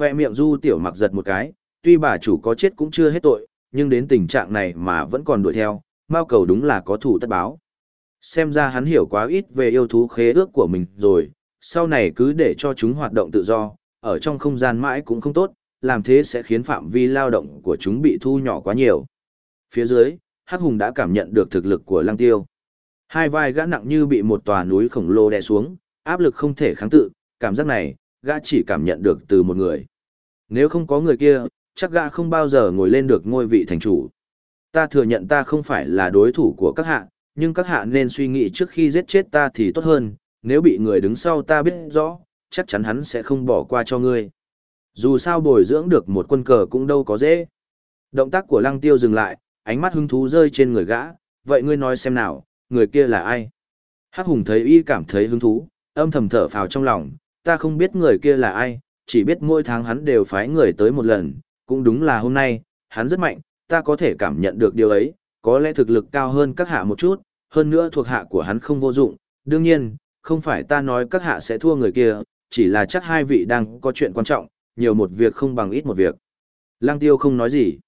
Khoe miệng du tiểu mặc giật một cái, tuy bà chủ có chết cũng chưa hết tội, nhưng đến tình trạng này mà vẫn còn đuổi theo, Mao cầu đúng là có thủ tất báo. Xem ra hắn hiểu quá ít về yêu thú khế ước của mình rồi, sau này cứ để cho chúng hoạt động tự do, ở trong không gian mãi cũng không tốt, làm thế sẽ khiến phạm vi lao động của chúng bị thu nhỏ quá nhiều. Phía dưới, Hắc Hùng đã cảm nhận được thực lực của Lăng Tiêu. Hai vai gã nặng như bị một tòa núi khổng lồ đè xuống, áp lực không thể kháng tự, cảm giác này, gã chỉ cảm nhận được từ một người. Nếu không có người kia, chắc gã không bao giờ ngồi lên được ngôi vị thành chủ. Ta thừa nhận ta không phải là đối thủ của các hạ, nhưng các hạ nên suy nghĩ trước khi giết chết ta thì tốt hơn, nếu bị người đứng sau ta biết rõ, chắc chắn hắn sẽ không bỏ qua cho ngươi. Dù sao bồi dưỡng được một quân cờ cũng đâu có dễ. Động tác của lăng tiêu dừng lại, ánh mắt hứng thú rơi trên người gã, vậy ngươi nói xem nào, người kia là ai? Hắc hùng thấy y cảm thấy hứng thú, âm thầm thở phào trong lòng, ta không biết người kia là ai, chỉ biết mỗi tháng hắn đều phái người tới một lần, cũng đúng là hôm nay, hắn rất mạnh, ta có thể cảm nhận được điều ấy, có lẽ thực lực cao hơn các hạ một chút, hơn nữa thuộc hạ của hắn không vô dụng, đương nhiên, không phải ta nói các hạ sẽ thua người kia, chỉ là chắc hai vị đang có chuyện quan trọng, nhiều một việc không bằng ít một việc. Lăng tiêu không nói gì.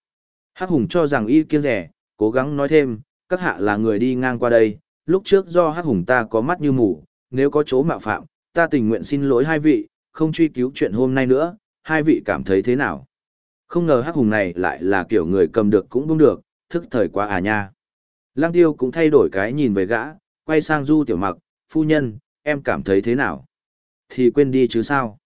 Hắc hùng cho rằng y kiêng rẻ, cố gắng nói thêm, các hạ là người đi ngang qua đây, lúc trước do Hắc hùng ta có mắt như mù, nếu có chỗ mạo phạm, ta tình nguyện xin lỗi hai vị, không truy cứu chuyện hôm nay nữa, hai vị cảm thấy thế nào? Không ngờ Hắc hùng này lại là kiểu người cầm được cũng buông được, thức thời quá à nha. Lăng tiêu cũng thay đổi cái nhìn về gã, quay sang du tiểu mặc, phu nhân, em cảm thấy thế nào? Thì quên đi chứ sao?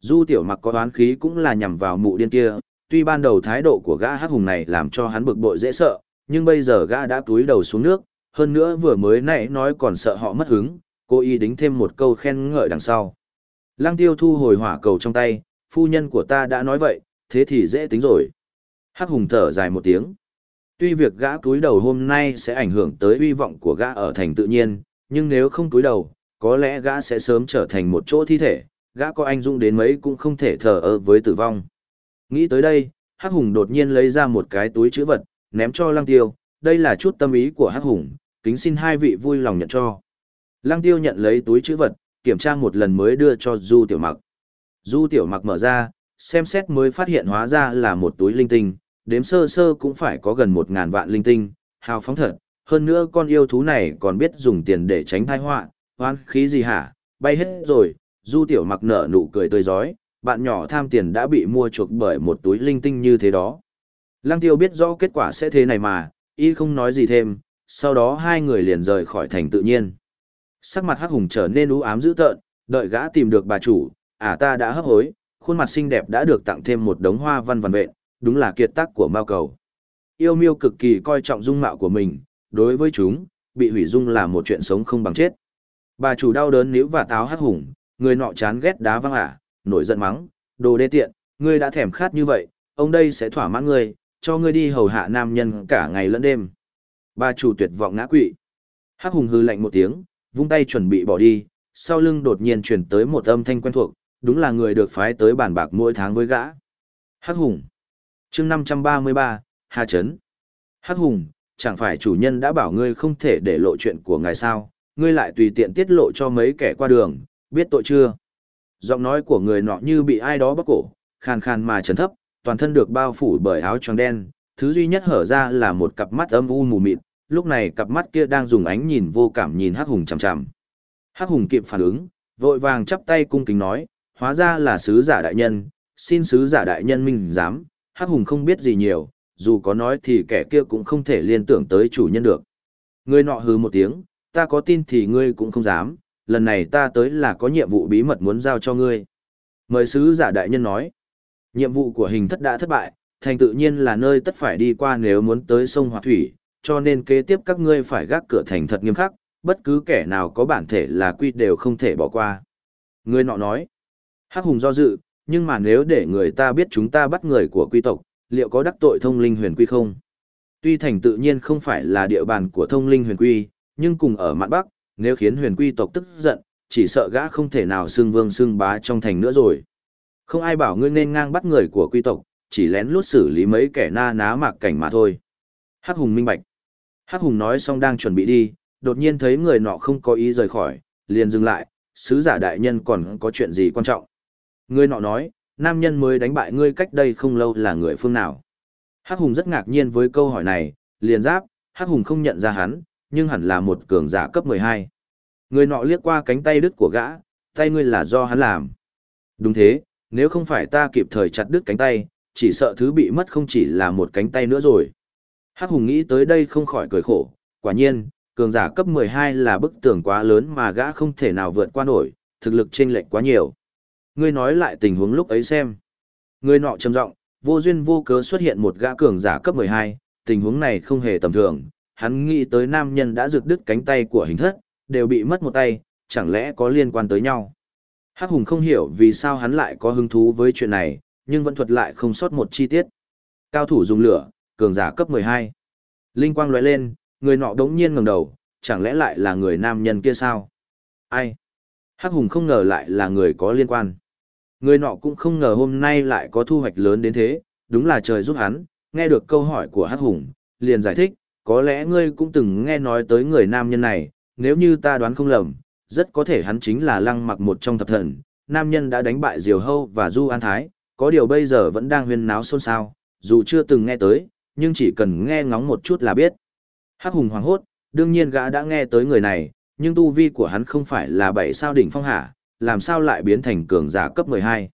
Du tiểu mặc có đoán khí cũng là nhằm vào mụ điên kia, tuy ban đầu thái độ của gã hắc hùng này làm cho hắn bực bội dễ sợ, nhưng bây giờ gã đã túi đầu xuống nước, hơn nữa vừa mới nãy nói còn sợ họ mất hứng, cô y đính thêm một câu khen ngợi đằng sau. Lăng tiêu thu hồi hỏa cầu trong tay, phu nhân của ta đã nói vậy, thế thì dễ tính rồi. Hắc hùng thở dài một tiếng. Tuy việc gã túi đầu hôm nay sẽ ảnh hưởng tới uy vọng của gã ở thành tự nhiên, nhưng nếu không túi đầu, có lẽ gã sẽ sớm trở thành một chỗ thi thể, gã có anh dũng đến mấy cũng không thể thờ ơ với tử vong. Nghĩ tới đây, Hắc Hùng đột nhiên lấy ra một cái túi chữ vật, ném cho Lăng Tiêu, đây là chút tâm ý của Hắc Hùng, kính xin hai vị vui lòng nhận cho. Lăng Tiêu nhận lấy túi chữ vật, kiểm tra một lần mới đưa cho Du Tiểu Mặc. Du Tiểu Mặc mở ra, xem xét mới phát hiện hóa ra là một túi linh tinh, đếm sơ sơ cũng phải có gần một ngàn vạn linh tinh, hào phóng thật, hơn nữa con yêu thú này còn biết dùng tiền để tránh tai họa, hoan khí gì hả, bay hết rồi, du tiểu mặc nở nụ cười tươi rói, bạn nhỏ tham tiền đã bị mua chuộc bởi một túi linh tinh như thế đó. Lăng tiêu biết rõ kết quả sẽ thế này mà, y không nói gì thêm, sau đó hai người liền rời khỏi thành tự nhiên. Sắc mặt hắc hùng trở nên u ám dữ tợn, đợi gã tìm được bà chủ, à ta đã hấp hối, khuôn mặt xinh đẹp đã được tặng thêm một đống hoa văn vằn vện, đúng là kiệt tác của Mao Cầu. Yêu miêu cực kỳ coi trọng dung mạo của mình, đối với chúng, bị hủy dung là một chuyện sống không bằng chết. Bà chủ đau đớn níu và táo hắc hùng, người nọ chán ghét đá văng ả, nổi giận mắng, đồ đê tiện, ngươi đã thèm khát như vậy, ông đây sẽ thỏa mãn ngươi, cho ngươi đi hầu hạ nam nhân cả ngày lẫn đêm. Bà chủ tuyệt vọng ngã quỵ. Hắc hùng hư lạnh một tiếng, vung tay chuẩn bị bỏ đi, sau lưng đột nhiên truyền tới một âm thanh quen thuộc, đúng là người được phái tới bàn bạc mỗi tháng với gã. Hắc hùng. chương 533, Hà Trấn. Hắc hùng, chẳng phải chủ nhân đã bảo ngươi không thể để lộ chuyện của ngài sao, ngươi lại tùy tiện tiết lộ cho mấy kẻ qua đường, biết tội chưa? Giọng nói của người nọ như bị ai đó bắt cổ, khàn khàn mà trấn thấp, toàn thân được bao phủ bởi áo choàng đen, thứ duy nhất hở ra là một cặp mắt âm u mù mịt, lúc này cặp mắt kia đang dùng ánh nhìn vô cảm nhìn Hắc Hùng chằm chằm. Hắc Hùng kịp phản ứng, vội vàng chắp tay cung kính nói, hóa ra là sứ giả đại nhân, xin sứ giả đại nhân minh dám, Hắc Hùng không biết gì nhiều, dù có nói thì kẻ kia cũng không thể liên tưởng tới chủ nhân được. Người nọ hừ một tiếng, ta có tin thì ngươi cũng không dám, lần này ta tới là có nhiệm vụ bí mật muốn giao cho ngươi. Mời sứ giả đại nhân nói, nhiệm vụ của hình thất đã thất bại, thành tự nhiên là nơi tất phải đi qua nếu muốn tới sông Hòa Thủy, cho nên kế tiếp các ngươi phải gác cửa thành thật nghiêm khắc, bất cứ kẻ nào có bản thể là quy đều không thể bỏ qua. Người nọ nói, Hắc Hùng do dự, nhưng mà nếu để người ta biết chúng ta bắt người của quy tộc, liệu có đắc tội thông linh huyền quy không? Tuy thành tự nhiên không phải là địa bàn của thông linh huyền quy, nhưng cùng ở mạn Bắc, nếu khiến huyền quy tộc tức giận, chỉ sợ gã không thể nào xưng vương xưng bá trong thành nữa rồi. Không ai bảo ngươi nên ngang bắt người của quy tộc, chỉ lén lút xử lý mấy kẻ na ná mạc cảnh mà thôi. Hắc Hùng minh bạch. Hắc Hùng nói xong đang chuẩn bị đi, đột nhiên thấy người nọ không có ý rời khỏi, liền dừng lại, sứ giả đại nhân còn có chuyện gì quan trọng. Người nọ nói, nam nhân mới đánh bại ngươi cách đây không lâu là người phương nào? Hắc Hùng rất ngạc nhiên với câu hỏi này, liền giáp, Hắc Hùng không nhận ra hắn, nhưng hẳn là một cường giả cấp 12. Người nọ liếc qua cánh tay đứt của gã, tay ngươi là do hắn làm. Đúng thế, nếu không phải ta kịp thời chặt đứt cánh tay, chỉ sợ thứ bị mất không chỉ là một cánh tay nữa rồi. Hắc Hùng nghĩ tới đây không khỏi cười khổ, quả nhiên, cường giả cấp 12 là bức tường quá lớn mà gã không thể nào vượt qua nổi, thực lực chênh lệch quá nhiều. Ngươi nói lại tình huống lúc ấy xem. Ngươi nọ trầm giọng, vô duyên vô cớ xuất hiện một gã cường giả cấp 12, tình huống này không hề tầm thường, hắn nghĩ tới nam nhân đã rực đứt cánh tay của hình thất, đều bị mất một tay, chẳng lẽ có liên quan tới nhau. Hắc Hùng không hiểu vì sao hắn lại có hứng thú với chuyện này, nhưng vẫn thuật lại không sót một chi tiết. Cao thủ dùng lửa, cường giả cấp 12. Linh quang lóe lên, người nọ đống nhiên ngẩng đầu, chẳng lẽ lại là người nam nhân kia sao? Ai? Hắc Hùng không ngờ lại là người có liên quan. Người nọ cũng không ngờ hôm nay lại có thu hoạch lớn đến thế, đúng là trời giúp hắn, nghe được câu hỏi của Hắc Hùng, liền giải thích, có lẽ ngươi cũng từng nghe nói tới người nam nhân này, nếu như ta đoán không lầm, rất có thể hắn chính là lăng mặc một trong thập thần, nam nhân đã đánh bại Diều Hâu và Du An Thái, có điều bây giờ vẫn đang huyên náo xôn xao, dù chưa từng nghe tới, nhưng chỉ cần nghe ngóng một chút là biết. Hắc hùng hoàng hốt, đương nhiên gã đã nghe tới người này, nhưng tu vi của hắn không phải là bảy sao đỉnh phong hạ, làm sao lại biến thành cường giả cấp 12.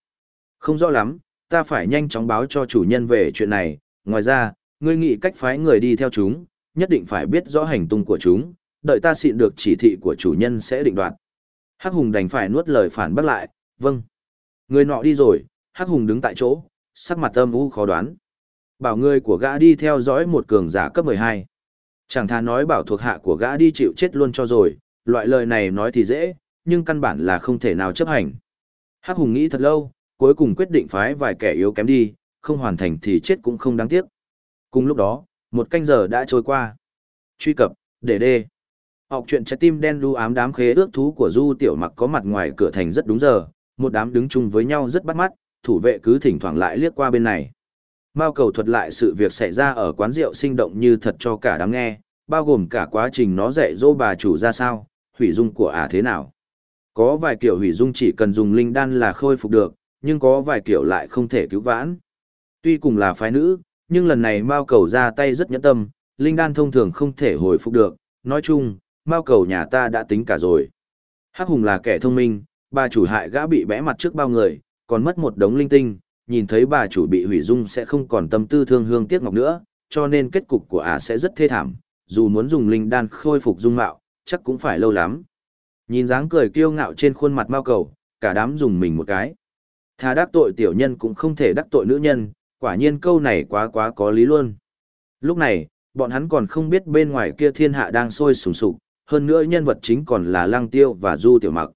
Không rõ lắm, ta phải nhanh chóng báo cho chủ nhân về chuyện này, ngoài ra, ngươi nghĩ cách phái người đi theo chúng, nhất định phải biết rõ hành tung của chúng, đợi ta xịn được chỉ thị của chủ nhân sẽ định đoạt. Hắc Hùng đành phải nuốt lời phản bác lại, vâng. Người nọ đi rồi, Hắc Hùng đứng tại chỗ, sắc mặt âm u khó đoán. Bảo người của gã đi theo dõi một cường giả cấp 12. Chẳng thà nói bảo thuộc hạ của gã đi chịu chết luôn cho rồi, loại lời này nói thì dễ, nhưng căn bản là không thể nào chấp hành. Hắc Hùng nghĩ thật lâu, cuối cùng quyết định phái vài kẻ yếu kém đi, không hoàn thành thì chết cũng không đáng tiếc. Cùng lúc đó, một canh giờ đã trôi qua. Truy cập, để đê. Học chuyện trái tim đen lưu ám đám khế ước thú của Du Tiểu Mặc có mặt ngoài cửa thành rất đúng giờ, một đám đứng chung với nhau rất bắt mắt, thủ vệ cứ thỉnh thoảng lại liếc qua bên này. Mao cầu thuật lại sự việc xảy ra ở quán rượu sinh động như thật cho cả đám nghe, bao gồm cả quá trình nó dạy dỗ bà chủ ra sao, hủy dung của ả thế nào. Có vài kiểu hủy dung chỉ cần dùng linh đan là khôi phục được, nhưng có vài kiểu lại không thể cứu vãn. Tuy cùng là phái nữ, nhưng lần này Mao cầu ra tay rất nhẫn tâm, linh đan thông thường không thể hồi phục được, nói chung, Mao cầu nhà ta đã tính cả rồi. Hắc Hùng là kẻ thông minh, bà chủ hại gã bị bẽ mặt trước bao người, còn mất một đống linh tinh, nhìn thấy bà chủ bị hủy dung sẽ không còn tâm tư thương hương tiếc ngọc nữa, cho nên kết cục của ả sẽ rất thê thảm, dù muốn dùng linh đan khôi phục dung mạo, chắc cũng phải lâu lắm. Nhìn dáng cười kiêu ngạo trên khuôn mặt Mao cầu, cả đám dùng mình một cái. Thà đắc tội tiểu nhân cũng không thể đắc tội nữ nhân, quả nhiên câu này quá quá có lý luôn. Lúc này, bọn hắn còn không biết bên ngoài kia thiên hạ đang sôi sùng sục, hơn nữa nhân vật chính còn là Lăng Tiêu và Du Tiểu Mặc.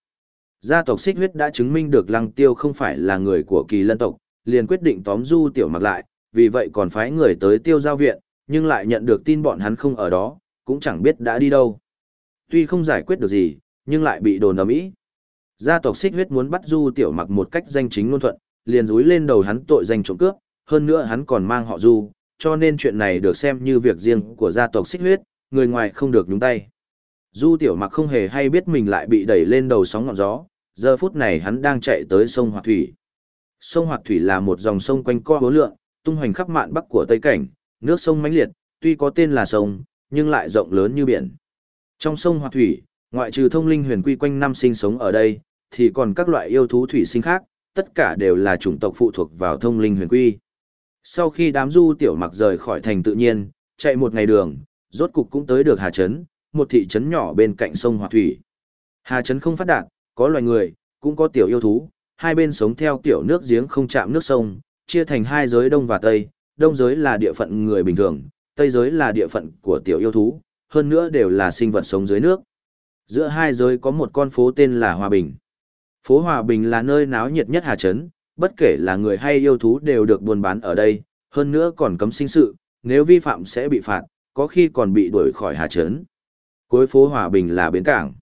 Gia tộc Xích Huyết đã chứng minh được Lăng Tiêu không phải là người của kỳ lân tộc, liền quyết định tóm Du Tiểu Mặc lại, vì vậy còn phái người tới Tiêu giao viện, nhưng lại nhận được tin bọn hắn không ở đó, cũng chẳng biết đã đi đâu. Tuy không giải quyết được gì, nhưng lại bị đồn ầm ĩ. Gia tộc Xích Huyết muốn bắt Du Tiểu Mặc một cách danh chính ngôn thuận, liền dúi lên đầu hắn tội danh trộm cướp, hơn nữa hắn còn mang họ Du, cho nên chuyện này được xem như việc riêng của gia tộc Xích Huyết, người ngoài không được nhúng tay. Du tiểu mặc không hề hay biết mình lại bị đẩy lên đầu sóng ngọn gió, giờ phút này hắn đang chạy tới sông Hoạt Thủy. Sông Hoạt Thủy là một dòng sông quanh co hố lượng, tung hoành khắp mạn bắc của Tây Cảnh, nước sông mãnh liệt, tuy có tên là sông, nhưng lại rộng lớn như biển. Trong sông Hoạt Thủy, ngoại trừ thông linh huyền quy quanh năm sinh sống ở đây, thì còn các loại yêu thú thủy sinh khác, tất cả đều là chủng tộc phụ thuộc vào thông linh huyền quy. Sau khi đám du tiểu mặc rời khỏi thành tự nhiên, chạy một ngày đường, rốt cục cũng tới được Hà Trấn, một thị trấn nhỏ bên cạnh sông Hoạt Thủy. Hà Trấn không phát đạt, có loài người, cũng có tiểu yêu thú, hai bên sống theo tiểu nước giếng không chạm nước sông, chia thành hai giới đông và tây, đông giới là địa phận người bình thường, tây giới là địa phận của tiểu yêu thú, hơn nữa đều là sinh vật sống dưới nước. Giữa hai giới có một con phố tên là Hòa Bình. Phố Hòa Bình là nơi náo nhiệt nhất Hà Trấn, bất kể là người hay yêu thú đều được buôn bán ở đây, hơn nữa còn cấm sinh sự, nếu vi phạm sẽ bị phạt, có khi còn bị đuổi khỏi Hà Trấn cuối phố Hòa Bình là bến cảng.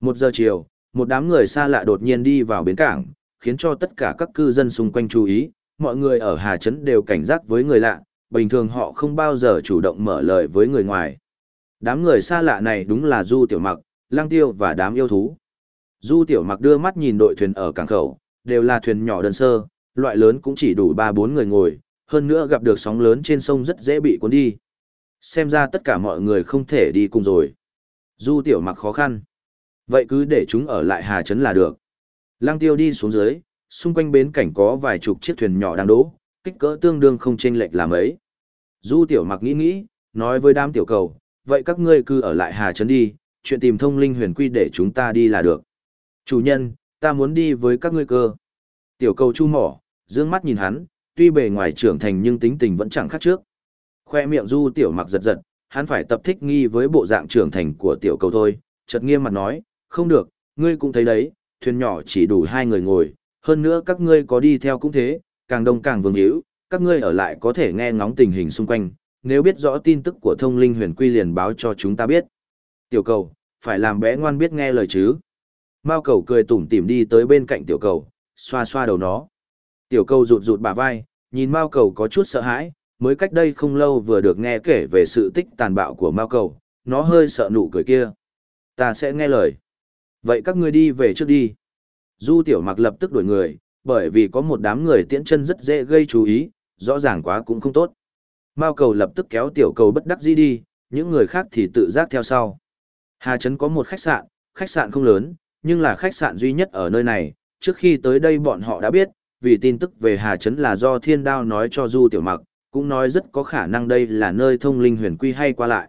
Một giờ chiều, một đám người xa lạ đột nhiên đi vào bến cảng, khiến cho tất cả các cư dân xung quanh chú ý, mọi người ở Hà Trấn đều cảnh giác với người lạ, bình thường họ không bao giờ chủ động mở lời với người ngoài. Đám người xa lạ này đúng là Du Tiểu Mặc, Lang Tiêu và đám yêu thú. Du Tiểu Mặc đưa mắt nhìn đội thuyền ở cảng khẩu, đều là thuyền nhỏ đơn sơ, loại lớn cũng chỉ đủ ba bốn người ngồi, hơn nữa gặp được sóng lớn trên sông rất dễ bị cuốn đi. Xem ra tất cả mọi người không thể đi cùng rồi. Du tiểu mặc khó khăn. Vậy cứ để chúng ở lại Hà Trấn là được. Lăng tiêu đi xuống dưới, xung quanh bến cảnh có vài chục chiếc thuyền nhỏ đang đỗ, kích cỡ tương đương không chênh lệch làm ấy. Du tiểu mặc nghĩ nghĩ, nói với đám tiểu cầu, vậy các ngươi cứ ở lại Hà Trấn đi, chuyện tìm thông linh huyền quy để chúng ta đi là được. Chủ nhân, ta muốn đi với các ngươi cơ. Tiểu cầu chu mỏ, dương mắt nhìn hắn, tuy bề ngoài trưởng thành nhưng tính tình vẫn chẳng khác trước. Khoe miệng du tiểu mặc giật giật, hắn phải tập thích nghi với bộ dạng trưởng thành của tiểu cầu thôi, chợt nghiêm mặt nói, không được, ngươi cũng thấy đấy, thuyền nhỏ chỉ đủ hai người ngồi, hơn nữa các ngươi có đi theo cũng thế, càng đông càng vương hữu, các ngươi ở lại có thể nghe ngóng tình hình xung quanh, nếu biết rõ tin tức của thông linh huyền quy liền báo cho chúng ta biết. Tiểu cầu, phải làm bé ngoan biết nghe lời chứ. Mao cầu cười tủm tỉm đi tới bên cạnh tiểu cầu, xoa xoa đầu nó. Tiểu cầu rụt rụt bả vai, nhìn Mao cầu có chút sợ hãi, mới cách đây không lâu vừa được nghe kể về sự tích tàn bạo của Mao cầu, nó hơi sợ nụ cười kia. Ta sẽ nghe lời. Vậy các ngươi đi về trước đi. Du tiểu mặc lập tức đuổi người, bởi vì có một đám người tiễn chân rất dễ gây chú ý, rõ ràng quá cũng không tốt. Mao cầu lập tức kéo tiểu cầu bất đắc dĩ đi, những người khác thì tự giác theo sau. Hà Trấn có một khách sạn, khách sạn không lớn, nhưng là khách sạn duy nhất ở nơi này, trước khi tới đây bọn họ đã biết, vì tin tức về Hà Trấn là do thiên đao nói cho Du Tiểu Mặc, cũng nói rất có khả năng đây là nơi thông linh huyền quy hay qua lại.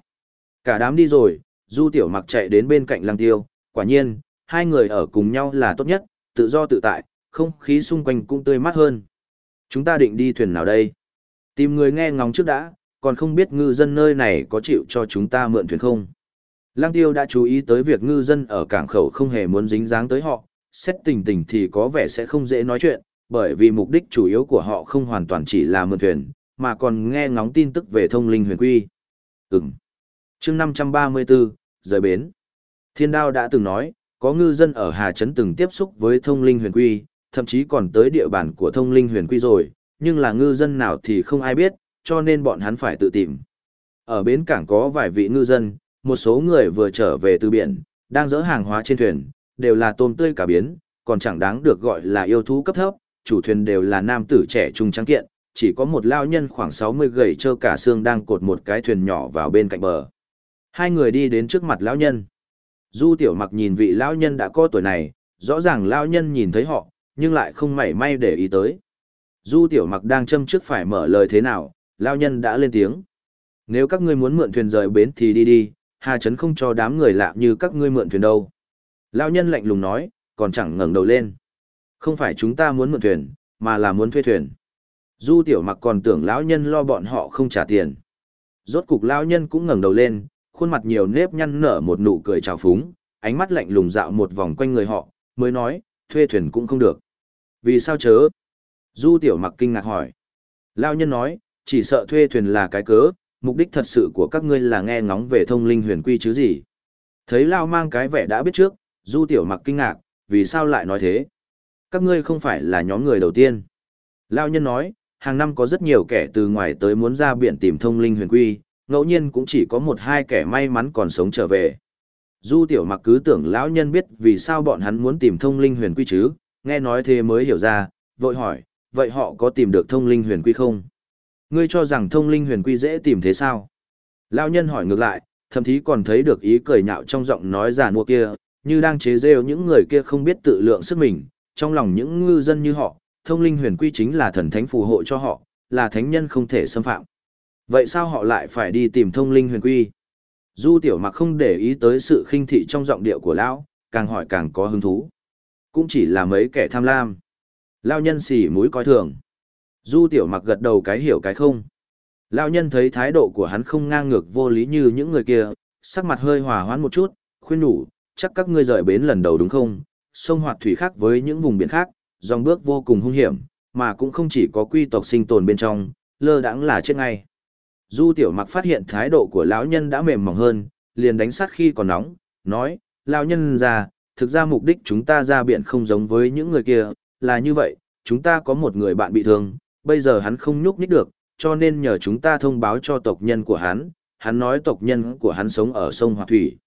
Cả đám đi rồi, Du Tiểu Mặc chạy đến bên cạnh Lăng Tiêu, quả nhiên, hai người ở cùng nhau là tốt nhất, tự do tự tại, không khí xung quanh cũng tươi mát hơn. Chúng ta định đi thuyền nào đây? Tìm người nghe ngóng trước đã, còn không biết ngư dân nơi này có chịu cho chúng ta mượn thuyền không? Lăng Tiêu đã chú ý tới việc ngư dân ở cảng khẩu không hề muốn dính dáng tới họ, xét tình tình thì có vẻ sẽ không dễ nói chuyện, bởi vì mục đích chủ yếu của họ không hoàn toàn chỉ là mượn thuyền, mà còn nghe ngóng tin tức về thông linh huyền quy. Ừm. chương 534, rời bến. Thiên Đao đã từng nói, có ngư dân ở Hà Trấn từng tiếp xúc với thông linh huyền quy, thậm chí còn tới địa bàn của thông linh huyền quy rồi, nhưng là ngư dân nào thì không ai biết, cho nên bọn hắn phải tự tìm. Ở bến cảng có vài vị ngư dân, một số người vừa trở về từ biển, đang dỡ hàng hóa trên thuyền, đều là tôm tươi cả biến, còn chẳng đáng được gọi là yêu thú cấp thấp, chủ thuyền đều là nam tử trẻ trung trắng kiện, chỉ có một lao nhân khoảng 60 gầy trơ cả xương đang cột một cái thuyền nhỏ vào bên cạnh bờ. Hai người đi đến trước mặt lão nhân. Du tiểu mặc nhìn vị lão nhân đã có tuổi này, rõ ràng lão nhân nhìn thấy họ, nhưng lại không mảy may để ý tới. Du tiểu mặc đang châm trước phải mở lời thế nào, lão nhân đã lên tiếng. Nếu các ngươi muốn mượn thuyền rời bến thì đi đi, Hà Trấn không cho đám người lạ như các ngươi mượn thuyền đâu. Lão nhân lạnh lùng nói, còn chẳng ngẩng đầu lên. Không phải chúng ta muốn mượn thuyền, mà là muốn thuê thuyền. Du tiểu mặc còn tưởng lão nhân lo bọn họ không trả tiền. Rốt cục lão nhân cũng ngẩng đầu lên, khuôn mặt nhiều nếp nhăn nở một nụ cười trào phúng, ánh mắt lạnh lùng dạo một vòng quanh người họ, mới nói, thuê thuyền cũng không được. Vì sao chớ? Du tiểu mặc kinh ngạc hỏi. Lão nhân nói, chỉ sợ thuê thuyền là cái cớ, mục đích thật sự của các ngươi là nghe ngóng về thông linh huyền quy chứ gì. Thấy Lao mang cái vẻ đã biết trước, Du tiểu mặc kinh ngạc, vì sao lại nói thế? Các ngươi không phải là nhóm người đầu tiên. Lao nhân nói, hàng năm có rất nhiều kẻ từ ngoài tới muốn ra biển tìm thông linh huyền quy, ngẫu nhiên cũng chỉ có một hai kẻ may mắn còn sống trở về. Du tiểu mặc cứ tưởng lão nhân biết vì sao bọn hắn muốn tìm thông linh huyền quy chứ, nghe nói thế mới hiểu ra, vội hỏi, vậy họ có tìm được thông linh huyền quy không? Ngươi cho rằng thông linh huyền quy dễ tìm thế sao? Lão nhân hỏi ngược lại, thậm chí còn thấy được ý cười nhạo trong giọng nói giả nua kia, như đang chế rêu những người kia không biết tự lượng sức mình, trong lòng những ngư dân như họ, thông linh huyền quy chính là thần thánh phù hộ cho họ, là thánh nhân không thể xâm phạm. Vậy sao họ lại phải đi tìm thông linh huyền quy? Du tiểu mặc không để ý tới sự khinh thị trong giọng điệu của lão, càng hỏi càng có hứng thú. Cũng chỉ là mấy kẻ tham lam. Lao nhân xỉ mũi coi thường. Du tiểu mặc gật đầu cái hiểu cái không. Lao nhân thấy thái độ của hắn không ngang ngược vô lý như những người kia, sắc mặt hơi hòa hoãn một chút, khuyên nhủ, chắc các ngươi rời bến lần đầu đúng không? Sông hoạt thủy khác với những vùng biển khác, dòng bước vô cùng hung hiểm, mà cũng không chỉ có quy tộc sinh tồn bên trong, lơ đãng là chết ngay. Du tiểu mặc phát hiện thái độ của lão nhân đã mềm mỏng hơn, liền đánh sát khi còn nóng, nói, lão nhân ra, thực ra mục đích chúng ta ra biển không giống với những người kia, là như vậy, chúng ta có một người bạn bị thương, bây giờ hắn không nhúc nhích được, cho nên nhờ chúng ta thông báo cho tộc nhân của hắn, hắn nói tộc nhân của hắn sống ở sông Hoa Thủy.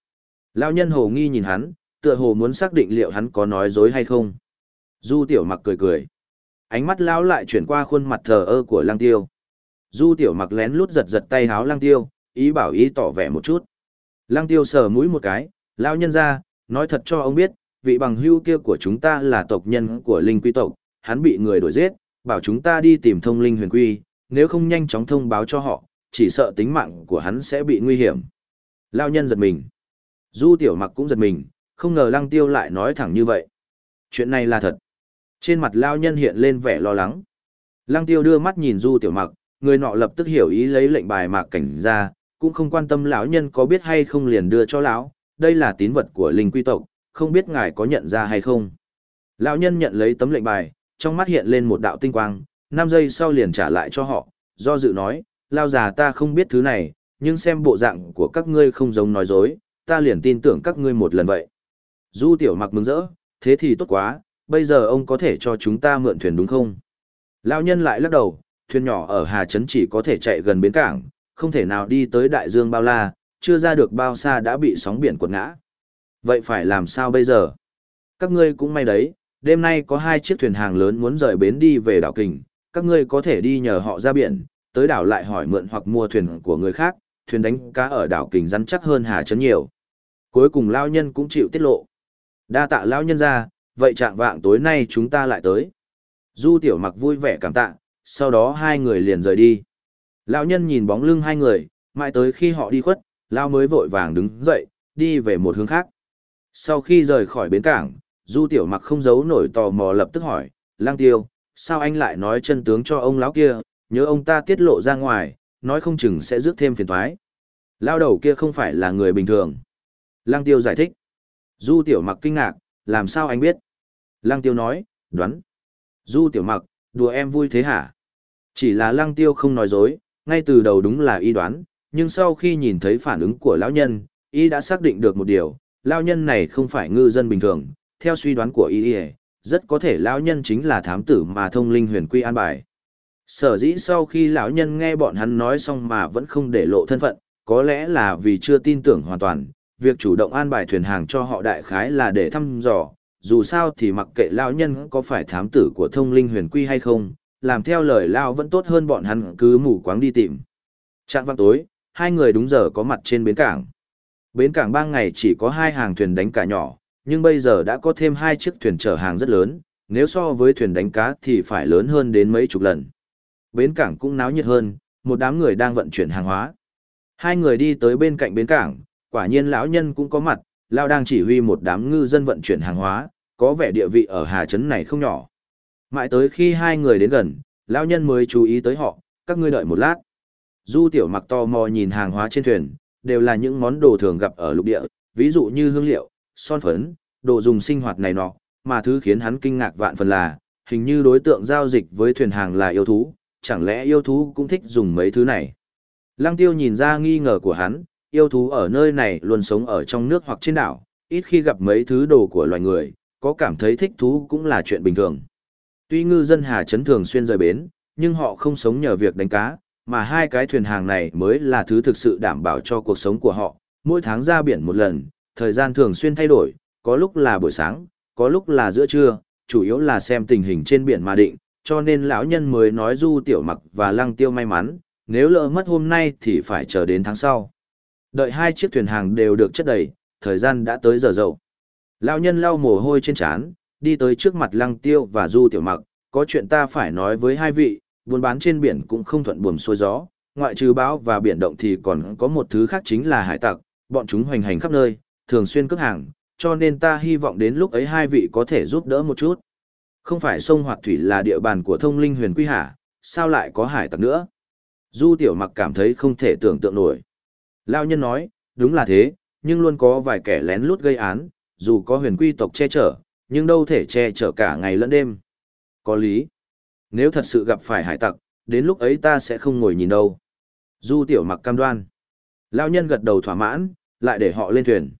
Lão nhân hồ nghi nhìn hắn, tựa hồ muốn xác định liệu hắn có nói dối hay không. Du tiểu mặc cười cười. Ánh mắt lão lại chuyển qua khuôn mặt thờ ơ của Lang Tiêu. Du Tiểu Mặc lén lút giật giật tay háo Lang Tiêu, ý bảo ý tỏ vẻ một chút. Lang Tiêu sờ mũi một cái, lão nhân ra, nói thật cho ông biết, vị bằng hưu kia của chúng ta là tộc nhân của linh quy tộc, hắn bị người đuổi giết, bảo chúng ta đi tìm thông linh huyền quy, nếu không nhanh chóng thông báo cho họ, chỉ sợ tính mạng của hắn sẽ bị nguy hiểm. Lao nhân giật mình. Du tiểu mặc cũng giật mình, không ngờ lăng tiêu lại nói thẳng như vậy. Chuyện này là thật. Trên mặt Lao nhân hiện lên vẻ lo lắng. Lăng tiêu đưa mắt nhìn du tiểu mặc, người nọ lập tức hiểu ý lấy lệnh bài mạc cảnh ra, cũng không quan tâm lão nhân có biết hay không liền đưa cho lão, đây là tín vật của linh quy tộc, không biết ngài có nhận ra hay không. Lão nhân nhận lấy tấm lệnh bài, trong mắt hiện lên một đạo tinh quang, 5 giây sau liền trả lại cho họ, do dự nói, lao già ta không biết thứ này, nhưng xem bộ dạng của các ngươi không giống nói dối, ta liền tin tưởng các ngươi một lần vậy. Du tiểu mặc mừng rỡ, thế thì tốt quá, bây giờ ông có thể cho chúng ta mượn thuyền đúng không? Lão nhân lại lắc đầu, thuyền nhỏ ở Hà Trấn chỉ có thể chạy gần bến cảng, không thể nào đi tới đại dương bao la, chưa ra được bao xa đã bị sóng biển quật ngã. Vậy phải làm sao bây giờ? Các ngươi cũng may đấy, đêm nay có hai chiếc thuyền hàng lớn muốn rời bến đi về đảo Kình, các ngươi có thể đi nhờ họ ra biển, tới đảo lại hỏi mượn hoặc mua thuyền của người khác, thuyền đánh cá ở đảo Kình rắn chắc hơn Hà Trấn nhiều. Cuối cùng lao nhân cũng chịu tiết lộ. Đa tạ lao nhân ra, vậy trạng vạng tối nay chúng ta lại tới. Du tiểu mặc vui vẻ cảm tạ, sau đó hai người liền rời đi. Lão nhân nhìn bóng lưng hai người, mãi tới khi họ đi khuất, lão mới vội vàng đứng dậy, đi về một hướng khác. Sau khi rời khỏi bến cảng, Du Tiểu Mặc không giấu nổi tò mò lập tức hỏi, Lang Tiêu, sao anh lại nói chân tướng cho ông lão kia, nhớ ông ta tiết lộ ra ngoài, nói không chừng sẽ rước thêm phiền toái. lão đầu kia không phải là người bình thường. Lang Tiêu giải thích. Du Tiểu Mặc kinh ngạc, làm sao anh biết? Lang Tiêu nói, đoán. Du Tiểu Mặc, đùa em vui thế hả? Chỉ là Lang Tiêu không nói dối, ngay từ đầu đúng là y đoán, nhưng sau khi nhìn thấy phản ứng của lão nhân, y đã xác định được một điều, lão nhân này không phải ngư dân bình thường, theo suy đoán của y rất có thể lão nhân chính là thám tử mà thông linh huyền quy an bài. Sở dĩ sau khi lão nhân nghe bọn hắn nói xong mà vẫn không để lộ thân phận, có lẽ là vì chưa tin tưởng hoàn toàn, việc chủ động an bài thuyền hàng cho họ đại khái là để thăm dò, dù sao thì mặc kệ lão nhân có phải thám tử của thông linh huyền quy hay không, làm theo lời lão vẫn tốt hơn bọn hắn cứ mù quáng đi tìm. Trạng vang tối, hai người đúng giờ có mặt trên bến cảng. Bến cảng ba ngày chỉ có hai hàng thuyền đánh cá nhỏ, nhưng bây giờ đã có thêm hai chiếc thuyền chở hàng rất lớn, nếu so với thuyền đánh cá thì phải lớn hơn đến mấy chục lần. Bến cảng cũng náo nhiệt hơn, một đám người đang vận chuyển hàng hóa. Hai người đi tới bên cạnh bến cảng, quả nhiên lão nhân cũng có mặt, lão đang chỉ huy một đám ngư dân vận chuyển hàng hóa, có vẻ địa vị ở Hà Trấn này không nhỏ. Mãi tới khi hai người đến gần, lão nhân mới chú ý tới họ, các ngươi đợi một lát. Du tiểu mặc to mò nhìn hàng hóa trên thuyền, đều là những món đồ thường gặp ở lục địa, ví dụ như hương liệu, son phấn, đồ dùng sinh hoạt này nọ, mà thứ khiến hắn kinh ngạc vạn phần là, hình như đối tượng giao dịch với thuyền hàng là yêu thú, chẳng lẽ yêu thú cũng thích dùng mấy thứ này. Lăng tiêu nhìn ra nghi ngờ của hắn, yêu thú ở nơi này luôn sống ở trong nước hoặc trên đảo, ít khi gặp mấy thứ đồ của loài người, có cảm thấy thích thú cũng là chuyện bình thường. Tuy ngư dân Hà Trấn thường xuyên rời bến, nhưng họ không sống nhờ việc đánh cá, mà hai cái thuyền hàng này mới là thứ thực sự đảm bảo cho cuộc sống của họ, mỗi tháng ra biển một lần, thời gian thường xuyên thay đổi, có lúc là buổi sáng, có lúc là giữa trưa, chủ yếu là xem tình hình trên biển mà định, cho nên lão nhân mới nói Du Tiểu Mặc và Lăng Tiêu may mắn, nếu lỡ mất hôm nay thì phải chờ đến tháng sau. Đợi hai chiếc thuyền hàng đều được chất đầy, thời gian đã tới giờ dậu. Lão nhân lau mồ hôi trên trán, đi tới trước mặt Lăng Tiêu và Du Tiểu Mặc, có chuyện ta phải nói với hai vị, buôn bán trên biển cũng không thuận buồm xuôi gió, ngoại trừ bão và biển động thì còn có một thứ khác chính là hải tặc, bọn chúng hoành hành khắp nơi, thường xuyên cướp hàng, cho nên ta hy vọng đến lúc ấy hai vị có thể giúp đỡ một chút. Không phải sông Hoạt Thủy là địa bàn của thông linh huyền quy hả, sao lại có hải tặc nữa? Du tiểu mặc cảm thấy không thể tưởng tượng nổi. Lao nhân nói, đúng là thế, nhưng luôn có vài kẻ lén lút gây án, dù có huyền quy tộc che chở, nhưng đâu thể che chở cả ngày lẫn đêm. Có lý. Nếu thật sự gặp phải hải tặc, đến lúc ấy ta sẽ không ngồi nhìn đâu. Du tiểu mặc cam đoan. Lao nhân gật đầu thỏa mãn, lại để họ lên thuyền.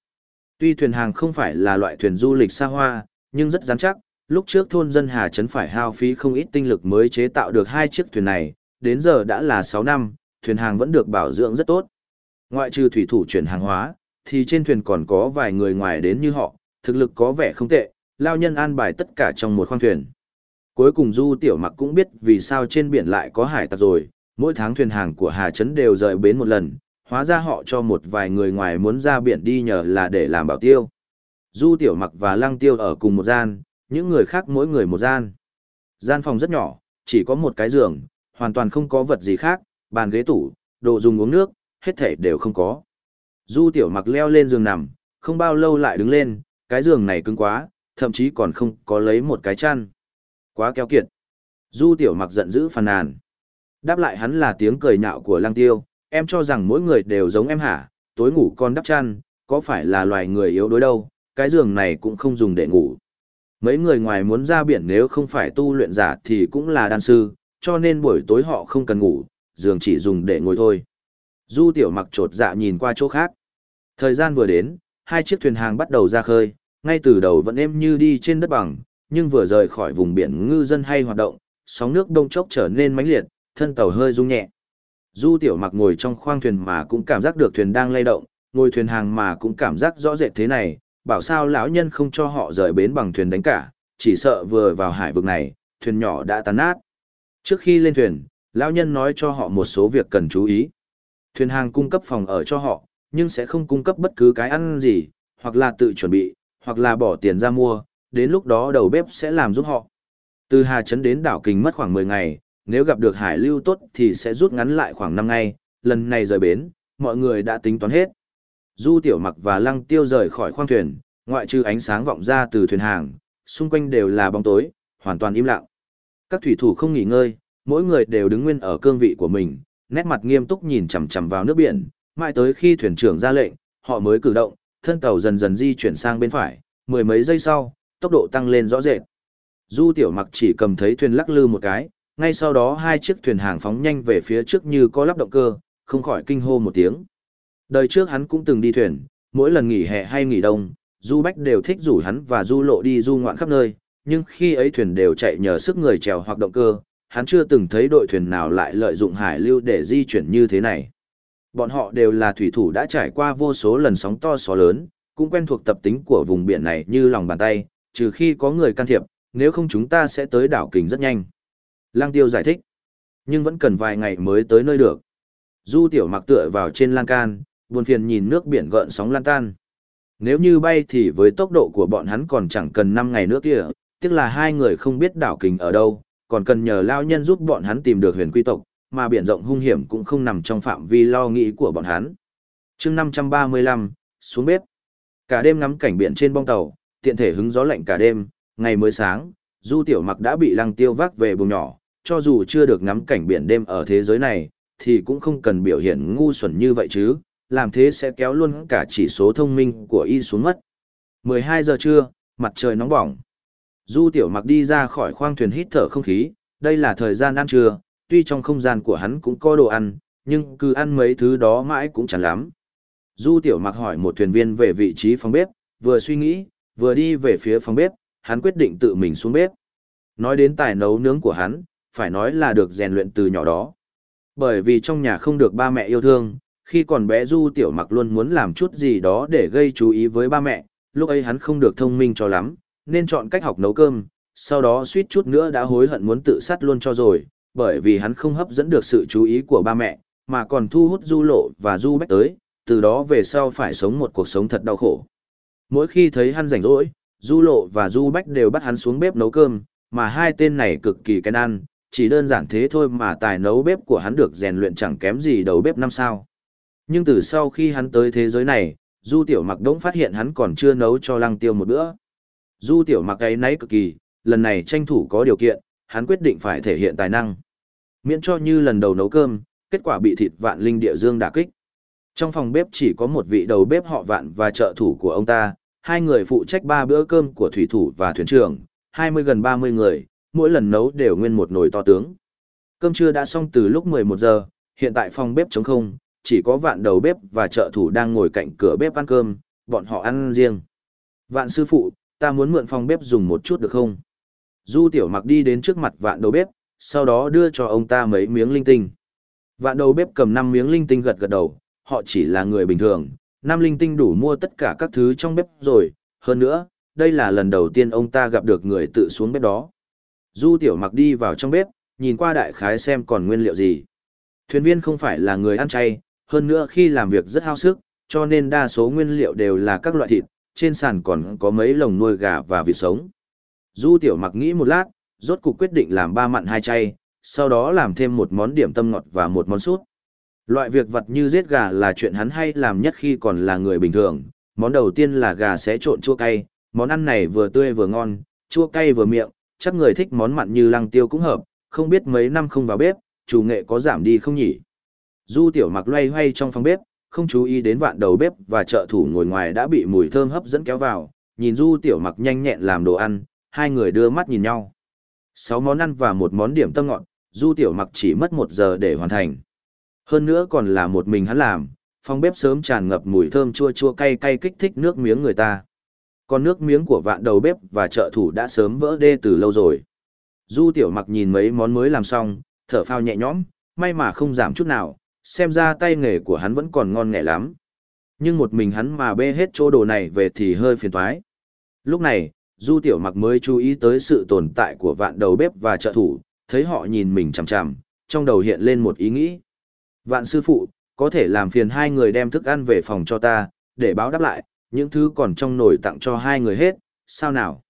Tuy thuyền hàng không phải là loại thuyền du lịch xa hoa, nhưng rất rắn chắc, lúc trước thôn dân Hà Trấn phải hao phí không ít tinh lực mới chế tạo được hai chiếc thuyền này, đến giờ đã là 6 năm, thuyền hàng vẫn được bảo dưỡng rất tốt. Ngoại trừ thủy thủ chuyển hàng hóa, thì trên thuyền còn có vài người ngoài đến như họ, thực lực có vẻ không tệ, lao nhân an bài tất cả trong một khoang thuyền. Cuối cùng Du Tiểu Mặc cũng biết vì sao trên biển lại có hải tặc rồi, mỗi tháng thuyền hàng của Hà Trấn đều rời bến một lần, hóa ra họ cho một vài người ngoài muốn ra biển đi nhờ là để làm bảo tiêu. Du Tiểu Mặc và Lăng Tiêu ở cùng một gian, những người khác mỗi người một gian. Gian phòng rất nhỏ, chỉ có một cái giường, hoàn toàn không có vật gì khác, bàn ghế tủ, đồ dùng uống nước, hết thảy đều không có. Du Tiểu Mặc leo lên giường nằm, không bao lâu lại đứng lên, cái giường này cứng quá, thậm chí còn không có lấy một cái chăn. Quá keo kiệt. Du Tiểu Mặc giận dữ phàn nàn. Đáp lại hắn là tiếng cười nhạo của Lang Tiêu, em cho rằng mỗi người đều giống em hả, tối ngủ con đắp chăn, có phải là loài người yếu đối đâu, cái giường này cũng không dùng để ngủ. Mấy người ngoài muốn ra biển nếu không phải tu luyện giả thì cũng là đan sư, cho nên buổi tối họ không cần ngủ, giường chỉ dùng để ngồi thôi. Du tiểu mặc trột dạ nhìn qua chỗ khác. Thời gian vừa đến, hai chiếc thuyền hàng bắt đầu ra khơi, ngay từ đầu vẫn êm như đi trên đất bằng, nhưng vừa rời khỏi vùng biển ngư dân hay hoạt động, sóng nước đông chốc trở nên mãnh liệt, thân tàu hơi rung nhẹ. Du tiểu mặc ngồi trong khoang thuyền mà cũng cảm giác được thuyền đang lay động, ngồi thuyền hàng mà cũng cảm giác rõ rệt thế này, bảo sao lão nhân không cho họ rời bến bằng thuyền đánh cả, chỉ sợ vừa vào hải vực này, thuyền nhỏ đã tan nát. Trước khi lên thuyền, lão nhân nói cho họ một số việc cần chú ý. Thuyền hàng cung cấp phòng ở cho họ, nhưng sẽ không cung cấp bất cứ cái ăn gì, hoặc là tự chuẩn bị, hoặc là bỏ tiền ra mua, đến lúc đó đầu bếp sẽ làm giúp họ. Từ Hà Trấn đến đảo Kình mất khoảng 10 ngày, nếu gặp được hải lưu tốt thì sẽ rút ngắn lại khoảng 5 ngày, lần này rời bến, mọi người đã tính toán hết. Du Tiểu Mặc và Lăng Tiêu rời khỏi khoang thuyền, ngoại trừ ánh sáng vọng ra từ thuyền hàng, xung quanh đều là bóng tối, hoàn toàn im lặng. Các thủy thủ không nghỉ ngơi, mỗi người đều đứng nguyên ở cương vị của mình, nét mặt nghiêm túc nhìn chằm chằm vào nước biển, mãi tới khi thuyền trưởng ra lệnh, họ mới cử động, thân tàu dần dần di chuyển sang bên phải, mười mấy giây sau, tốc độ tăng lên rõ rệt. Du Tiểu Mặc chỉ cầm thấy thuyền lắc lư một cái, ngay sau đó hai chiếc thuyền hàng phóng nhanh về phía trước như có lắp động cơ, không khỏi kinh hô một tiếng. Đời trước hắn cũng từng đi thuyền, mỗi lần nghỉ hè hay nghỉ đông, Du Bách đều thích rủ hắn và Du Lộ đi du ngoạn khắp nơi, nhưng khi ấy thuyền đều chạy nhờ sức người chèo hoặc động cơ, hắn chưa từng thấy đội thuyền nào lại lợi dụng hải lưu để di chuyển như thế này. Bọn họ đều là thủy thủ đã trải qua vô số lần sóng to gió lớn, cũng quen thuộc tập tính của vùng biển này như lòng bàn tay, trừ khi có người can thiệp, nếu không chúng ta sẽ tới đảo kình rất nhanh. Lang tiêu giải thích, nhưng vẫn cần vài ngày mới tới nơi được. Du tiểu mặc tựa vào trên lan can, buồn phiền nhìn nước biển gợn sóng lan tan. Nếu như bay thì với tốc độ của bọn hắn còn chẳng cần 5 ngày nữa kia, tiếc là hai người không biết đảo kình ở đâu, còn cần nhờ lao nhân giúp bọn hắn tìm được huyền quy tộc, mà biển rộng hung hiểm cũng không nằm trong phạm vi lo nghĩ của bọn hắn. chương 535, xuống bếp. Cả đêm ngắm cảnh biển trên bong tàu, tiện thể hứng gió lạnh cả đêm, ngày mới sáng, Du Tiểu Mặc đã bị lăng tiêu vác về buồng nhỏ, cho dù chưa được ngắm cảnh biển đêm ở thế giới này, thì cũng không cần biểu hiện ngu xuẩn như vậy chứ, làm thế sẽ kéo luôn cả chỉ số thông minh của y xuống mất. 12 giờ trưa, mặt trời nóng bỏng. Du Tiểu Mặc đi ra khỏi khoang thuyền hít thở không khí, đây là thời gian ăn trưa, tuy trong không gian của hắn cũng có đồ ăn, nhưng cứ ăn mấy thứ đó mãi cũng chẳng lắm. Du Tiểu Mặc hỏi một thuyền viên về vị trí phòng bếp, vừa suy nghĩ, vừa đi về phía phòng bếp, hắn quyết định tự mình xuống bếp. Nói đến tài nấu nướng của hắn, phải nói là được rèn luyện từ nhỏ đó. Bởi vì trong nhà không được ba mẹ yêu thương, khi còn bé Du Tiểu Mặc luôn muốn làm chút gì đó để gây chú ý với ba mẹ, lúc ấy hắn không được thông minh cho lắm, nên chọn cách học nấu cơm, sau đó suýt chút nữa đã hối hận muốn tự sát luôn cho rồi, bởi vì hắn không hấp dẫn được sự chú ý của ba mẹ, mà còn thu hút Du Lộ và Du Bách tới, từ đó về sau phải sống một cuộc sống thật đau khổ. Mỗi khi thấy hắn rảnh rỗi, Du Lộ và Du Bách đều bắt hắn xuống bếp nấu cơm, mà hai tên này cực kỳ kén ăn, chỉ đơn giản thế thôi mà tài nấu bếp của hắn được rèn luyện chẳng kém gì đầu bếp năm sao. Nhưng từ sau khi hắn tới thế giới này, Du Tiểu Mặc đống phát hiện hắn còn chưa nấu cho Lăng Tiêu một bữa. Du Tiểu Mặc ấy nấy cực kỳ, lần này tranh thủ có điều kiện, hắn quyết định phải thể hiện tài năng. Miễn cho như lần đầu nấu cơm, kết quả bị thịt vạn linh địa dương đả kích. Trong phòng bếp chỉ có một vị đầu bếp họ vạn và trợ thủ của ông ta, hai người phụ trách ba bữa cơm của thủy thủ và thuyền trưởng, hai mươi gần ba mươi người, mỗi lần nấu đều nguyên một nồi to tướng. Cơm trưa đã xong từ lúc mười một giờ, hiện tại phòng bếp trống không, chỉ có vạn đầu bếp và trợ thủ đang ngồi cạnh cửa bếp ăn cơm, bọn họ ăn riêng. Vạn sư phụ, ta muốn mượn phòng bếp dùng một chút được không? Du tiểu mặc đi đến trước mặt vạn đầu bếp, sau đó đưa cho ông ta mấy miếng linh tinh. Vạn đầu bếp cầm 5 miếng linh tinh gật gật đầu, họ chỉ là người bình thường, năm linh tinh đủ mua tất cả các thứ trong bếp rồi, hơn nữa, đây là lần đầu tiên ông ta gặp được người tự xuống bếp đó. Du tiểu mặc đi vào trong bếp, nhìn qua đại khái xem còn nguyên liệu gì. Thuyền viên không phải là người ăn chay, hơn nữa khi làm việc rất hao sức, cho nên đa số nguyên liệu đều là các loại thịt, trên sàn còn có mấy lồng nuôi gà và vịt sống. Du tiểu mặc nghĩ một lát, rốt cục quyết định làm ba mặn hai chay, sau đó làm thêm một món điểm tâm ngọt và một món sút. Loại việc vật như giết gà là chuyện hắn hay làm nhất khi còn là người bình thường. Món đầu tiên là gà sẽ trộn chua cay, món ăn này vừa tươi vừa ngon, chua cay vừa miệng, chắc người thích món mặn như lăng tiêu cũng hợp, không biết mấy năm không vào bếp, chủ nghệ có giảm đi không nhỉ. Du tiểu mặc loay hoay trong phòng bếp, không chú ý đến vạn đầu bếp và trợ thủ ngồi ngoài đã bị mùi thơm hấp dẫn kéo vào, nhìn du tiểu mặc nhanh nhẹn làm đồ ăn, hai người đưa mắt nhìn nhau. Sáu món ăn và một món điểm tâm ngọn, du tiểu mặc chỉ mất một giờ để hoàn thành. Hơn nữa còn là một mình hắn làm, phòng bếp sớm tràn ngập mùi thơm chua chua cay cay kích thích nước miếng người ta. Còn nước miếng của vạn đầu bếp và trợ thủ đã sớm vỡ đê từ lâu rồi. Du tiểu mặc nhìn mấy món mới làm xong, thở phao nhẹ nhõm, may mà không giảm chút nào, xem ra tay nghề của hắn vẫn còn ngon nghẻ lắm. Nhưng một mình hắn mà bê hết chỗ đồ này về thì hơi phiền toái. Lúc này, Du Tiểu Mặc mới chú ý tới sự tồn tại của vạn đầu bếp và trợ thủ, thấy họ nhìn mình chằm chằm, trong đầu hiện lên một ý nghĩ. Vạn sư phụ, có thể làm phiền hai người đem thức ăn về phòng cho ta, để báo đáp lại, những thứ còn trong nồi tặng cho hai người hết, sao nào?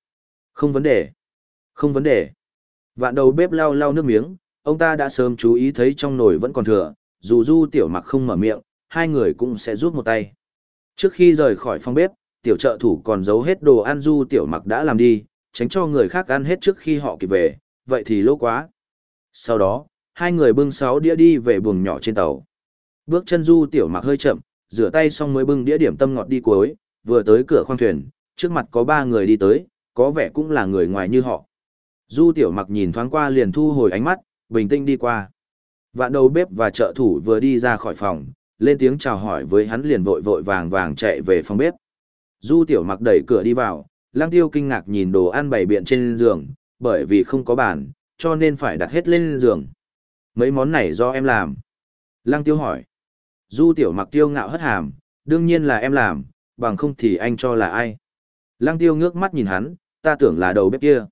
Không vấn đề. Không vấn đề. Vạn đầu bếp lau lau nước miếng, ông ta đã sớm chú ý thấy trong nồi vẫn còn thừa, dù du tiểu mặc không mở miệng, hai người cũng sẽ rút một tay. Trước khi rời khỏi phòng bếp, tiểu trợ thủ còn giấu hết đồ ăn du tiểu mặc đã làm đi, tránh cho người khác ăn hết trước khi họ kịp về, vậy thì lỗ quá. Sau đó, hai người bưng sáu đĩa đi về buồng nhỏ trên tàu. Bước chân du tiểu mặc hơi chậm, rửa tay xong mới bưng đĩa điểm tâm ngọt đi cuối, vừa tới cửa khoang thuyền, trước mặt có ba người đi tới, có vẻ cũng là người ngoài như họ. Du tiểu mặc nhìn thoáng qua liền thu hồi ánh mắt, bình tĩnh đi qua. Vạn đầu bếp và trợ thủ vừa đi ra khỏi phòng, lên tiếng chào hỏi với hắn liền vội vội vàng vàng chạy về phòng bếp. Du tiểu mặc đẩy cửa đi vào, lang tiêu kinh ngạc nhìn đồ ăn bày biện trên giường, bởi vì không có bàn, cho nên phải đặt hết lên giường. Mấy món này do em làm. Lang tiêu hỏi. Du tiểu mặc tiêu ngạo hất hàm, đương nhiên là em làm, bằng không thì anh cho là ai. Lang tiêu ngước mắt nhìn hắn, ta tưởng là đầu bếp kia.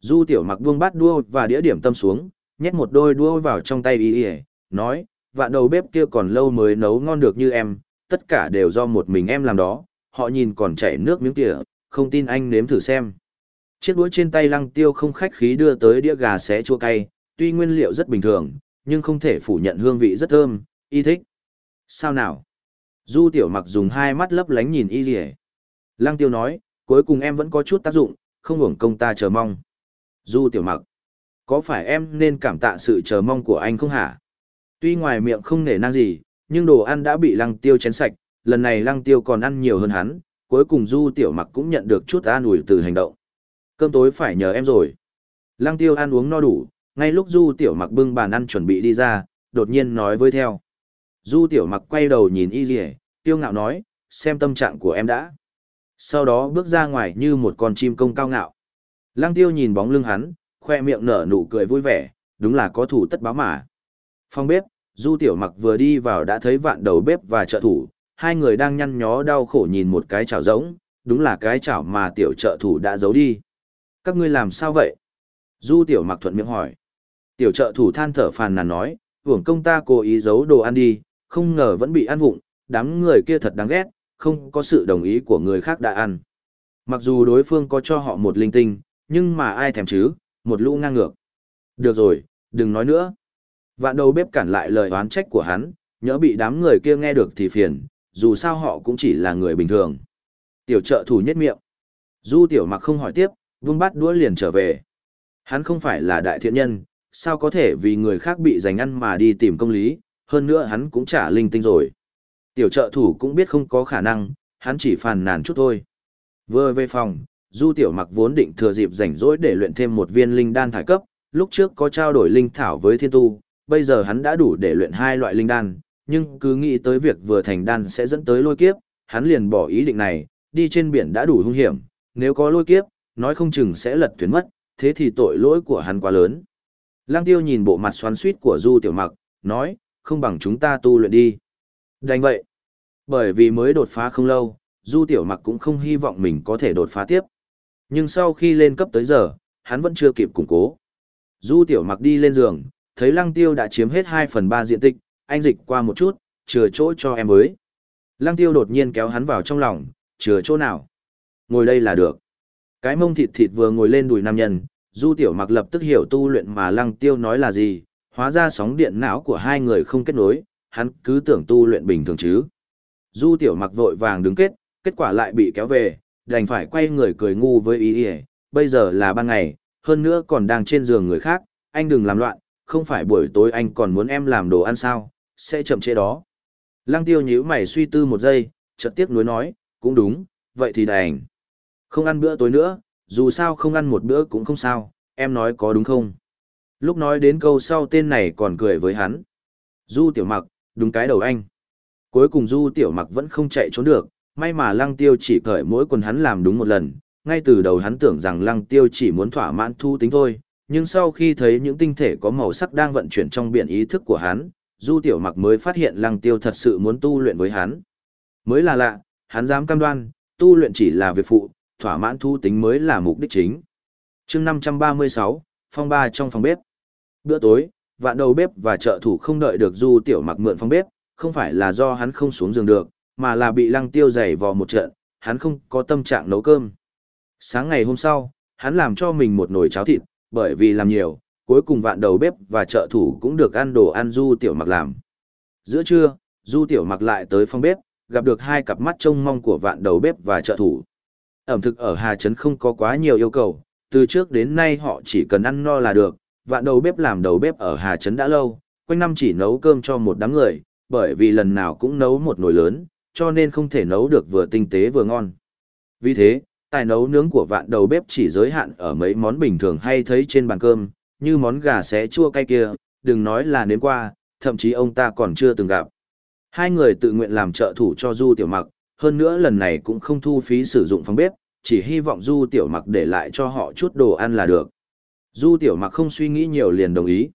Du tiểu mặc buông bát đua và đĩa điểm tâm xuống, nhét một đôi đua vào trong tay y y, nói, vạn đầu bếp kia còn lâu mới nấu ngon được như em, tất cả đều do một mình em làm đó, họ nhìn còn chảy nước miếng tỉa, không tin anh nếm thử xem. Chiếc đũa trên tay lăng tiêu không khách khí đưa tới đĩa gà xé chua cay, tuy nguyên liệu rất bình thường, nhưng không thể phủ nhận hương vị rất thơm, y thích. Sao nào? Du tiểu mặc dùng hai mắt lấp lánh nhìn y rỉ. Lăng tiêu nói, cuối cùng em vẫn có chút tác dụng, không hưởng công ta chờ mong. Du tiểu mặc, có phải em nên cảm tạ sự chờ mong của anh không hả? Tuy ngoài miệng không nể nang gì, nhưng đồ ăn đã bị lăng tiêu chén sạch, lần này lăng tiêu còn ăn nhiều hơn hắn, cuối cùng du tiểu mặc cũng nhận được chút an ủi từ hành động. Cơm tối phải nhờ em rồi. Lăng tiêu ăn uống no đủ, ngay lúc du tiểu mặc bưng bàn ăn chuẩn bị đi ra, đột nhiên nói với theo. Du tiểu mặc quay đầu nhìn y dì tiêu ngạo nói, xem tâm trạng của em đã. Sau đó bước ra ngoài như một con chim công cao ngạo. Lăng tiêu nhìn bóng lưng hắn, khoe miệng nở nụ cười vui vẻ, đúng là có thủ tất báo mà. Phong bếp, du tiểu mặc vừa đi vào đã thấy vạn đầu bếp và trợ thủ, hai người đang nhăn nhó đau khổ nhìn một cái chảo giống, đúng là cái chảo mà tiểu trợ thủ đã giấu đi. Các ngươi làm sao vậy? Du tiểu mặc thuận miệng hỏi. Tiểu trợ thủ than thở phàn nàn nói, hưởng công ta cố ý giấu đồ ăn đi, không ngờ vẫn bị ăn vụng, đám người kia thật đáng ghét, không có sự đồng ý của người khác đã ăn. Mặc dù đối phương có cho họ một linh tinh, nhưng mà ai thèm chứ, một lũ ngang ngược. Được rồi, đừng nói nữa. Vạn đầu bếp cản lại lời oán trách của hắn, nhỡ bị đám người kia nghe được thì phiền, dù sao họ cũng chỉ là người bình thường. Tiểu trợ thủ nhất miệng. Du tiểu mặc không hỏi tiếp, vung bát đũa liền trở về. Hắn không phải là đại thiện nhân, sao có thể vì người khác bị giành ăn mà đi tìm công lý, hơn nữa hắn cũng trả linh tinh rồi. Tiểu trợ thủ cũng biết không có khả năng, hắn chỉ phàn nàn chút thôi. Vừa về phòng, Du Tiểu Mặc vốn định thừa dịp rảnh rỗi để luyện thêm một viên linh đan thải cấp, lúc trước có trao đổi linh thảo với thiên tu, bây giờ hắn đã đủ để luyện hai loại linh đan, nhưng cứ nghĩ tới việc vừa thành đan sẽ dẫn tới lôi kiếp, hắn liền bỏ ý định này, đi trên biển đã đủ hung hiểm, nếu có lôi kiếp, nói không chừng sẽ lật thuyền mất, thế thì tội lỗi của hắn quá lớn. Lang tiêu nhìn bộ mặt xoắn suýt của Du Tiểu Mặc, nói, không bằng chúng ta tu luyện đi. Đành vậy. Bởi vì mới đột phá không lâu, Du Tiểu Mặc cũng không hy vọng mình có thể đột phá tiếp. Nhưng sau khi lên cấp tới giờ, hắn vẫn chưa kịp củng cố. Du tiểu mặc đi lên giường, thấy lăng tiêu đã chiếm hết 2 phần 3 diện tích, anh dịch qua một chút, chừa chỗ cho em với. Lăng tiêu đột nhiên kéo hắn vào trong lòng, chừa chỗ nào? Ngồi đây là được. Cái mông thịt thịt vừa ngồi lên đùi nam nhân, du tiểu mặc lập tức hiểu tu luyện mà lăng tiêu nói là gì, hóa ra sóng điện não của hai người không kết nối, hắn cứ tưởng tu luyện bình thường chứ. Du tiểu mặc vội vàng đứng kết, kết quả lại bị kéo về, đành phải quay người cười ngu với ý ý, bây giờ là ban ngày, hơn nữa còn đang trên giường người khác, anh đừng làm loạn, không phải buổi tối anh còn muốn em làm đồ ăn sao, sẽ chậm trễ đó. Lăng tiêu nhíu mày suy tư một giây, chợt tiếc nuối nói, cũng đúng, vậy thì đành. Không ăn bữa tối nữa, dù sao không ăn một bữa cũng không sao, em nói có đúng không? Lúc nói đến câu sau tên này còn cười với hắn. Du tiểu mặc, đúng cái đầu anh. Cuối cùng du tiểu mặc vẫn không chạy trốn được, may mà lăng tiêu chỉ cởi mỗi quần hắn làm đúng một lần. Ngay từ đầu hắn tưởng rằng lăng tiêu chỉ muốn thỏa mãn thu tính thôi, nhưng sau khi thấy những tinh thể có màu sắc đang vận chuyển trong biển ý thức của hắn, du tiểu mặc mới phát hiện lăng tiêu thật sự muốn tu luyện với hắn. Mới là lạ, hắn dám cam đoan, tu luyện chỉ là việc phụ, thỏa mãn thu tính mới là mục đích chính. chương 536, phong ba trong phòng bếp. Bữa tối, vạn đầu bếp và trợ thủ không đợi được du tiểu mặc mượn phòng bếp, không phải là do hắn không xuống giường được, mà là bị lăng tiêu giày vò một trận, hắn không có tâm trạng nấu cơm. Sáng ngày hôm sau, hắn làm cho mình một nồi cháo thịt, bởi vì làm nhiều, cuối cùng vạn đầu bếp và trợ thủ cũng được ăn đồ ăn du tiểu mặc làm. Giữa trưa, du tiểu mặc lại tới phòng bếp, gặp được hai cặp mắt trông mong của vạn đầu bếp và trợ thủ. Ẩm thực ở Hà Trấn không có quá nhiều yêu cầu, từ trước đến nay họ chỉ cần ăn no là được, vạn đầu bếp làm đầu bếp ở Hà Trấn đã lâu, quanh năm chỉ nấu cơm cho một đám người, bởi vì lần nào cũng nấu một nồi lớn, cho nên không thể nấu được vừa tinh tế vừa ngon. Vì thế, tài nấu nướng của vạn đầu bếp chỉ giới hạn ở mấy món bình thường hay thấy trên bàn cơm, như món gà xé chua cay kia, đừng nói là nếm qua, thậm chí ông ta còn chưa từng gặp. Hai người tự nguyện làm trợ thủ cho Du Tiểu Mặc, hơn nữa lần này cũng không thu phí sử dụng phòng bếp, chỉ hy vọng Du Tiểu Mặc để lại cho họ chút đồ ăn là được. Du Tiểu Mặc không suy nghĩ nhiều liền đồng ý.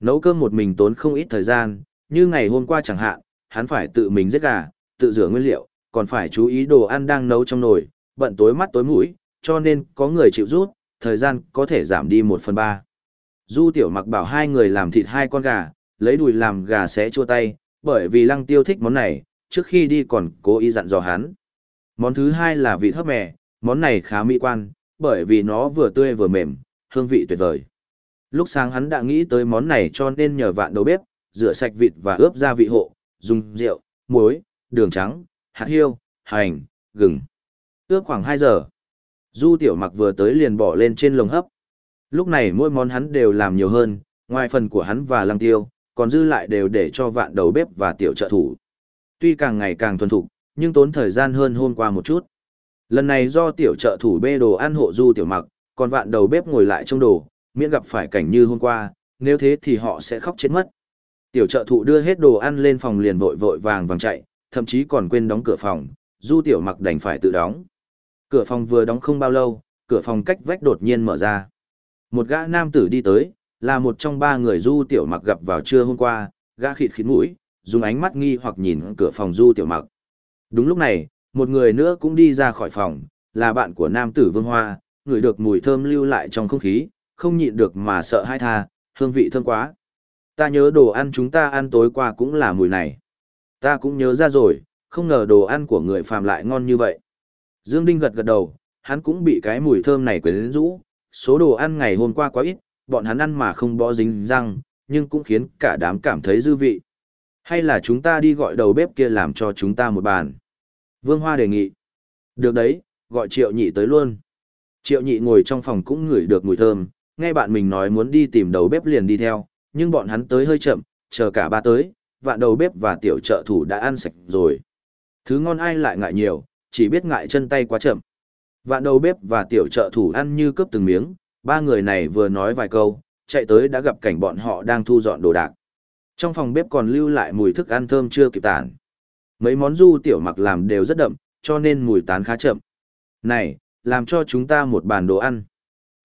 Nấu cơm một mình tốn không ít thời gian, như ngày hôm qua chẳng hạn, hắn phải tự mình giết gà, tự rửa nguyên liệu, còn phải chú ý đồ ăn đang nấu trong nồi, bận tối mắt tối mũi, cho nên có người chịu rút, thời gian có thể giảm đi một phần ba. Du Tiểu Mặc bảo hai người làm thịt hai con gà, lấy đùi làm gà xé chua tay, bởi vì Lăng Tiêu thích món này, trước khi đi còn cố ý dặn dò hắn. Món thứ hai là vị hấp mè, món này khá mỹ quan, bởi vì nó vừa tươi vừa mềm, hương vị tuyệt vời. Lúc sáng hắn đã nghĩ tới món này cho nên nhờ vạn đầu bếp, rửa sạch vịt và ướp gia vị hộ, dùng rượu, muối, đường trắng, hạt hiêu, hành, gừng. Ướp khoảng 2 giờ. Du tiểu mặc vừa tới liền bỏ lên trên lồng hấp. Lúc này mỗi món hắn đều làm nhiều hơn, ngoài phần của hắn và lăng tiêu, còn dư lại đều để cho vạn đầu bếp và tiểu trợ thủ. Tuy càng ngày càng thuần thục, nhưng tốn thời gian hơn hôm qua một chút. Lần này do tiểu trợ thủ bê đồ ăn hộ du tiểu mặc, còn vạn đầu bếp ngồi lại trong đồ, miễn gặp phải cảnh như hôm qua, nếu thế thì họ sẽ khóc chết mất. Tiểu trợ thụ đưa hết đồ ăn lên phòng liền vội vội vàng vàng chạy, thậm chí còn quên đóng cửa phòng, du tiểu mặc đành phải tự đóng. Cửa phòng vừa đóng không bao lâu, cửa phòng cách vách đột nhiên mở ra. Một gã nam tử đi tới, là một trong ba người du tiểu mặc gặp vào trưa hôm qua, gã khịt khịt mũi, dùng ánh mắt nghi hoặc nhìn cửa phòng du tiểu mặc. Đúng lúc này, một người nữa cũng đi ra khỏi phòng, là bạn của nam tử Vương Hoa, ngửi được mùi thơm lưu lại trong không khí, không nhịn được mà sợ hai tha, hương vị thơm quá. Ta nhớ đồ ăn chúng ta ăn tối qua cũng là mùi này. Ta cũng nhớ ra rồi, không ngờ đồ ăn của người phàm lại ngon như vậy. Dương Đinh gật gật đầu, hắn cũng bị cái mùi thơm này quyến rũ, số đồ ăn ngày hôm qua quá ít, bọn hắn ăn mà không bỏ dính răng, nhưng cũng khiến cả đám cảm thấy dư vị. Hay là chúng ta đi gọi đầu bếp kia làm cho chúng ta một bàn? Vương Hoa đề nghị. Được đấy, gọi triệu nhị tới luôn. Triệu nhị ngồi trong phòng cũng ngửi được mùi thơm, nghe bạn mình nói muốn đi tìm đầu bếp liền đi theo, nhưng bọn hắn tới hơi chậm, chờ cả ba tới, vạn đầu bếp và tiểu trợ thủ đã ăn sạch rồi. Thứ ngon ai lại ngại nhiều, chỉ biết ngại chân tay quá chậm. Vạn đầu bếp và tiểu trợ thủ ăn như cướp từng miếng, ba người này vừa nói vài câu, chạy tới đã gặp cảnh bọn họ đang thu dọn đồ đạc. Trong phòng bếp còn lưu lại mùi thức ăn thơm chưa kịp tản. Mấy món du tiểu mặc làm đều rất đậm, cho nên mùi tán khá chậm. Này, làm cho chúng ta một bàn đồ ăn.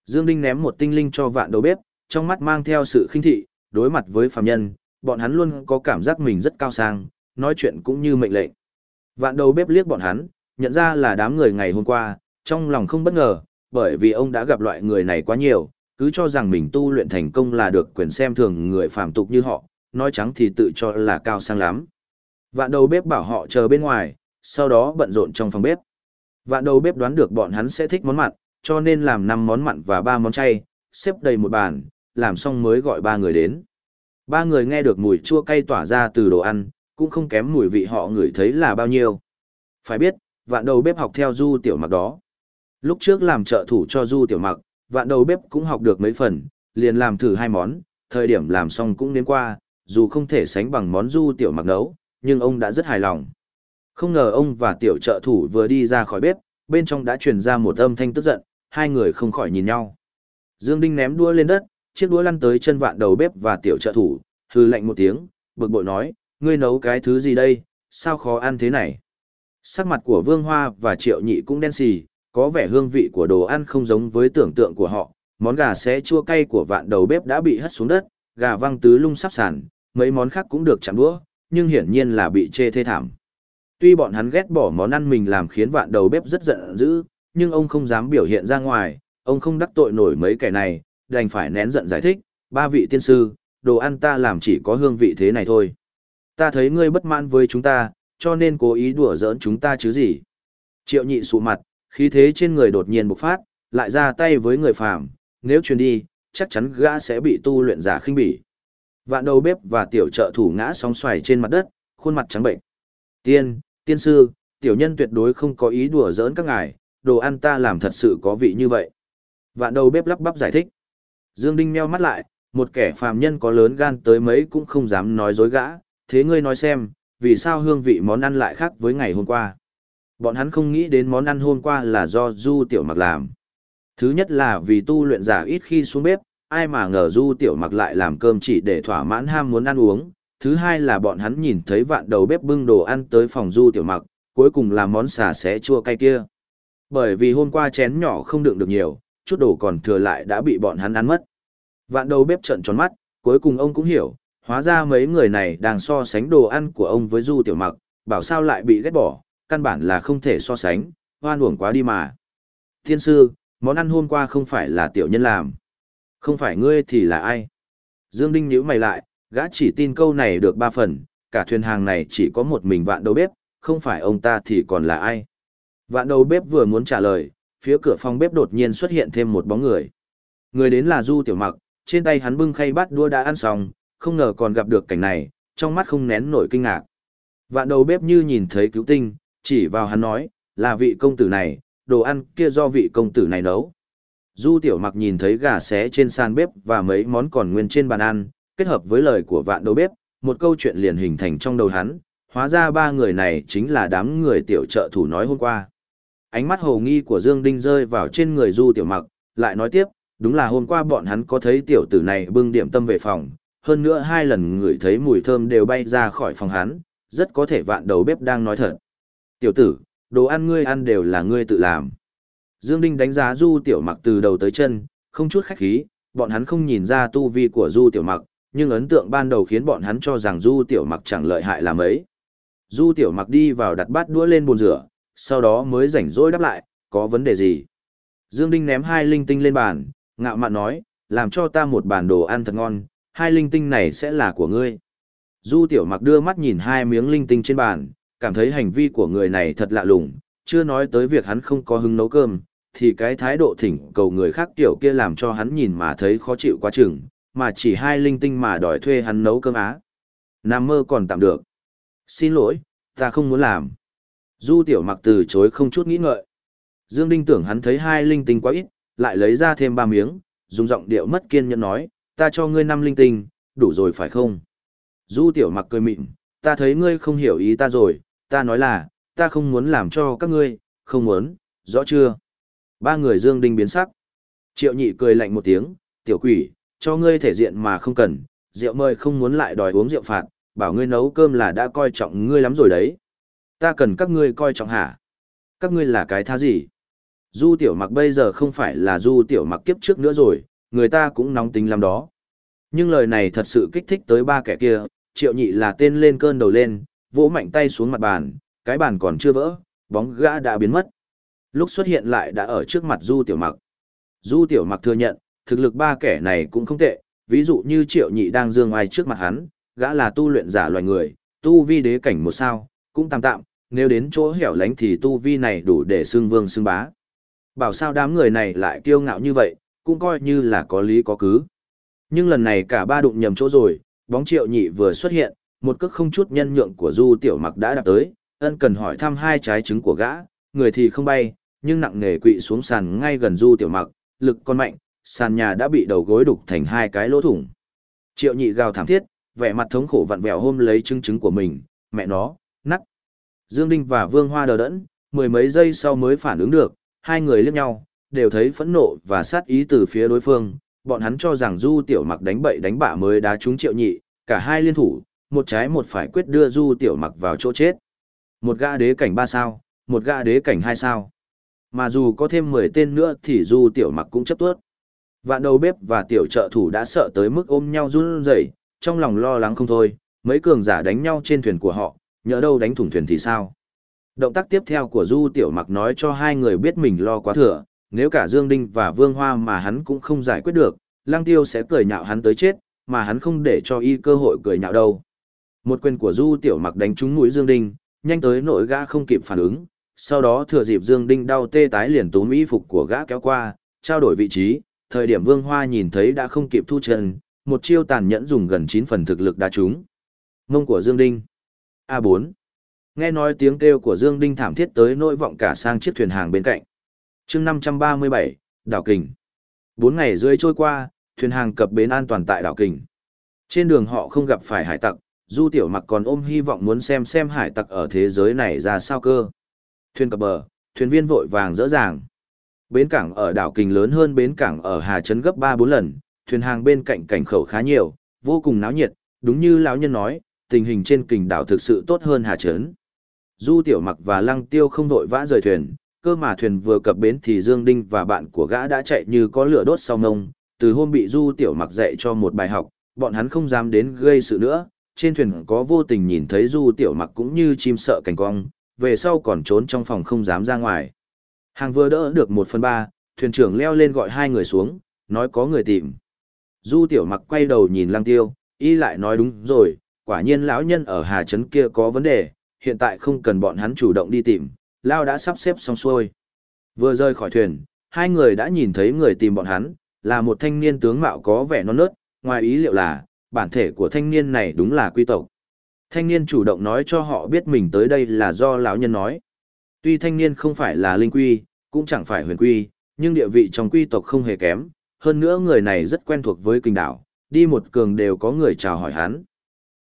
Dương Đinh ném một tinh linh cho vạn đầu bếp, trong mắt mang theo sự khinh thị, đối mặt với phàm nhân, bọn hắn luôn có cảm giác mình rất cao sang, nói chuyện cũng như mệnh lệnh. Vạn đầu bếp liếc bọn hắn, nhận ra là đám người ngày hôm qua, trong lòng không bất ngờ, bởi vì ông đã gặp loại người này quá nhiều, cứ cho rằng mình tu luyện thành công là được quyền xem thường người phàm tục như họ, nói trắng thì tự cho là cao sang lắm. Vạn đầu bếp bảo họ chờ bên ngoài, sau đó bận rộn trong phòng bếp. Vạn đầu bếp đoán được bọn hắn sẽ thích món mặn, cho nên làm 5 món mặn và 3 món chay, xếp đầy một bàn, làm xong mới gọi ba người đến. Ba người nghe được mùi chua cay tỏa ra từ đồ ăn, cũng không kém mùi vị họ ngửi thấy là bao nhiêu. Phải biết, vạn đầu bếp học theo du tiểu mặc đó. Lúc trước làm trợ thủ cho du tiểu mặc, vạn đầu bếp cũng học được mấy phần, liền làm thử hai món, thời điểm làm xong cũng đến qua, dù không thể sánh bằng món du tiểu mặc nấu, nhưng ông đã rất hài lòng. Không ngờ ông và tiểu trợ thủ vừa đi ra khỏi bếp, bên trong đã truyền ra một âm thanh tức giận, hai người không khỏi nhìn nhau. Dương Đinh ném đũa lên đất, chiếc đũa lăn tới chân vạn đầu bếp và tiểu trợ thủ, hư lạnh một tiếng, bực bội nói, ngươi nấu cái thứ gì đây, sao khó ăn thế này. Sắc mặt của Vương Hoa và Triệu Nhị cũng đen xì, có vẻ hương vị của đồ ăn không giống với tưởng tượng của họ, món gà xé chua cay của vạn đầu bếp đã bị hất xuống đất, gà văng tứ lung sắp sàn, mấy món khác cũng được chạm đũa, nhưng hiển nhiên là bị chê thê thảm. Tuy bọn hắn ghét bỏ món ăn mình làm khiến vạn đầu bếp rất giận dữ, nhưng ông không dám biểu hiện ra ngoài, ông không đắc tội nổi mấy kẻ này, đành phải nén giận giải thích, ba vị tiên sư, đồ ăn ta làm chỉ có hương vị thế này thôi. Ta thấy ngươi bất mãn với chúng ta, cho nên cố ý đùa giỡn chúng ta chứ gì. Triệu nhị sụ mặt, khí thế trên người đột nhiên bộc phát, lại ra tay với người phàm, nếu truyền đi, chắc chắn gã sẽ bị tu luyện giả khinh bỉ. Vạn đầu bếp và tiểu trợ thủ ngã sóng xoài trên mặt đất, khuôn mặt trắng bệnh. Tiên, tiên sư, tiểu nhân tuyệt đối không có ý đùa giỡn các ngài, đồ ăn ta làm thật sự có vị như vậy. Vạn đầu bếp lắp bắp giải thích. Dương Đinh meo mắt lại, một kẻ phàm nhân có lớn gan tới mấy cũng không dám nói dối gã, thế ngươi nói xem, vì sao hương vị món ăn lại khác với ngày hôm qua. Bọn hắn không nghĩ đến món ăn hôm qua là do Du Tiểu Mặc làm. Thứ nhất là vì tu luyện giả ít khi xuống bếp, ai mà ngờ Du Tiểu Mặc lại làm cơm chỉ để thỏa mãn ham muốn ăn uống. Thứ hai là bọn hắn nhìn thấy vạn đầu bếp bưng đồ ăn tới phòng Du Tiểu Mặc, cuối cùng là món xà xé chua cay kia. Bởi vì hôm qua chén nhỏ không đựng được nhiều, chút đồ còn thừa lại đã bị bọn hắn ăn mất. Vạn đầu bếp trợn tròn mắt, cuối cùng ông cũng hiểu, hóa ra mấy người này đang so sánh đồ ăn của ông với Du Tiểu Mặc, bảo sao lại bị ghét bỏ, căn bản là không thể so sánh, hoan uổng quá đi mà. Thiên sư, món ăn hôm qua không phải là tiểu nhân làm. Không phải ngươi thì là ai? Dương Đinh nhíu mày lại, gã chỉ tin câu này được ba phần, cả thuyền hàng này chỉ có một mình vạn đầu bếp, không phải ông ta thì còn là ai? Vạn đầu bếp vừa muốn trả lời, phía cửa phòng bếp đột nhiên xuất hiện thêm một bóng người. Người đến là Du Tiểu Mặc, trên tay hắn bưng khay bát đua đã ăn xong, không ngờ còn gặp được cảnh này, trong mắt không nén nổi kinh ngạc. Vạn đầu bếp như nhìn thấy cứu tinh, chỉ vào hắn nói, là vị công tử này, đồ ăn kia do vị công tử này nấu. Du tiểu mặc nhìn thấy gà xé trên sàn bếp và mấy món còn nguyên trên bàn ăn, kết hợp với lời của vạn đầu bếp, một câu chuyện liền hình thành trong đầu hắn, hóa ra ba người này chính là đám người tiểu trợ thủ nói hôm qua. Ánh mắt hồ nghi của Dương Đinh rơi vào trên người Du tiểu mặc, lại nói tiếp, đúng là hôm qua bọn hắn có thấy tiểu tử này bưng điểm tâm về phòng, hơn nữa hai lần ngửi thấy mùi thơm đều bay ra khỏi phòng hắn, rất có thể vạn đầu bếp đang nói thật. Tiểu tử, đồ ăn ngươi ăn đều là ngươi tự làm. Dương Đinh đánh giá Du Tiểu Mặc từ đầu tới chân, không chút khách khí, bọn hắn không nhìn ra tu vi của Du Tiểu Mặc, nhưng ấn tượng ban đầu khiến bọn hắn cho rằng Du Tiểu Mặc chẳng lợi hại là mấy. Du Tiểu Mặc đi vào đặt bát đũa lên bồn rửa, sau đó mới rảnh rỗi đáp lại, có vấn đề gì? Dương Đinh ném hai linh tinh lên bàn, ngạo mạn nói, làm cho ta một bàn đồ ăn thật ngon, hai linh tinh này sẽ là của ngươi. Du Tiểu Mặc đưa mắt nhìn hai miếng linh tinh trên bàn, cảm thấy hành vi của người này thật lạ lùng, chưa nói tới việc hắn không có hứng nấu cơm, thì cái thái độ thỉnh cầu người khác tiểu kia làm cho hắn nhìn mà thấy khó chịu quá chừng, mà chỉ hai linh tinh mà đòi thuê hắn nấu cơm á. Nam mơ còn tạm được. Xin lỗi, ta không muốn làm. Du tiểu mặc từ chối không chút nghĩ ngợi. Dương Đinh tưởng hắn thấy hai linh tinh quá ít, lại lấy ra thêm ba miếng, dùng giọng điệu mất kiên nhẫn nói, ta cho ngươi năm linh tinh, đủ rồi phải không? Du tiểu mặc cười mịn, ta thấy ngươi không hiểu ý ta rồi, ta nói là, ta không muốn làm cho các ngươi, không muốn, rõ chưa? Ba người Dương Đinh biến sắc. Triệu nhị cười lạnh một tiếng, tiểu quỷ, cho ngươi thể diện mà không cần, rượu mời không muốn lại đòi uống rượu phạt, bảo ngươi nấu cơm là đã coi trọng ngươi lắm rồi đấy. Ta cần các ngươi coi trọng hả? Các ngươi là cái tha gì? Du tiểu mặc bây giờ không phải là du tiểu mặc kiếp trước nữa rồi, người ta cũng nóng tính lắm đó. Nhưng lời này thật sự kích thích tới ba kẻ kia, triệu nhị là tên lên cơn đầu lên, vỗ mạnh tay xuống mặt bàn, cái bàn còn chưa vỡ, bóng gã đã biến mất. Lúc xuất hiện lại đã ở trước mặt Du Tiểu Mặc. Du Tiểu Mặc thừa nhận, thực lực ba kẻ này cũng không tệ, ví dụ như triệu nhị đang dương ai trước mặt hắn, gã là tu luyện giả loài người, tu vi đế cảnh một sao, cũng tạm tạm, nếu đến chỗ hẻo lánh thì tu vi này đủ để xưng vương xưng bá. Bảo sao đám người này lại kiêu ngạo như vậy, cũng coi như là có lý có cứ. Nhưng lần này cả ba đụng nhầm chỗ rồi, bóng triệu nhị vừa xuất hiện, một cước không chút nhân nhượng của du tiểu mặc đã đạp tới, ân cần hỏi thăm hai trái trứng của gã, người thì không bay, nhưng nặng nề quỵ xuống sàn ngay gần du tiểu mặc, lực con mạnh, sàn nhà đã bị đầu gối đục thành hai cái lỗ thủng. Triệu nhị gào thảm thiết, vẻ mặt thống khổ vặn vẹo hôm lấy trứng trứng của mình, mẹ nó, nắc. Dương Đinh và Vương Hoa đờ đẫn, mười mấy giây sau mới phản ứng được, hai người liếc nhau, đều thấy phẫn nộ và sát ý từ phía đối phương, bọn hắn cho rằng Du Tiểu Mặc đánh bậy đánh bạ mới đá trúng Triệu Nhị, cả hai liên thủ, một trái một phải quyết đưa Du Tiểu Mặc vào chỗ chết. Một gã đế cảnh ba sao, một gã đế cảnh hai sao. Mà dù có thêm 10 tên nữa thì Du Tiểu Mặc cũng chấp tuốt. Vạn đầu bếp và tiểu trợ thủ đã sợ tới mức ôm nhau run rẩy, trong lòng lo lắng không thôi, mấy cường giả đánh nhau trên thuyền của họ, nhỡ đâu đánh thủng thuyền thì sao. Động tác tiếp theo của Du Tiểu Mặc nói cho hai người biết mình lo quá thừa, nếu cả Dương Đinh và Vương Hoa mà hắn cũng không giải quyết được, Lăng Tiêu sẽ cười nhạo hắn tới chết, mà hắn không để cho y cơ hội cười nhạo đâu. Một quyền của Du Tiểu Mặc đánh trúng mũi Dương Đinh, nhanh tới nội gã không kịp phản ứng, sau đó thừa dịp Dương Đinh đau tê tái liền túm y phục của gã kéo qua, trao đổi vị trí, thời điểm Vương Hoa nhìn thấy đã không kịp thu chân, một chiêu tàn nhẫn dùng gần 9 phần thực lực đá trúng. Mông của Dương Đinh. A4. Nghe nói tiếng kêu của Dương Đinh thảm thiết tới nỗi vọng cả sang chiếc thuyền hàng bên cạnh. chương 537, Đảo Kình. Bốn ngày rưỡi trôi qua, thuyền hàng cập bến an toàn tại Đảo Kình. Trên đường họ không gặp phải hải tặc, Du Tiểu Mặc còn ôm hy vọng muốn xem xem hải tặc ở thế giới này ra sao cơ. Thuyền cập bờ, thuyền viên vội vàng dỡ ràng. Bến cảng ở đảo Kình lớn hơn bến cảng ở Hà Trấn gấp 3-4 lần, thuyền hàng bên cạnh cảnh khẩu khá nhiều, vô cùng náo nhiệt, đúng như lão nhân nói, tình hình trên kình đảo thực sự tốt hơn Hà Trấn. Du Tiểu Mặc và Lăng Tiêu không vội vã rời thuyền, cơ mà thuyền vừa cập bến thì Dương Đinh và bạn của gã đã chạy như có lửa đốt sau ngông, từ hôm bị Du Tiểu Mặc dạy cho một bài học, bọn hắn không dám đến gây sự nữa, trên thuyền có vô tình nhìn thấy Du Tiểu Mặc cũng như chim sợ cảnh cong, về sau còn trốn trong phòng không dám ra ngoài. Hàng vừa đỡ được một phần ba, thuyền trưởng leo lên gọi hai người xuống, nói có người tìm. Du Tiểu Mặc quay đầu nhìn Lăng Tiêu, y lại nói đúng rồi, quả nhiên lão nhân ở Hà Trấn kia có vấn đề, hiện tại không cần bọn hắn chủ động đi tìm, Lao đã sắp xếp xong xuôi. Vừa rơi khỏi thuyền, hai người đã nhìn thấy người tìm bọn hắn, là một thanh niên tướng mạo có vẻ non nớt, ngoài ý liệu là, bản thể của thanh niên này đúng là quy tộc. Thanh niên chủ động nói cho họ biết mình tới đây là do lão nhân nói. Tuy thanh niên không phải là linh quy, cũng chẳng phải huyền quy, nhưng địa vị trong quy tộc không hề kém, hơn nữa người này rất quen thuộc với kinh đảo, đi một cường đều có người chào hỏi hắn.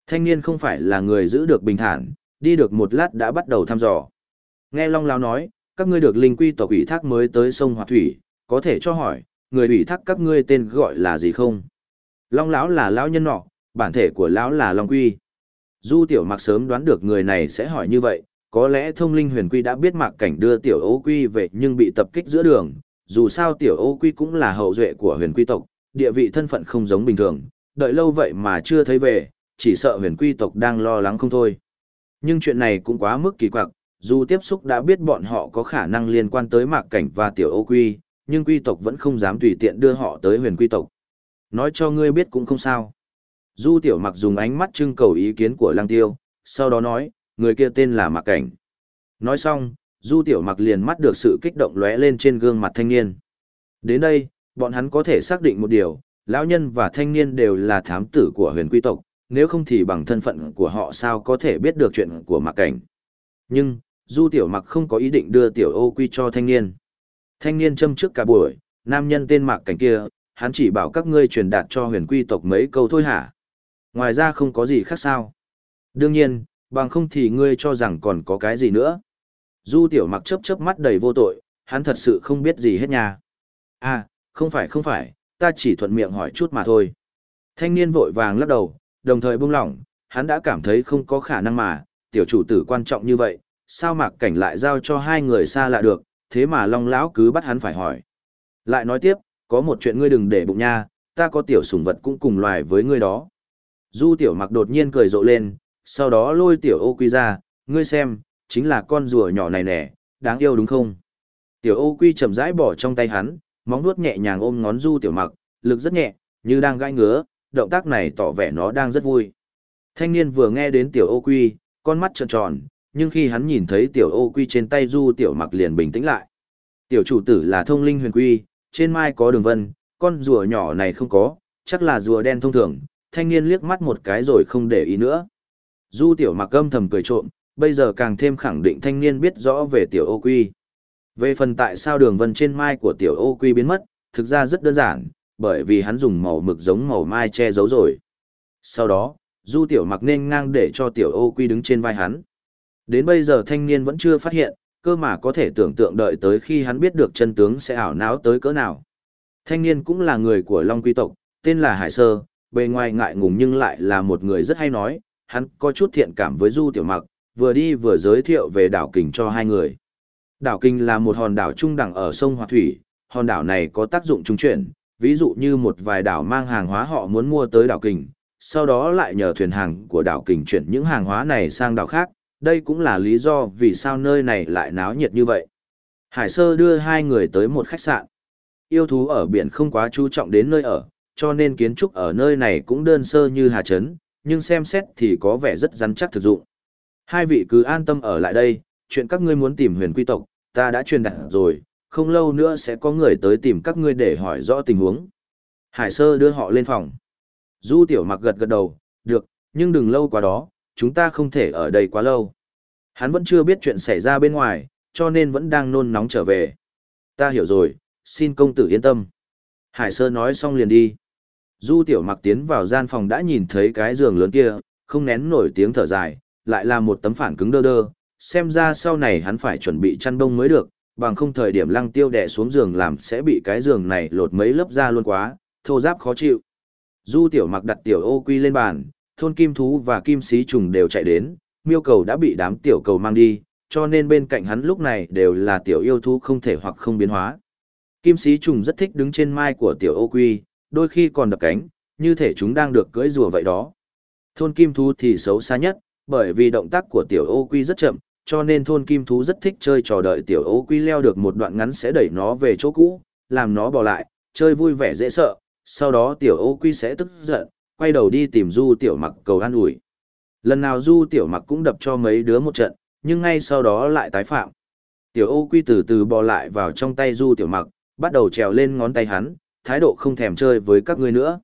Thanh niên không phải là người giữ được bình thản, đi được một lát đã bắt đầu thăm dò. Nghe Long Lão nói, các ngươi được linh quy tộc ủy thác mới tới sông Hoạt Thủy, có thể cho hỏi, người ủy thác các ngươi tên gọi là gì không? Long Lão là lão nhân nọ, bản thể của lão là Long Quy. Du Tiểu Mặc sớm đoán được người này sẽ hỏi như vậy, có lẽ thông linh huyền quy đã biết mạc cảnh đưa Tiểu Ô Quy về nhưng bị tập kích giữa đường, dù sao Tiểu Ô Quy cũng là hậu duệ của huyền quy tộc, địa vị thân phận không giống bình thường, đợi lâu vậy mà chưa thấy về, chỉ sợ huyền quy tộc đang lo lắng không thôi. Nhưng chuyện này cũng quá mức kỳ quặc, dù tiếp xúc đã biết bọn họ có khả năng liên quan tới mạc cảnh và tiểu ô quy, nhưng quy tộc vẫn không dám tùy tiện đưa họ tới huyền quy tộc. Nói cho ngươi biết cũng không sao. Du tiểu mặc dùng ánh mắt trưng cầu ý kiến của lăng tiêu, sau đó nói, người kia tên là mạc cảnh. Nói xong, du tiểu mặc liền mắt được sự kích động lóe lên trên gương mặt thanh niên. Đến đây, bọn hắn có thể xác định một điều, lão nhân và thanh niên đều là thám tử của huyền quy tộc, nếu không thì bằng thân phận của họ sao có thể biết được chuyện của mạc cảnh. Nhưng, Du Tiểu Mặc không có ý định đưa Tiểu ô quy cho thanh niên. Thanh niên châm trước cả buổi, nam nhân tên mạc cảnh kia, hắn chỉ bảo các ngươi truyền đạt cho huyền quy tộc mấy câu thôi hả? Ngoài ra không có gì khác sao? Đương nhiên, bằng không thì ngươi cho rằng còn có cái gì nữa. Du Tiểu Mặc chớp chớp mắt đầy vô tội, hắn thật sự không biết gì hết nha. À, không phải không phải, ta chỉ thuận miệng hỏi chút mà thôi. Thanh niên vội vàng lắc đầu, đồng thời buông lỏng, hắn đã cảm thấy không có khả năng mà, tiểu chủ tử quan trọng như vậy, sao mạc cảnh lại giao cho hai người xa lạ được, thế mà long lão cứ bắt hắn phải hỏi. Lại nói tiếp, có một chuyện ngươi đừng để bụng nha, ta có tiểu sủng vật cũng cùng loài với ngươi đó. Du tiểu mặc đột nhiên cười rộ lên, sau đó lôi tiểu ô quy ra, ngươi xem, chính là con rùa nhỏ này nè, đáng yêu đúng không? Tiểu ô quy chậm rãi bỏ trong tay hắn, móng nuốt nhẹ nhàng ôm ngón du tiểu mặc, lực rất nhẹ, như đang gãi ngứa, động tác này tỏ vẻ nó đang rất vui. Thanh niên vừa nghe đến tiểu ô quy, con mắt trợn tròn, nhưng khi hắn nhìn thấy tiểu ô quy trên tay du tiểu mặc liền bình tĩnh lại. Tiểu chủ tử là thông linh huyền quy, trên mai có đường vân, con rùa nhỏ này không có, chắc là rùa đen thông thường, thanh niên liếc mắt một cái rồi không để ý nữa. Du tiểu mặc âm thầm cười trộm, bây giờ càng thêm khẳng định thanh niên biết rõ về tiểu ô quy. Về phần tại sao đường vân trên mai của tiểu ô quy biến mất, thực ra rất đơn giản, bởi vì hắn dùng màu mực giống màu mai che giấu rồi. Sau đó, du tiểu mặc nên ngang để cho tiểu ô quy đứng trên vai hắn. Đến bây giờ thanh niên vẫn chưa phát hiện, cơ mà có thể tưởng tượng đợi tới khi hắn biết được chân tướng sẽ ảo não tới cỡ nào. Thanh niên cũng là người của Long Quy tộc, tên là Hải Sơ, bề ngoài ngại ngùng nhưng lại là một người rất hay nói, hắn có chút thiện cảm với Du Tiểu Mặc, vừa đi vừa giới thiệu về đảo Kình cho hai người. Đảo Kình là một hòn đảo trung đẳng ở sông Hoa Thủy, hòn đảo này có tác dụng trung chuyển, ví dụ như một vài đảo mang hàng hóa họ muốn mua tới đảo Kình, sau đó lại nhờ thuyền hàng của đảo Kình chuyển những hàng hóa này sang đảo khác, đây cũng là lý do vì sao nơi này lại náo nhiệt như vậy. Hải Sơ đưa hai người tới một khách sạn. Yêu thú ở biển không quá chú trọng đến nơi ở, cho nên kiến trúc ở nơi này cũng đơn sơ như Hà Trấn, nhưng xem xét thì có vẻ rất rắn chắc thực dụng. Hai vị cứ an tâm ở lại đây, chuyện các ngươi muốn tìm huyền quy tộc, ta đã truyền đạt rồi, không lâu nữa sẽ có người tới tìm các ngươi để hỏi rõ tình huống. Hải sơ đưa họ lên phòng. Du tiểu mặc gật gật đầu, được, nhưng đừng lâu quá đó, chúng ta không thể ở đây quá lâu. Hắn vẫn chưa biết chuyện xảy ra bên ngoài, cho nên vẫn đang nôn nóng trở về. Ta hiểu rồi, xin công tử yên tâm. Hải sơ nói xong liền đi. Du tiểu mặc tiến vào gian phòng đã nhìn thấy cái giường lớn kia, không nén nổi tiếng thở dài, lại là một tấm phản cứng đơ đơ, xem ra sau này hắn phải chuẩn bị chăn bông mới được, bằng không thời điểm lăng tiêu đẻ xuống giường làm sẽ bị cái giường này lột mấy lớp da luôn quá, thô giáp khó chịu. Du tiểu mặc đặt tiểu ô quy lên bàn, thôn kim thú và kim xí trùng đều chạy đến, miêu cầu đã bị đám tiểu cầu mang đi, cho nên bên cạnh hắn lúc này đều là tiểu yêu thú không thể hoặc không biến hóa. Kim sĩ trùng rất thích đứng trên mai của tiểu ô quy, đôi khi còn đập cánh, như thể chúng đang được cưỡi rùa vậy đó. Thôn kim thú thì xấu xa nhất, bởi vì động tác của tiểu ô quy rất chậm, cho nên thôn kim thú rất thích chơi trò đợi tiểu ô quy leo được một đoạn ngắn sẽ đẩy nó về chỗ cũ, làm nó bỏ lại, chơi vui vẻ dễ sợ, sau đó tiểu ô quy sẽ tức giận, quay đầu đi tìm du tiểu mặc cầu an ủi. Lần nào du tiểu mặc cũng đập cho mấy đứa một trận, nhưng ngay sau đó lại tái phạm. Tiểu ô quy từ từ bò lại vào trong tay du tiểu mặc, bắt đầu trèo lên ngón tay hắn, thái độ không thèm chơi với các ngươi nữa.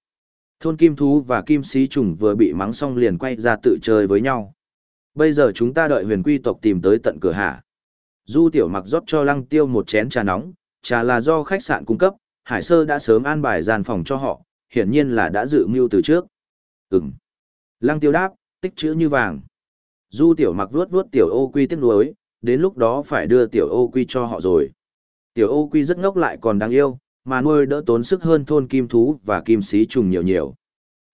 Thôn kim thú và kim sĩ trùng vừa bị mắng xong liền quay ra tự chơi với nhau. Bây giờ chúng ta đợi huyền quy tộc tìm tới tận cửa hạ. Du tiểu mặc rót cho lăng tiêu một chén trà nóng, trà là do khách sạn cung cấp, hải sơ đã sớm an bài gian phòng cho họ, hiển nhiên là đã dự mưu từ trước. Ừm. Lăng tiêu đáp, tích chữ như vàng. Du tiểu mặc vuốt vuốt tiểu ô quy tiếc nuối, đến lúc đó phải đưa tiểu ô quy cho họ rồi. Tiểu ô quy rất ngốc lại còn đáng yêu, mà nuôi đỡ tốn sức hơn thôn kim thú và kim sĩ trùng nhiều nhiều.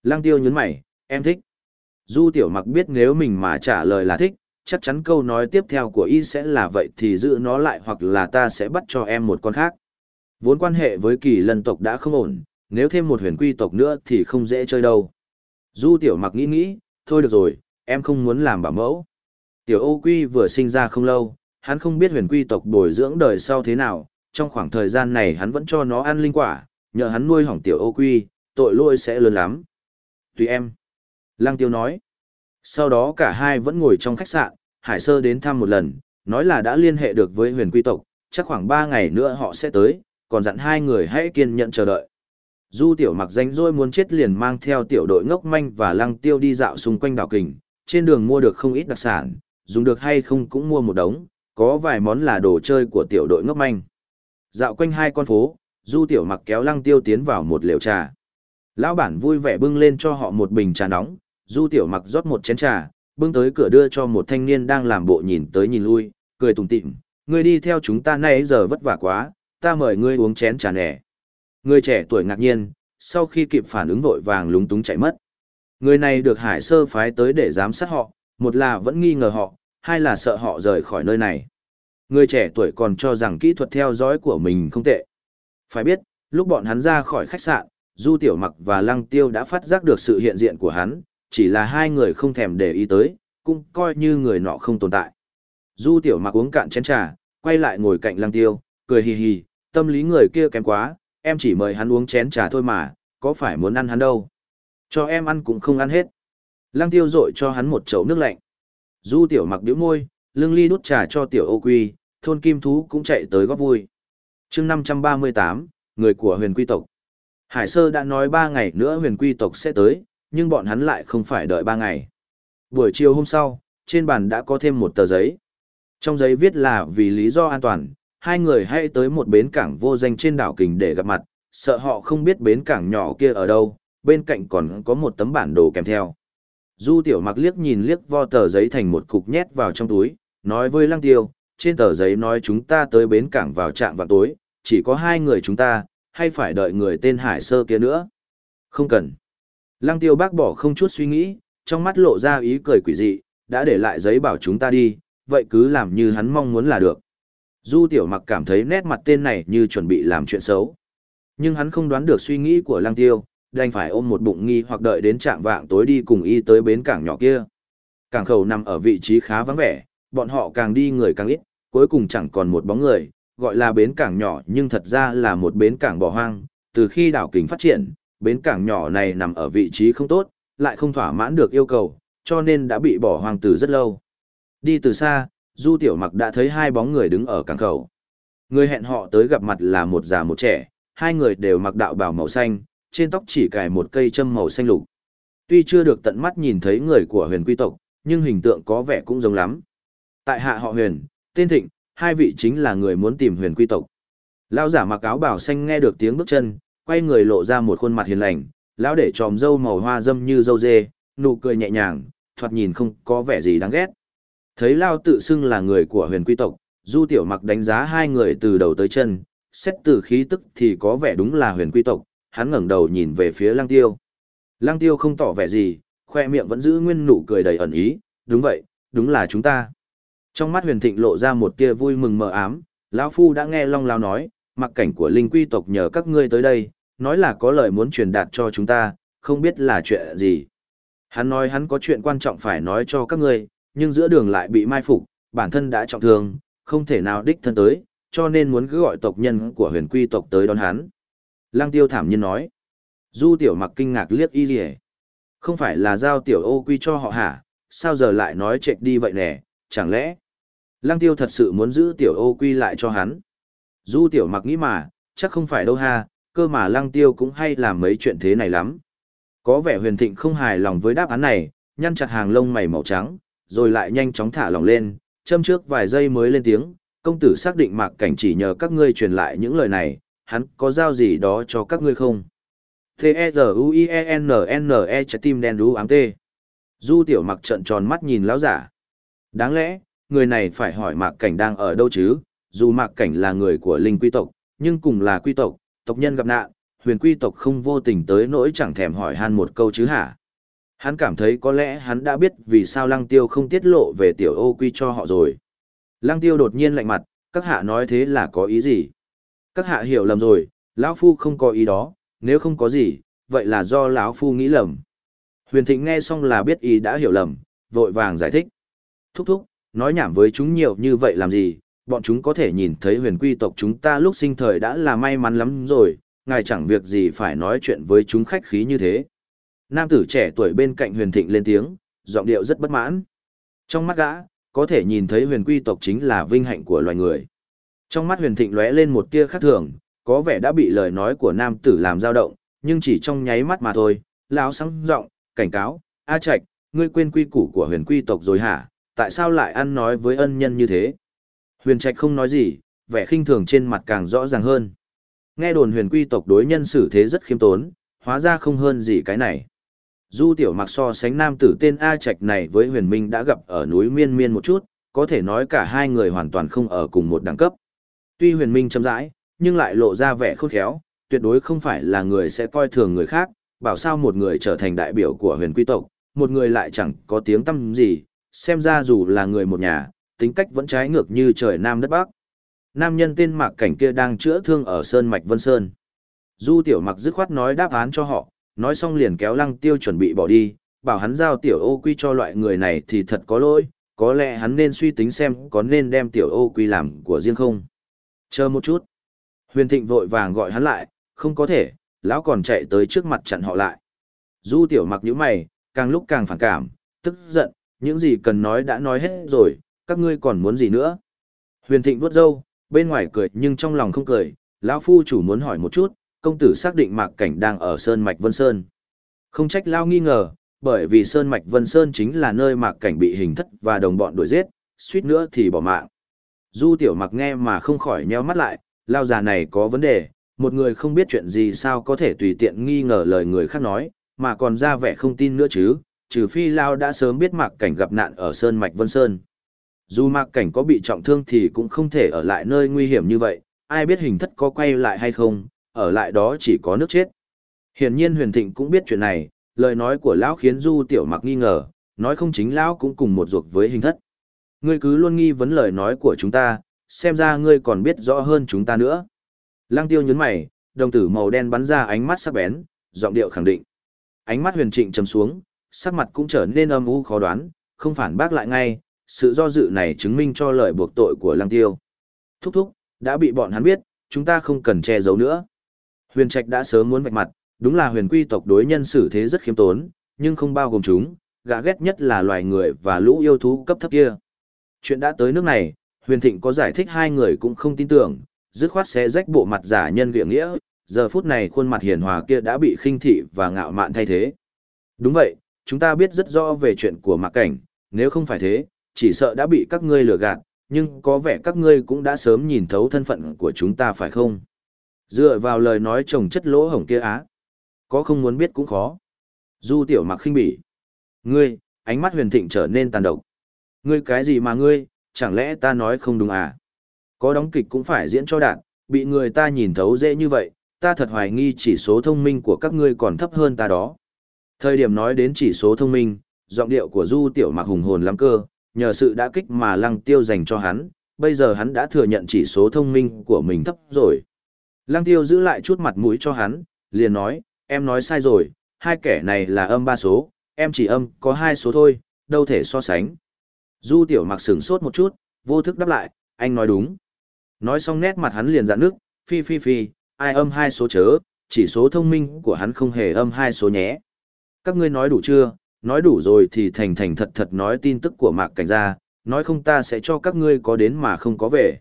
Lăng tiêu nhấn mày, em thích. Du tiểu mặc biết nếu mình mà trả lời là thích, chắc chắn câu nói tiếp theo của y sẽ là vậy thì giữ nó lại hoặc là ta sẽ bắt cho em một con khác. Vốn quan hệ với kỳ lân tộc đã không ổn, nếu thêm một huyền quy tộc nữa thì không dễ chơi đâu. Du tiểu mặc nghĩ nghĩ, thôi được rồi, em không muốn làm bảo mẫu. Tiểu ô quy vừa sinh ra không lâu, hắn không biết huyền quy tộc bồi dưỡng đời sau thế nào, trong khoảng thời gian này hắn vẫn cho nó ăn linh quả, nhờ hắn nuôi hỏng tiểu ô quy, tội lỗi sẽ lớn lắm. Tùy em. Lăng tiêu nói. Sau đó cả hai vẫn ngồi trong khách sạn, Hải Sơ đến thăm một lần, nói là đã liên hệ được với huyền quy tộc, chắc khoảng 3 ngày nữa họ sẽ tới, còn dặn hai người hãy kiên nhẫn chờ đợi. Du tiểu mặc danh rỗi muốn chết liền mang theo tiểu đội ngốc manh và lăng tiêu đi dạo xung quanh đảo kình, trên đường mua được không ít đặc sản, dùng được hay không cũng mua một đống, có vài món là đồ chơi của tiểu đội ngốc manh. Dạo quanh hai con phố, du tiểu mặc kéo lăng tiêu tiến vào một liều trà. Lão bản vui vẻ bưng lên cho họ một bình trà nóng, du tiểu mặc rót một chén trà, bưng tới cửa đưa cho một thanh niên đang làm bộ nhìn tới nhìn lui, cười tủm tỉm, ngươi đi theo chúng ta nay giờ vất vả quá, ta mời ngươi uống chén trà nẻ. Người trẻ tuổi ngạc nhiên, sau khi kịp phản ứng vội vàng lúng túng chạy mất. Người này được hải sơ phái tới để giám sát họ, một là vẫn nghi ngờ họ, hai là sợ họ rời khỏi nơi này. Người trẻ tuổi còn cho rằng kỹ thuật theo dõi của mình không tệ. Phải biết, lúc bọn hắn ra khỏi khách sạn, Du Tiểu Mặc và Lăng Tiêu đã phát giác được sự hiện diện của hắn, chỉ là hai người không thèm để ý tới, cũng coi như người nọ không tồn tại. Du Tiểu Mặc uống cạn chén trà, quay lại ngồi cạnh Lăng Tiêu, cười hì hì, tâm lý người kia kém quá, Em chỉ mời hắn uống chén trà thôi mà, có phải muốn ăn hắn đâu. Cho em ăn cũng không ăn hết. Lăng tiêu rội cho hắn một chậu nước lạnh. Du tiểu mặc điếu môi, lưng ly đút trà cho tiểu ô quy, thôn kim thú cũng chạy tới góp vui. chương 538, người của huyền quy tộc. Hải sơ đã nói ba ngày nữa huyền quy tộc sẽ tới, nhưng bọn hắn lại không phải đợi ba ngày. Buổi chiều hôm sau, trên bàn đã có thêm một tờ giấy. Trong giấy viết là vì lý do an toàn, hai người hãy tới một bến cảng vô danh trên đảo Kình để gặp mặt, sợ họ không biết bến cảng nhỏ kia ở đâu, bên cạnh còn có một tấm bản đồ kèm theo. Du tiểu mặc liếc nhìn liếc vo tờ giấy thành một cục nhét vào trong túi, nói với lăng tiêu, trên tờ giấy nói chúng ta tới bến cảng vào trạm vào tối, chỉ có hai người chúng ta, hay phải đợi người tên Hải Sơ kia nữa? Không cần. Lăng tiêu bác bỏ không chút suy nghĩ, trong mắt lộ ra ý cười quỷ dị, đã để lại giấy bảo chúng ta đi, vậy cứ làm như hắn mong muốn là được. Du tiểu mặc cảm thấy nét mặt tên này như chuẩn bị làm chuyện xấu. Nhưng hắn không đoán được suy nghĩ của lăng tiêu, đành phải ôm một bụng nghi hoặc đợi đến trạng vạng tối đi cùng y tới bến cảng nhỏ kia. Cảng khẩu nằm ở vị trí khá vắng vẻ, bọn họ càng đi người càng ít, cuối cùng chẳng còn một bóng người, gọi là bến cảng nhỏ nhưng thật ra là một bến cảng bỏ hoang. Từ khi đảo kính phát triển, bến cảng nhỏ này nằm ở vị trí không tốt, lại không thỏa mãn được yêu cầu, cho nên đã bị bỏ hoang từ rất lâu. Đi từ xa, Du Tiểu Mặc đã thấy hai bóng người đứng ở cảng khẩu. Người hẹn họ tới gặp mặt là một già một trẻ, hai người đều mặc đạo bào màu xanh, trên tóc chỉ cài một cây châm màu xanh lục. Tuy chưa được tận mắt nhìn thấy người của huyền quy tộc, nhưng hình tượng có vẻ cũng giống lắm. Tại hạ họ huyền, tên thịnh, hai vị chính là người muốn tìm huyền quy tộc. Lão giả mặc áo bảo xanh nghe được tiếng bước chân, quay người lộ ra một khuôn mặt hiền lành, lão để tròm râu màu hoa dâm như râu dê, nụ cười nhẹ nhàng, thoạt nhìn không có vẻ gì đáng ghét. Thấy Lao tự xưng là người của huyền quy tộc, Du Tiểu Mặc đánh giá hai người từ đầu tới chân, xét từ khí tức thì có vẻ đúng là huyền quy tộc, hắn ngẩng đầu nhìn về phía Lăng Tiêu. Lăng Tiêu không tỏ vẻ gì, khoe miệng vẫn giữ nguyên nụ cười đầy ẩn ý, đúng vậy, đúng là chúng ta. Trong mắt huyền thịnh lộ ra một tia vui mừng mờ ám, lão Phu đã nghe Long Lao nói, mặc cảnh của linh quy tộc nhờ các ngươi tới đây, nói là có lời muốn truyền đạt cho chúng ta, không biết là chuyện gì. Hắn nói hắn có chuyện quan trọng phải nói cho các ngươi, nhưng giữa đường lại bị mai phục, bản thân đã trọng thương, không thể nào đích thân tới, cho nên muốn cứ gọi tộc nhân của huyền quy tộc tới đón hắn. Lăng tiêu thảm nhiên nói. Du tiểu mặc kinh ngạc liếc y rìa. Không phải là giao tiểu ô quy cho họ hả, sao giờ lại nói chạy đi vậy nè, chẳng lẽ. Lăng tiêu thật sự muốn giữ tiểu ô quy lại cho hắn. Du tiểu mặc nghĩ mà, chắc không phải đâu ha, cơ mà lăng tiêu cũng hay làm mấy chuyện thế này lắm. Có vẻ huyền thịnh không hài lòng với đáp án này, nhăn chặt hàng lông mày màu trắng, rồi lại nhanh chóng thả lòng lên, châm trước vài giây mới lên tiếng, công tử xác định mạc cảnh chỉ nhờ các ngươi truyền lại những lời này, hắn có giao gì đó cho các ngươi không? T-E-Z-U-I-E-N-N-E e trái tim đen đú ám tê. Du tiểu mặc trận tròn mắt nhìn lão giả. Đáng lẽ, người này phải hỏi mạc cảnh đang ở đâu chứ, dù mạc cảnh là người của linh quy tộc, nhưng cùng là quy tộc, tộc nhân gặp nạn, huyền quy tộc không vô tình tới nỗi chẳng thèm hỏi han một câu chứ hả? Hắn cảm thấy có lẽ hắn đã biết vì sao lăng tiêu không tiết lộ về tiểu ô quy cho họ rồi. Lăng tiêu đột nhiên lạnh mặt, các hạ nói thế là có ý gì? Các hạ hiểu lầm rồi, lão phu không có ý đó, nếu không có gì, vậy là do lão phu nghĩ lầm. Huyền Thịnh nghe xong là biết ý đã hiểu lầm, vội vàng giải thích. Thúc thúc, nói nhảm với chúng nhiều như vậy làm gì, bọn chúng có thể nhìn thấy huyền quy tộc chúng ta lúc sinh thời đã là may mắn lắm rồi, ngài chẳng việc gì phải nói chuyện với chúng khách khí như thế. Nam tử trẻ tuổi bên cạnh huyền thịnh lên tiếng, giọng điệu rất bất mãn. Trong mắt gã, có thể nhìn thấy huyền quy tộc chính là vinh hạnh của loài người. Trong mắt huyền thịnh lóe lên một tia khác thường, có vẻ đã bị lời nói của nam tử làm dao động, nhưng chỉ trong nháy mắt mà thôi, lão sáng giọng, cảnh cáo, A Trạch, ngươi quên quy củ của huyền quy tộc rồi hả, tại sao lại ăn nói với ân nhân như thế? Huyền Trạch không nói gì, vẻ khinh thường trên mặt càng rõ ràng hơn. Nghe đồn huyền quy tộc đối nhân xử thế rất khiêm tốn, hóa ra không hơn gì cái này. Du tiểu mặc so sánh nam tử tên A Trạch này với huyền minh đã gặp ở núi miên miên một chút, có thể nói cả hai người hoàn toàn không ở cùng một đẳng cấp. Tuy huyền minh chậm rãi, nhưng lại lộ ra vẻ khôn khéo, tuyệt đối không phải là người sẽ coi thường người khác, bảo sao một người trở thành đại biểu của huyền quy tộc, một người lại chẳng có tiếng tăm gì, xem ra dù là người một nhà, tính cách vẫn trái ngược như trời Nam đất Bắc. Nam nhân tên Mạc Cảnh kia đang chữa thương ở Sơn Mạch Vân Sơn. Du Tiểu Mặc dứt khoát nói đáp án cho họ, nói xong liền kéo lăng tiêu chuẩn bị bỏ đi, bảo hắn giao tiểu ô quy cho loại người này thì thật có lỗi, có lẽ hắn nên suy tính xem có nên đem tiểu ô quy làm của riêng không. Chờ một chút. Huyền Thịnh vội vàng gọi hắn lại, không có thể, lão còn chạy tới trước mặt chặn họ lại. Du tiểu mặc nhíu mày, càng lúc càng phản cảm, tức giận, những gì cần nói đã nói hết rồi, các ngươi còn muốn gì nữa. Huyền Thịnh vuốt râu, bên ngoài cười nhưng trong lòng không cười, lão phu chủ muốn hỏi một chút, công tử xác định mạc cảnh đang ở Sơn Mạch Vân Sơn. Không trách lao nghi ngờ, bởi vì Sơn Mạch Vân Sơn chính là nơi mạc cảnh bị hình thất và đồng bọn đuổi giết, suýt nữa thì bỏ mạng. Du tiểu mặc nghe mà không khỏi nheo mắt lại, lao già này có vấn đề, một người không biết chuyện gì sao có thể tùy tiện nghi ngờ lời người khác nói, mà còn ra vẻ không tin nữa chứ, trừ phi lao đã sớm biết mạc cảnh gặp nạn ở Sơn Mạch Vân Sơn. Dù mạc cảnh có bị trọng thương thì cũng không thể ở lại nơi nguy hiểm như vậy, ai biết hình thất có quay lại hay không, ở lại đó chỉ có nước chết. Hiển nhiên huyền thịnh cũng biết chuyện này, lời nói của lão khiến du tiểu mặc nghi ngờ, nói không chính lão cũng cùng một ruột với hình thất. Ngươi cứ luôn nghi vấn lời nói của chúng ta, xem ra ngươi còn biết rõ hơn chúng ta nữa. Lăng tiêu nhấn mày, đồng tử màu đen bắn ra ánh mắt sắc bén, giọng điệu khẳng định. Ánh mắt huyền trịnh trầm xuống, sắc mặt cũng trở nên âm u khó đoán, không phản bác lại ngay, sự do dự này chứng minh cho lời buộc tội của lăng tiêu. Thúc thúc, đã bị bọn hắn biết, chúng ta không cần che giấu nữa. Huyền trạch đã sớm muốn vạch mặt, đúng là huyền quy tộc đối nhân xử thế rất khiêm tốn, nhưng không bao gồm chúng, gã ghét nhất là loài người và lũ yêu thú cấp thấp kia. Chuyện đã tới nước này, huyền thịnh có giải thích hai người cũng không tin tưởng, dứt khoát sẽ rách bộ mặt giả nhân viện nghĩa, giờ phút này khuôn mặt hiền hòa kia đã bị khinh thị và ngạo mạn thay thế. Đúng vậy, chúng ta biết rất rõ về chuyện của mạc cảnh, nếu không phải thế, chỉ sợ đã bị các ngươi lừa gạt, nhưng có vẻ các ngươi cũng đã sớm nhìn thấu thân phận của chúng ta phải không? Dựa vào lời nói chồng chất lỗ hổng kia á. Có không muốn biết cũng khó. Du tiểu mặc khinh bỉ. Ngươi, ánh mắt huyền thịnh trở nên tàn độc. Ngươi cái gì mà ngươi, chẳng lẽ ta nói không đúng à? Có đóng kịch cũng phải diễn cho đạt, bị người ta nhìn thấu dễ như vậy, ta thật hoài nghi chỉ số thông minh của các ngươi còn thấp hơn ta đó. Thời điểm nói đến chỉ số thông minh, giọng điệu của Du Tiểu Mặc hùng hồn lắm cơ, nhờ sự đã kích mà Lăng Tiêu dành cho hắn, bây giờ hắn đã thừa nhận chỉ số thông minh của mình thấp rồi. Lăng Tiêu giữ lại chút mặt mũi cho hắn, liền nói, em nói sai rồi, hai kẻ này là âm ba số, em chỉ âm có hai số thôi, đâu thể so sánh. Du Tiểu Mặc sửng sốt một chút, vô thức đáp lại, anh nói đúng. Nói xong nét mặt hắn liền dạn nước, phi phi phi, ai âm hai số chớ, chỉ số thông minh của hắn không hề âm hai số nhé. Các ngươi nói đủ chưa, nói đủ rồi thì thành thành thật thật nói tin tức của mạc cảnh ra, nói không ta sẽ cho các ngươi có đến mà không có về.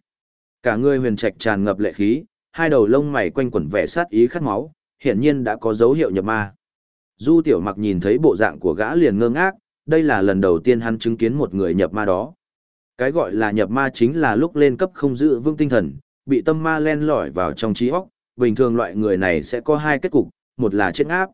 Cả người huyền trạch tràn ngập lệ khí, hai đầu lông mày quanh quẩn vẻ sát ý khát máu, hiển nhiên đã có dấu hiệu nhập ma. Du tiểu mặc nhìn thấy bộ dạng của gã liền ngơ ngác, đây là lần đầu tiên hắn chứng kiến một người nhập ma đó. Cái gọi là nhập ma chính là lúc lên cấp không giữ vững tinh thần, bị tâm ma len lỏi vào trong trí óc, bình thường loại người này sẽ có hai kết cục, một là chết áp,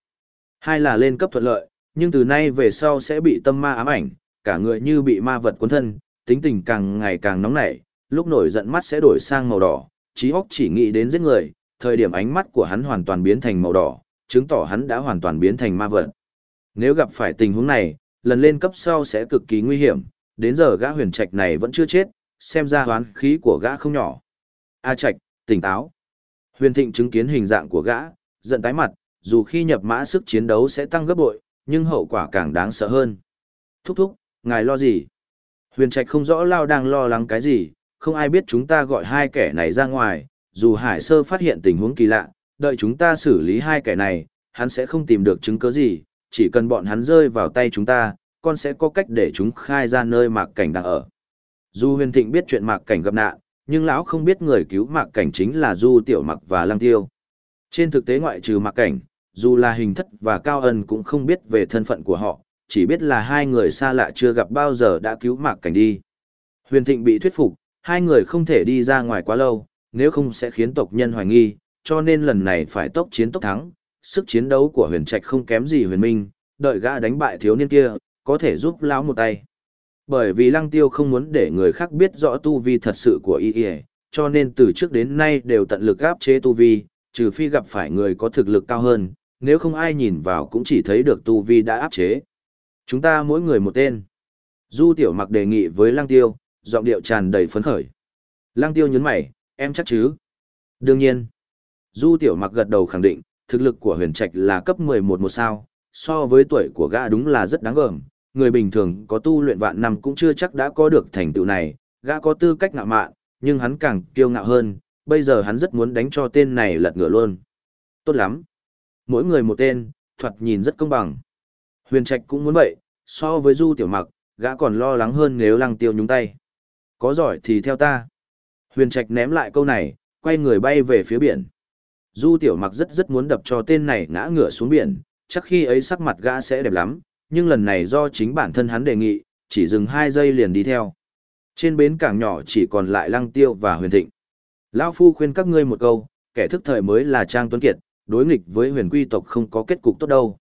hai là lên cấp thuận lợi, nhưng từ nay về sau sẽ bị tâm ma ám ảnh, cả người như bị ma vật cuốn thân, tính tình càng ngày càng nóng nảy, lúc nổi giận mắt sẽ đổi sang màu đỏ, trí óc chỉ nghĩ đến giết người, thời điểm ánh mắt của hắn hoàn toàn biến thành màu đỏ, chứng tỏ hắn đã hoàn toàn biến thành ma vật. Nếu gặp phải tình huống này, lần lên cấp sau sẽ cực kỳ nguy hiểm, đến giờ gã huyền trạch này vẫn chưa chết, xem ra hoán khí của gã không nhỏ. A trạch, tỉnh táo. Huyền thịnh chứng kiến hình dạng của gã, giận tái mặt, dù khi nhập mã sức chiến đấu sẽ tăng gấp bội, nhưng hậu quả càng đáng sợ hơn. Thúc thúc, ngài lo gì? Huyền trạch không rõ lao đang lo lắng cái gì, không ai biết chúng ta gọi hai kẻ này ra ngoài, dù Hải Sơ phát hiện tình huống kỳ lạ, đợi chúng ta xử lý hai kẻ này, hắn sẽ không tìm được chứng cứ gì, chỉ cần bọn hắn rơi vào tay chúng ta, con sẽ có cách để chúng khai ra nơi mạc cảnh đang ở. Dù huyền thịnh biết chuyện mạc cảnh gặp nạn, nhưng lão không biết người cứu mạc cảnh chính là du tiểu mặc và lăng tiêu. Trên thực tế ngoại trừ mạc cảnh, dù là hình thất và cao ân cũng không biết về thân phận của họ, chỉ biết là hai người xa lạ chưa gặp bao giờ đã cứu mạc cảnh đi. Huyền thịnh bị thuyết phục, hai người không thể đi ra ngoài quá lâu, nếu không sẽ khiến tộc nhân hoài nghi, cho nên lần này phải tốc chiến tốc thắng. Sức chiến đấu của huyền trạch không kém gì huyền minh, đợi gã đánh bại thiếu niên kia, có thể giúp lão một tay. Bởi vì lăng tiêu không muốn để người khác biết rõ tu vi thật sự của y y, cho nên từ trước đến nay đều tận lực áp chế tu vi, trừ phi gặp phải người có thực lực cao hơn, nếu không ai nhìn vào cũng chỉ thấy được tu vi đã áp chế. Chúng ta mỗi người một tên. Du tiểu mặc đề nghị với lăng tiêu, giọng điệu tràn đầy phấn khởi. Lăng tiêu nhấn mày, em chắc chứ? Đương nhiên. Du tiểu mặc gật đầu khẳng định, thực lực của huyền trạch là cấp 11 một sao, so với tuổi của gã đúng là rất đáng gờm, người bình thường có tu luyện vạn năm cũng chưa chắc đã có được thành tựu này, gã có tư cách ngạo mạn, nhưng hắn càng kiêu ngạo hơn, bây giờ hắn rất muốn đánh cho tên này lật ngựa luôn. Tốt lắm. Mỗi người một tên, thuật nhìn rất công bằng. Huyền Trạch cũng muốn vậy, so với Du Tiểu Mặc, gã còn lo lắng hơn nếu Lăng Tiêu nhúng tay. Có giỏi thì theo ta. Huyền Trạch ném lại câu này, quay người bay về phía biển. Du Tiểu Mặc rất rất muốn đập cho tên này ngã ngửa xuống biển, chắc khi ấy sắc mặt gã sẽ đẹp lắm, nhưng lần này do chính bản thân hắn đề nghị, chỉ dừng hai giây liền đi theo. Trên bến cảng nhỏ chỉ còn lại Lăng Tiêu và Huyền Thịnh. Lão Phu khuyên các ngươi một câu, kẻ thức thời mới là Trang Tuấn Kiệt, đối nghịch với huyền quy tộc không có kết cục tốt đâu.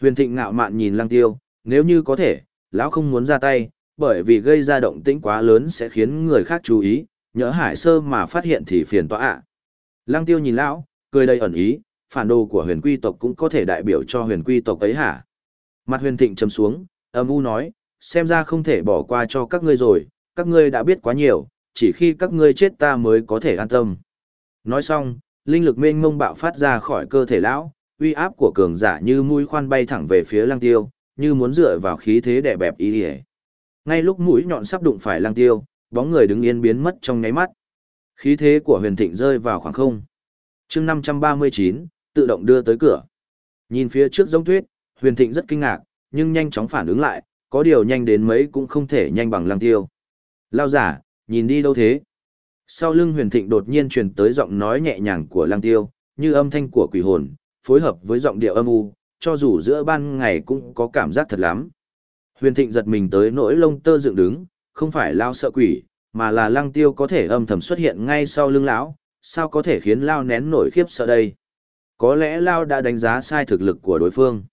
Huyền Thịnh ngạo mạn nhìn Lăng Tiêu, nếu như có thể, lão không muốn ra tay, bởi vì gây ra động tĩnh quá lớn sẽ khiến người khác chú ý, nhỡ hải sơ mà phát hiện thì phiền tọa ạ. Lăng Tiêu nhìn lão, cười đầy ẩn ý, phản đồ của huyền quy tộc cũng có thể đại biểu cho huyền quy tộc ấy hả? Mặt huyền thịnh trầm xuống, âm u nói, xem ra không thể bỏ qua cho các ngươi rồi, các ngươi đã biết quá nhiều, chỉ khi các ngươi chết ta mới có thể an tâm. Nói xong, linh lực mênh mông bạo phát ra khỏi cơ thể lão, uy áp của cường giả như mũi khoan bay thẳng về phía lăng tiêu, như muốn dựa vào khí thế để bẹp ý ỉa. Ngay lúc mũi nhọn sắp đụng phải Lang tiêu, bóng người đứng yên biến mất trong nháy mắt. Khí thế của huyền thịnh rơi vào khoảng không. chương 539, tự động đưa tới cửa. Nhìn phía trước giống tuyết, huyền thịnh rất kinh ngạc, nhưng nhanh chóng phản ứng lại, có điều nhanh đến mấy cũng không thể nhanh bằng Lang tiêu. Lao giả, nhìn đi đâu thế? Sau lưng huyền thịnh đột nhiên truyền tới giọng nói nhẹ nhàng của Lang tiêu, như âm thanh của quỷ hồn, phối hợp với giọng điệu âm u, cho dù giữa ban ngày cũng có cảm giác thật lắm. Huyền thịnh giật mình tới nỗi lông tơ dựng đứng, không phải lao sợ quỷ, mà là lăng tiêu có thể âm thầm xuất hiện ngay sau lưng lão, sao có thể khiến lao nén nổi khiếp sợ đây? Có lẽ lao đã đánh giá sai thực lực của đối phương.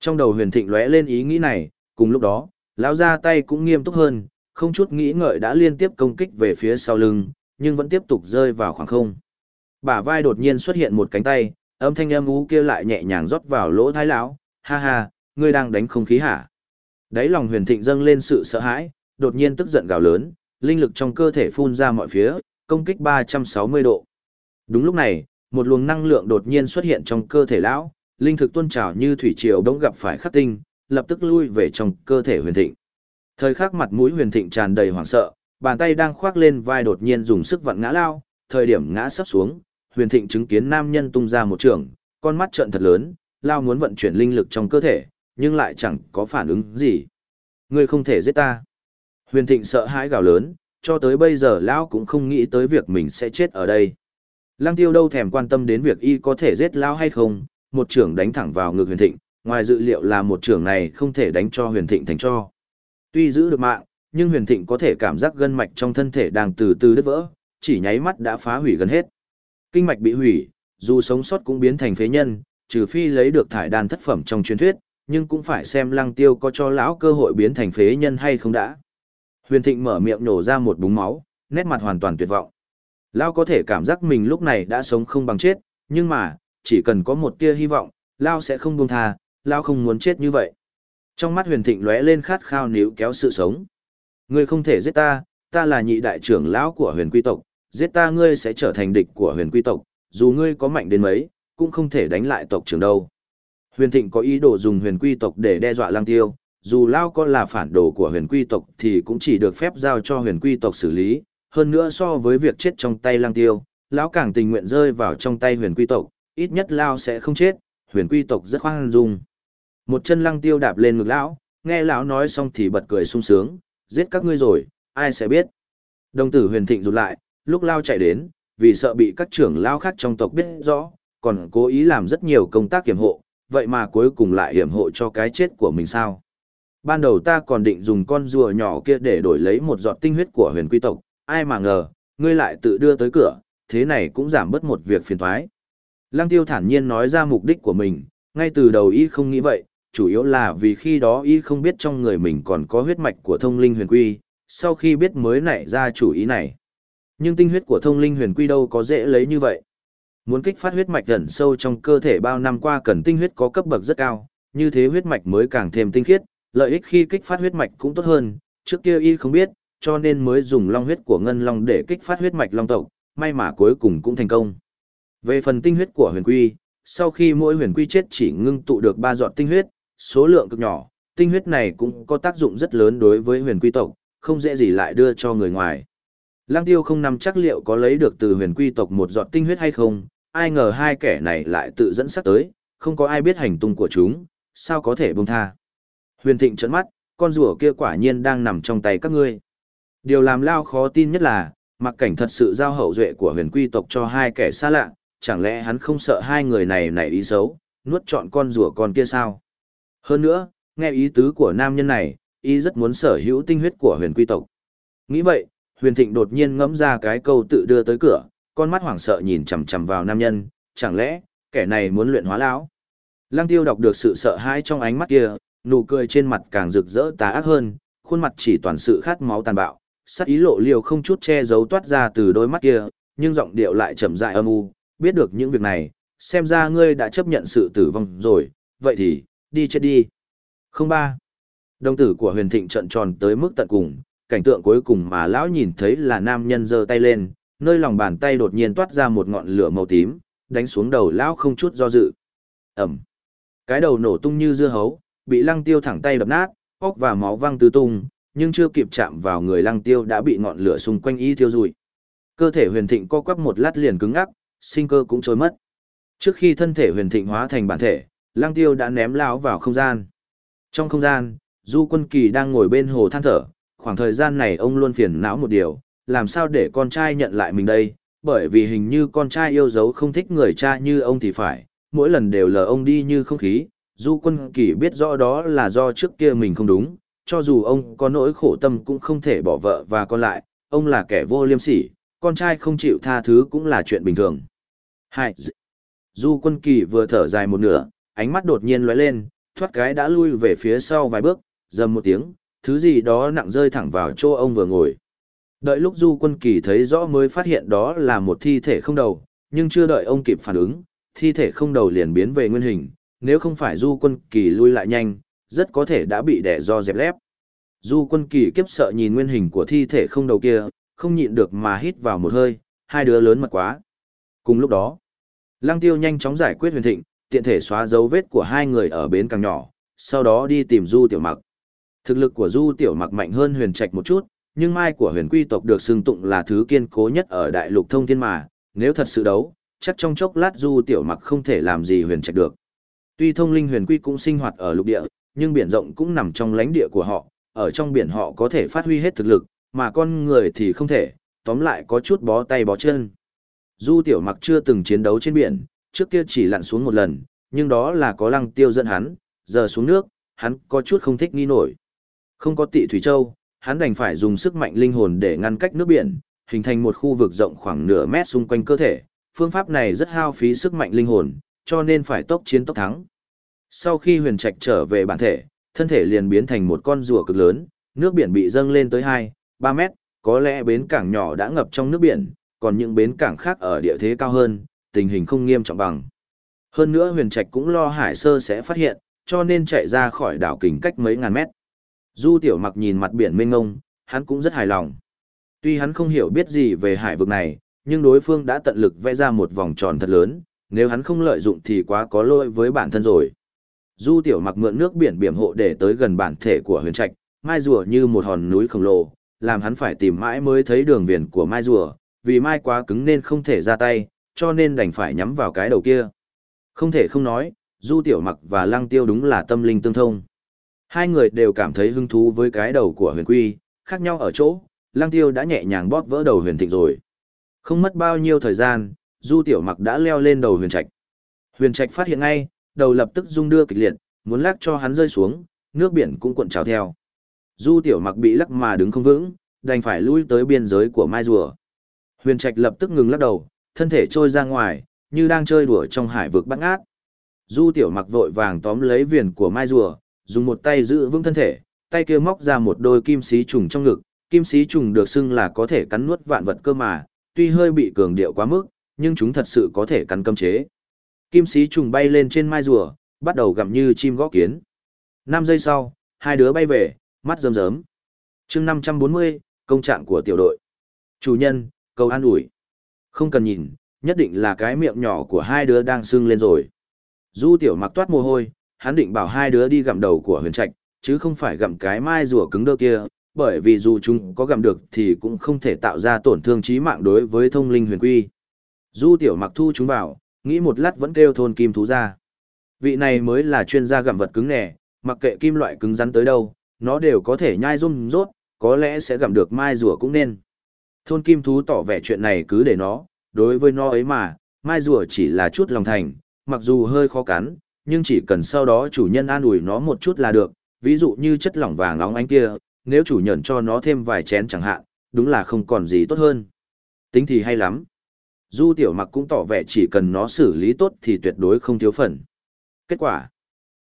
Trong đầu huyền thịnh lóe lên ý nghĩ này, cùng lúc đó, lão ra tay cũng nghiêm túc hơn, không chút nghĩ ngợi đã liên tiếp công kích về phía sau lưng, nhưng vẫn tiếp tục rơi vào khoảng không. Bả vai đột nhiên xuất hiện một cánh tay, âm thanh âm ú kia lại nhẹ nhàng rót vào lỗ thái lão, ha ha, ngươi đang đánh không khí hả? Đáy lòng huyền thịnh dâng lên sự sợ hãi, đột nhiên tức giận gào lớn, linh lực trong cơ thể phun ra mọi phía, công kích 360 độ. Đúng lúc này, một luồng năng lượng đột nhiên xuất hiện trong cơ thể lão, linh thực tuôn trào như thủy triều đống gặp phải khắc tinh, lập tức lui về trong cơ thể huyền thịnh. Thời khắc mặt mũi huyền thịnh tràn đầy hoảng sợ, bàn tay đang khoác lên vai đột nhiên dùng sức vặn ngã lao, thời điểm ngã sắp xuống, huyền thịnh chứng kiến nam nhân tung ra một trường, con mắt trợn thật lớn, lao muốn vận chuyển linh lực trong cơ thể, nhưng lại chẳng có phản ứng gì. Ngươi không thể giết ta. Huyền thịnh sợ hãi gào lớn, cho tới bây giờ lão cũng không nghĩ tới việc mình sẽ chết ở đây. Lăng tiêu đâu thèm quan tâm đến việc y có thể giết lão hay không, một trưởng đánh thẳng vào ngực huyền thịnh, ngoài dự liệu là một trưởng này không thể đánh cho huyền thịnh thành cho. Tuy giữ được mạng, nhưng huyền thịnh có thể cảm giác gân mạch trong thân thể đang từ từ đứt vỡ, chỉ nháy mắt đã phá hủy gần hết. Kinh mạch bị hủy, dù sống sót cũng biến thành phế nhân, trừ phi lấy được thải đan thất phẩm trong truyền thuyết, nhưng cũng phải xem lăng tiêu có cho lão cơ hội biến thành phế nhân hay không đã. Huyền thịnh mở miệng nổ ra một búng máu, nét mặt hoàn toàn tuyệt vọng. Lão có thể cảm giác mình lúc này đã sống không bằng chết, nhưng mà, chỉ cần có một tia hy vọng, Lão sẽ không buông tha, Lão không muốn chết như vậy. Trong mắt huyền thịnh lóe lên khát khao níu kéo sự sống. Ngươi không thể giết ta, ta là nhị đại trưởng lão của huyền quy tộc, giết ta ngươi sẽ trở thành địch của huyền quy tộc, dù ngươi có mạnh đến mấy, cũng không thể đánh lại tộc trưởng đâu. Huyền thịnh có ý đồ dùng huyền quy tộc để đe dọa lang tiêu, dù Lao có là phản đồ của huyền quy tộc thì cũng chỉ được phép giao cho huyền quy tộc xử lý, hơn nữa so với việc chết trong tay lang tiêu, Lão càng tình nguyện rơi vào trong tay huyền quy tộc, ít nhất Lao sẽ không chết, huyền quy tộc rất khoan dung. Một chân lăng tiêu đạp lên ngực lão, nghe lão nói xong thì bật cười sung sướng, giết các ngươi rồi, ai sẽ biết. Đồng tử huyền thịnh rụt lại, lúc lao chạy đến, vì sợ bị các trưởng lao khác trong tộc biết rõ, còn cố ý làm rất nhiều công tác kiểm hộ, vậy mà cuối cùng lại hiểm hộ cho cái chết của mình sao. Ban đầu ta còn định dùng con rùa nhỏ kia để đổi lấy một giọt tinh huyết của huyền quy tộc, ai mà ngờ, ngươi lại tự đưa tới cửa, thế này cũng giảm bớt một việc phiền thoái. Lăng tiêu thản nhiên nói ra mục đích của mình, ngay từ đầu y không nghĩ vậy, chủ yếu là vì khi đó y không biết trong người mình còn có huyết mạch của thông linh huyền quy, sau khi biết mới nảy ra chủ ý này. Nhưng tinh huyết của thông linh huyền quy đâu có dễ lấy như vậy. Muốn kích phát huyết mạch ẩn sâu trong cơ thể bao năm qua cần tinh huyết có cấp bậc rất cao, như thế huyết mạch mới càng thêm tinh khiết, lợi ích khi kích phát huyết mạch cũng tốt hơn, trước kia y không biết, cho nên mới dùng long huyết của ngân long để kích phát huyết mạch long tộc, may mà cuối cùng cũng thành công. Về phần tinh huyết của huyền quy, sau khi mỗi huyền quy chết chỉ ngưng tụ được ba giọt tinh huyết, số lượng cực nhỏ, tinh huyết này cũng có tác dụng rất lớn đối với huyền quy tộc, không dễ gì lại đưa cho người ngoài. Lăng tiêu không nằm chắc liệu có lấy được từ huyền quy tộc một giọt tinh huyết hay không, ai ngờ hai kẻ này lại tự dẫn sắc tới, không có ai biết hành tung của chúng, sao có thể buông tha. Huyền Thịnh trợn mắt, con rùa kia quả nhiên đang nằm trong tay các ngươi. Điều làm Lao khó tin nhất là, mặc cảnh thật sự giao hậu duệ của huyền quy tộc cho hai kẻ xa lạ, chẳng lẽ hắn không sợ hai người này nảy ý xấu, nuốt trọn con rùa con kia sao? Hơn nữa, nghe ý tứ của nam nhân này, y rất muốn sở hữu tinh huyết của huyền quy tộc. Nghĩ vậy, huyền thịnh đột nhiên ngẫm ra cái câu tự đưa tới cửa, con mắt hoảng sợ nhìn chằm chằm vào nam nhân, chẳng lẽ, kẻ này muốn luyện hóa lão? Lăng tiêu đọc được sự sợ hãi trong ánh mắt kia, nụ cười trên mặt càng rực rỡ tà ác hơn, khuôn mặt chỉ toàn sự khát máu tàn bạo, sắc ý lộ liều không chút che giấu toát ra từ đôi mắt kia, nhưng giọng điệu lại chậm dại âm u, biết được những việc này, xem ra ngươi đã chấp nhận sự tử vong rồi, vậy thì, đi chết đi. Không ba. Đồng tử của huyền thịnh trận tròn tới mức tận cùng, cảnh tượng cuối cùng mà lão nhìn thấy là nam nhân giơ tay lên, nơi lòng bàn tay đột nhiên toát ra một ngọn lửa màu tím, đánh xuống đầu lão không chút do dự. Ẩm. Cái đầu nổ tung như dưa hấu, bị lăng tiêu thẳng tay đập nát, óc và máu văng tứ tung, nhưng chưa kịp chạm vào người lăng tiêu đã bị ngọn lửa xung quanh y thiêu rụi. Cơ thể huyền thịnh co quắp một lát liền cứng ngắc, sinh cơ cũng trôi mất. Trước khi thân thể huyền thịnh hóa thành bản thể, lăng tiêu đã ném lão vào không gian. Trong không gian, Du Quân Kỳ đang ngồi bên hồ than thở, khoảng thời gian này ông luôn phiền não một điều, làm sao để con trai nhận lại mình đây, bởi vì hình như con trai yêu dấu không thích người cha như ông thì phải, mỗi lần đều lờ ông đi như không khí, Du Quân Kỳ biết rõ đó là do trước kia mình không đúng, cho dù ông có nỗi khổ tâm cũng không thể bỏ vợ và con lại, ông là kẻ vô liêm sỉ, con trai không chịu tha thứ cũng là chuyện bình thường. Hai. Du Quân Kỳ vừa thở dài một nửa, ánh mắt đột nhiên lóe lên, thoát cái đã lui về phía sau vài bước, dầm một tiếng, thứ gì đó nặng rơi thẳng vào chỗ ông vừa ngồi. Đợi lúc Du Quân Kỳ thấy rõ mới phát hiện đó là một thi thể không đầu, nhưng chưa đợi ông kịp phản ứng, thi thể không đầu liền biến về nguyên hình, nếu không phải Du Quân Kỳ lui lại nhanh, rất có thể đã bị đẻ do dẹp lép. Du Quân Kỳ kiếp sợ nhìn nguyên hình của thi thể không đầu kia, không nhịn được mà hít vào một hơi, hai đứa lớn mật quá. Cùng lúc đó, Lăng Tiêu nhanh chóng giải quyết huyền thịnh, tiện thể xóa dấu vết của hai người ở bến càng nhỏ, sau đó đi tìm Du Tiểu Mặc. Thực lực của Du Tiểu Mặc mạnh hơn huyền trạch một chút, nhưng mai của huyền quy tộc được xưng tụng là thứ kiên cố nhất ở đại lục thông thiên mà, nếu thật sự đấu, chắc trong chốc lát Du Tiểu Mặc không thể làm gì huyền trạch được. Tuy thông linh huyền quy cũng sinh hoạt ở lục địa, nhưng biển rộng cũng nằm trong lãnh địa của họ, ở trong biển họ có thể phát huy hết thực lực, mà con người thì không thể, tóm lại có chút bó tay bó chân. Du Tiểu Mặc chưa từng chiến đấu trên biển, trước kia chỉ lặn xuống một lần, nhưng đó là có lăng tiêu dẫn hắn, giờ xuống nước, hắn có chút không thích nghi nổi. Không có tị Thủy Châu, hắn đành phải dùng sức mạnh linh hồn để ngăn cách nước biển, hình thành một khu vực rộng khoảng nửa mét xung quanh cơ thể. Phương pháp này rất hao phí sức mạnh linh hồn, cho nên phải tốc chiến tốc thắng. Sau khi huyền trạch trở về bản thể, thân thể liền biến thành một con rùa cực lớn, nước biển bị dâng lên tới 2, 3 mét, có lẽ bến cảng nhỏ đã ngập trong nước biển, còn những bến cảng khác ở địa thế cao hơn, tình hình không nghiêm trọng bằng. Hơn nữa huyền trạch cũng lo hải sơ sẽ phát hiện, cho nên chạy ra khỏi đảo kính cách mấy ngàn mét. Du tiểu mặc nhìn mặt biển mênh ngông, hắn cũng rất hài lòng. Tuy hắn không hiểu biết gì về hải vực này, nhưng đối phương đã tận lực vẽ ra một vòng tròn thật lớn, nếu hắn không lợi dụng thì quá có lỗi với bản thân rồi. Du tiểu mặc mượn nước biển biển hộ để tới gần bản thể của huyền trạch, mai rùa như một hòn núi khổng lồ, làm hắn phải tìm mãi mới thấy đường viền của mai rùa, vì mai quá cứng nên không thể ra tay, cho nên đành phải nhắm vào cái đầu kia. Không thể không nói, Du Tiểu Mặc và Lăng Tiêu đúng là tâm linh tương thông. Hai người đều cảm thấy hứng thú với cái đầu của huyền quy, khác nhau ở chỗ, Lăng Tiêu đã nhẹ nhàng bóp vỡ đầu huyền thịnh rồi. Không mất bao nhiêu thời gian, Du Tiểu Mặc đã leo lên đầu huyền trạch. Huyền trạch phát hiện ngay, đầu lập tức rung đưa kịch liệt, muốn lắc cho hắn rơi xuống, nước biển cũng cuộn trào theo. Du Tiểu Mặc bị lắc mà đứng không vững, đành phải lui tới biên giới của mai rùa. Huyền trạch lập tức ngừng lắc đầu, thân thể trôi ra ngoài, như đang chơi đùa trong hải vực bắt ngát. Du tiểu mặc vội vàng tóm lấy viền của mai rùa, dùng một tay giữ vững thân thể, tay kia móc ra một đôi kim xí trùng trong ngực. Kim xí trùng được xưng là có thể cắn nuốt vạn vật cơ mà, tuy hơi bị cường điệu quá mức, nhưng chúng thật sự có thể cắn cấm chế. Kim xí trùng bay lên trên mai rùa, bắt đầu gặm như chim gõ kiến. 5 giây sau, hai đứa bay về, mắt rơm rớm. chương 540, công trạng của tiểu đội. Chủ nhân, cầu an ủi. Không cần nhìn, nhất định là cái miệng nhỏ của hai đứa đang sưng lên rồi. Du tiểu mặc toát mồ hôi, hắn định bảo hai đứa đi gặm đầu của huyền trạch, chứ không phải gặm cái mai rùa cứng đơ kia, bởi vì dù chúng có gặm được thì cũng không thể tạo ra tổn thương chí mạng đối với thông linh huyền quy. Du tiểu mặc thu chúng vào, Nghĩ một lát vẫn kêu thôn kim thú ra. Vị này mới là chuyên gia gặm vật cứng nẻ, mặc kệ kim loại cứng rắn tới đâu, nó đều có thể nhai rung rốt, có lẽ sẽ gặm được mai rùa cũng nên. Thôn kim thú tỏ vẻ chuyện này cứ để nó, đối với nó ấy mà, mai rùa chỉ là chút lòng thành, mặc dù hơi khó cắn, nhưng chỉ cần sau đó chủ nhân an ủi nó một chút là được, ví dụ như chất lỏng vàng nóng ánh kia, nếu chủ nhân cho nó thêm vài chén chẳng hạn, đúng là không còn gì tốt hơn. Tính thì hay lắm. Du tiểu mặc cũng tỏ vẻ chỉ cần nó xử lý tốt thì tuyệt đối không thiếu phần. Kết quả,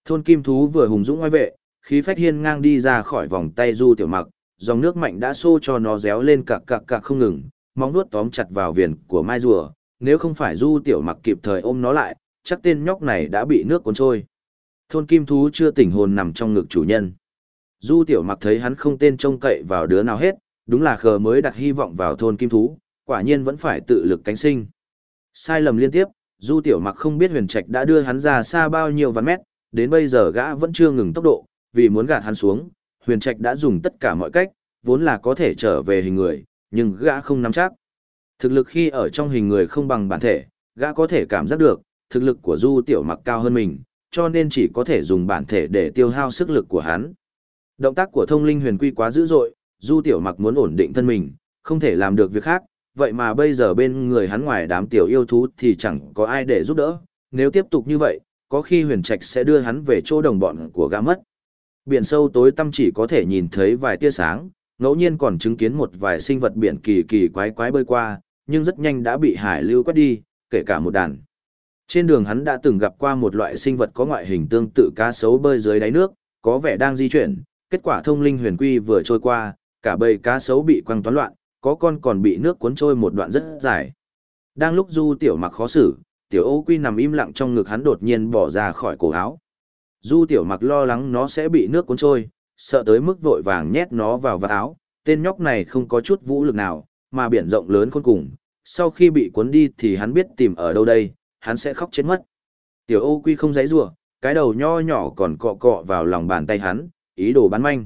thôn kim thú vừa hùng dũng ngoài vệ, khí phách hiên ngang đi ra khỏi vòng tay du tiểu mặc, dòng nước mạnh đã xô cho nó réo lên cạc cạc cạc không ngừng, móng nuốt tóm chặt vào viền của mai rùa, nếu không phải du tiểu mặc kịp thời ôm nó lại, chắc tên nhóc này đã bị nước cuốn trôi. Thôn kim thú chưa tỉnh hồn nằm trong ngực chủ nhân. Du tiểu mặc thấy hắn không tên trông cậy vào đứa nào hết, đúng là khờ mới đặt hy vọng vào thôn kim thú, quả nhiên vẫn phải tự lực cánh sinh. Sai lầm liên tiếp, du tiểu mặc không biết huyền trạch đã đưa hắn ra xa bao nhiêu vạn mét, đến bây giờ gã vẫn chưa ngừng tốc độ, vì muốn gạt hắn xuống, huyền trạch đã dùng tất cả mọi cách, vốn là có thể trở về hình người, nhưng gã không nắm chắc. Thực lực khi ở trong hình người không bằng bản thể, gã có thể cảm giác được, thực lực của du tiểu mặc cao hơn mình, cho nên chỉ có thể dùng bản thể để tiêu hao sức lực của hắn. Động tác của thông linh huyền quy quá dữ dội, du tiểu mặc muốn ổn định thân mình, không thể làm được việc khác, vậy mà bây giờ bên người hắn ngoài đám tiểu yêu thú thì chẳng có ai để giúp đỡ, nếu tiếp tục như vậy, có khi huyền trạch sẽ đưa hắn về chỗ đồng bọn của gã mất. Biển sâu tối tăm chỉ có thể nhìn thấy vài tia sáng, ngẫu nhiên còn chứng kiến một vài sinh vật biển kỳ kỳ quái quái bơi qua, nhưng rất nhanh đã bị hải lưu quét đi, kể cả một đàn. Trên đường hắn đã từng gặp qua một loại sinh vật có ngoại hình tương tự cá sấu bơi dưới đáy nước, có vẻ đang di chuyển, kết quả thông linh huyền quy vừa trôi qua, cả bầy cá sấu bị quăng toán loạn, có con còn bị nước cuốn trôi một đoạn rất dài. Đang lúc Du Tiểu Mặc khó xử, Tiểu Ô Quy nằm im lặng trong ngực hắn đột nhiên bỏ ra khỏi cổ áo. Du Tiểu Mặc lo lắng nó sẽ bị nước cuốn trôi, sợ tới mức vội vàng nhét nó vào vạt áo, tên nhóc này không có chút vũ lực nào, mà biển rộng lớn khôn cùng, sau khi bị cuốn đi thì hắn biết tìm ở đâu đây, hắn sẽ khóc chết mất. Tiểu Ô Quy không giấy giụa, cái đầu nho nhỏ còn cọ cọ vào lòng bàn tay hắn, ý đồ bắn manh.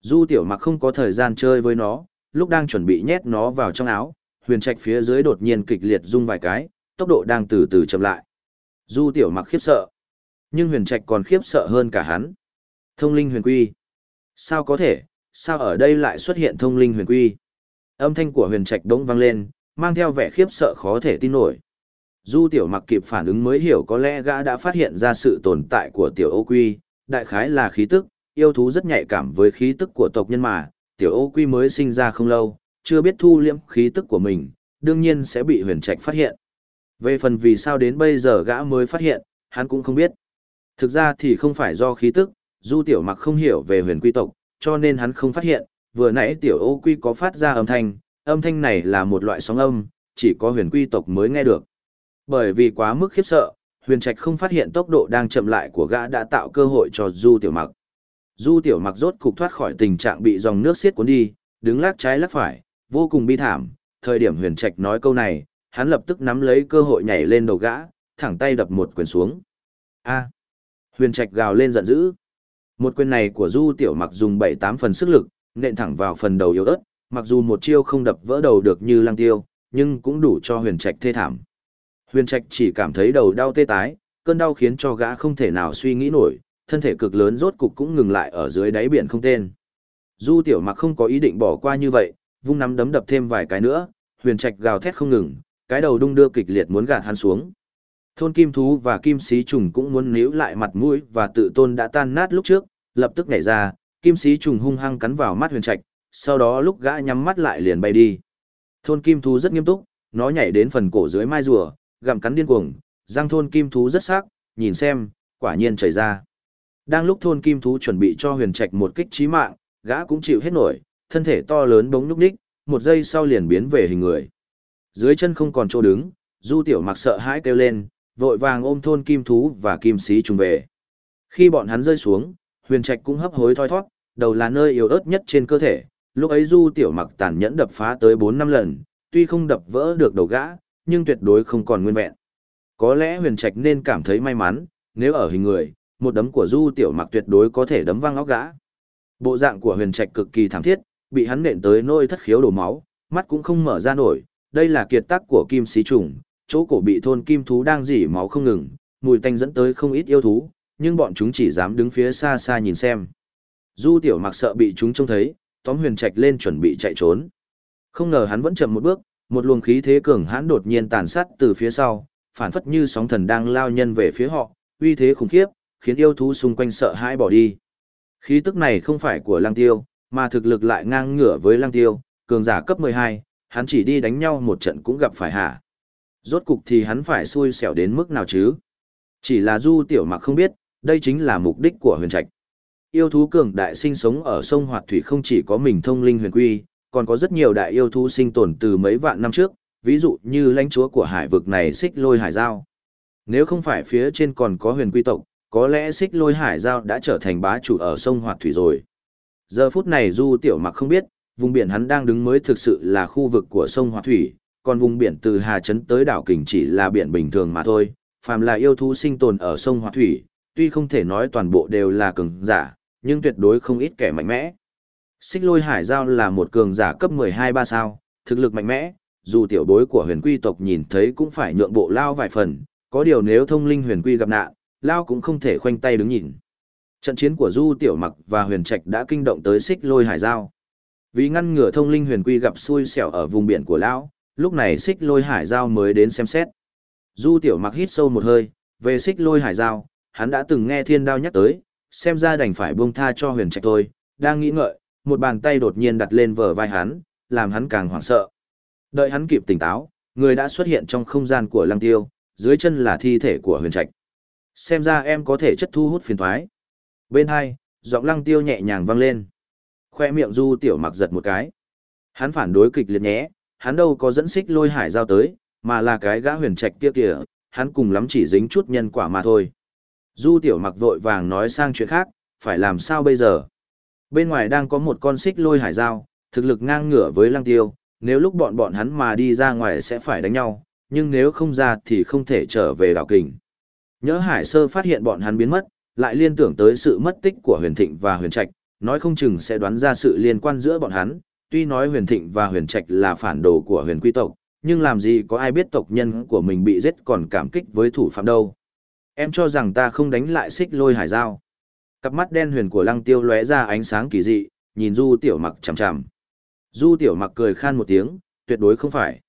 Du Tiểu Mặc không có thời gian chơi với nó, lúc đang chuẩn bị nhét nó vào trong áo, huyền trạch phía dưới đột nhiên kịch liệt rung vài cái, tốc độ đang từ từ chậm lại. Du Tiểu Mặc khiếp sợ, nhưng huyền trạch còn khiếp sợ hơn cả hắn. Thông linh huyền quy. Sao có thể, sao ở đây lại xuất hiện thông linh huyền quy? Âm thanh của huyền trạch đống vang lên, mang theo vẻ khiếp sợ khó thể tin nổi. Du tiểu mặc kịp phản ứng mới hiểu có lẽ gã đã phát hiện ra sự tồn tại của tiểu ô quy, đại khái là khí tức, yêu thú rất nhạy cảm với khí tức của tộc nhân mà, tiểu ô quy mới sinh ra không lâu, chưa biết thu liễm khí tức của mình, đương nhiên sẽ bị huyền trạch phát hiện. Về phần vì sao đến bây giờ gã mới phát hiện, hắn cũng không biết. Thực ra thì không phải do khí tức, du tiểu mặc không hiểu về huyền quy tộc, cho nên hắn không phát hiện, vừa nãy tiểu ô quy có phát ra âm thanh, âm thanh này là một loại sóng âm, chỉ có huyền quy tộc mới nghe được. Bởi vì quá mức khiếp sợ, huyền trạch không phát hiện tốc độ đang chậm lại của gã đã tạo cơ hội cho du tiểu mặc. Du tiểu mặc rốt cục thoát khỏi tình trạng bị dòng nước xiết cuốn đi, đứng lắc trái lắc phải, vô cùng bi thảm. Thời điểm huyền trạch nói câu này, hắn lập tức nắm lấy cơ hội nhảy lên đầu gã, thẳng tay đập một quyền xuống. A! Huyền trạch gào lên giận dữ. Một quyền này của du tiểu mặc dùng bảy tám phần sức lực, nện thẳng vào phần đầu yếu ớt, mặc dù một chiêu không đập vỡ đầu được như lăng tiêu, nhưng cũng đủ cho huyền trạch thê thảm. Huyền trạch chỉ cảm thấy đầu đau tê tái, cơn đau khiến cho gã không thể nào suy nghĩ nổi, thân thể cực lớn rốt cục cũng ngừng lại ở dưới đáy biển không tên. Du tiểu mặc không có ý định bỏ qua như vậy, vung nắm đấm đập thêm vài cái nữa, huyền trạch gào thét không ngừng, cái đầu đung đưa kịch liệt muốn gạt hắn xuống. Thôn kim thú và kim sĩ trùng cũng muốn níu lại mặt mũi và tự tôn đã tan nát lúc trước, lập tức nhảy ra, kim sĩ trùng hung hăng cắn vào mắt huyền trạch, sau đó lúc gã nhắm mắt lại liền bay đi. Thôn kim thú rất nghiêm túc, nó nhảy đến phần cổ dưới mai rùa, gặm cắn điên cuồng, răng thôn kim thú rất sắc, nhìn xem, quả nhiên chảy ra. Đang lúc thôn kim thú chuẩn bị cho huyền trạch một kích chí mạng, gã cũng chịu hết nổi, thân thể to lớn bỗng núc ních, một giây sau liền biến về hình người. Dưới chân không còn chỗ đứng, Du Tiểu Mặc sợ hãi kêu lên, vội vàng ôm thôn kim thú và kim sĩ trùng về. Khi bọn hắn rơi xuống, huyền trạch cũng hấp hối thoi thoát, đầu là nơi yếu ớt nhất trên cơ thể, lúc ấy Du Tiểu Mặc tàn nhẫn đập phá tới 4 năm lần, tuy không đập vỡ được đầu gã, nhưng tuyệt đối không còn nguyên vẹn. Có lẽ huyền trạch nên cảm thấy may mắn, nếu ở hình người, một đấm của Du Tiểu Mặc tuyệt đối có thể đấm văng óc gã. Bộ dạng của huyền trạch cực kỳ thảm thiết, bị hắn nện tới nôi thất khiếu đổ máu, mắt cũng không mở ra nổi, đây là kiệt tác của kim sĩ trùng, chỗ cổ bị thôn kim thú đang dỉ máu không ngừng, mùi tanh dẫn tới không ít yêu thú, nhưng bọn chúng chỉ dám đứng phía xa xa nhìn xem. Du tiểu mặc sợ bị chúng trông thấy, tóm huyền trạch lên chuẩn bị chạy trốn. Không ngờ hắn vẫn chậm một bước, một luồng khí thế cường hãn đột nhiên tàn sát từ phía sau, phản phất như sóng thần đang lao nhân về phía họ, uy thế khủng khiếp, khiến yêu thú xung quanh sợ hãi bỏ đi. Khí tức này không phải của Lăng Tiêu, mà thực lực lại ngang ngửa với Lăng Tiêu, cường giả cấp 12, hắn chỉ đi đánh nhau một trận cũng gặp phải hả. Rốt cục thì hắn phải xui xẻo đến mức nào chứ? Chỉ là Du Tiểu Mặc không biết, đây chính là mục đích của huyền trạch. Yêu thú cường đại sinh sống ở sông Hoạt Thủy không chỉ có mình thông linh huyền quy, còn có rất nhiều đại yêu thú sinh tồn từ mấy vạn năm trước, ví dụ như lãnh chúa của hải vực này xích lôi hải giao. Nếu không phải phía trên còn có huyền quy tộc, có lẽ xích lôi hải giao đã trở thành bá chủ ở sông Hoạt Thủy rồi. Giờ phút này Du Tiểu Mặc không biết, vùng biển hắn đang đứng mới thực sự là khu vực của sông Hoạt Thủy, còn vùng biển từ Hà Trấn tới đảo Kình chỉ là biển bình thường mà thôi. Phàm là yêu thú sinh tồn ở sông Hoạt Thủy, tuy không thể nói toàn bộ đều là cường giả, nhưng tuyệt đối không ít kẻ mạnh mẽ. Xích lôi hải giao là một cường giả cấp 12 ba sao, thực lực mạnh mẽ, dù tiểu bối của huyền quy tộc nhìn thấy cũng phải nhượng bộ lao vài phần, có điều nếu thông linh huyền quy gặp nạn, lao cũng không thể khoanh tay đứng nhìn. Trận chiến của Du Tiểu Mặc và Huyền Trạch đã kinh động tới xích lôi hải giao. Vì ngăn ngừa thông linh huyền quy gặp xui xẻo ở vùng biển của lão, lúc này xích lôi hải giao mới đến xem xét. Du Tiểu Mặc hít sâu một hơi, về xích lôi hải giao, hắn đã từng nghe thiên đao nhắc tới, xem ra đành phải buông tha cho huyền trạch thôi, đang nghĩ ngợi, một bàn tay đột nhiên đặt lên vở vai hắn, làm hắn càng hoảng sợ. Đợi hắn kịp tỉnh táo, người đã xuất hiện trong không gian của lăng tiêu, dưới chân là thi thể của huyền trạch. Xem ra em có thể chất thu hút phiền thoái. Bên hai, giọng lăng tiêu nhẹ nhàng vang lên. Khoe miệng du tiểu mặc giật một cái. Hắn phản đối kịch liệt nhé, hắn đâu có dẫn xích lôi hải giao tới, mà là cái gã huyền trạch kia kìa, hắn cùng lắm chỉ dính chút nhân quả mà thôi. Du tiểu mặc vội vàng nói sang chuyện khác, phải làm sao bây giờ? Bên ngoài đang có một con xích lôi hải giao, thực lực ngang ngửa với lăng tiêu, nếu lúc bọn bọn hắn mà đi ra ngoài sẽ phải đánh nhau, nhưng nếu không ra thì không thể trở về đảo kình. Nhớ hải sơ phát hiện bọn hắn biến mất, lại liên tưởng tới sự mất tích của huyền thịnh và huyền trạch, nói không chừng sẽ đoán ra sự liên quan giữa bọn hắn, tuy nói huyền thịnh và huyền trạch là phản đồ của huyền quy tộc, nhưng làm gì có ai biết tộc nhân của mình bị giết còn cảm kích với thủ phạm đâu. Em cho rằng ta không đánh lại xích lôi hải giao. Cặp mắt đen huyền của lăng tiêu lóe ra ánh sáng kỳ dị, nhìn du tiểu mặc chằm chằm. Du tiểu mặc cười khan một tiếng, tuyệt đối không phải.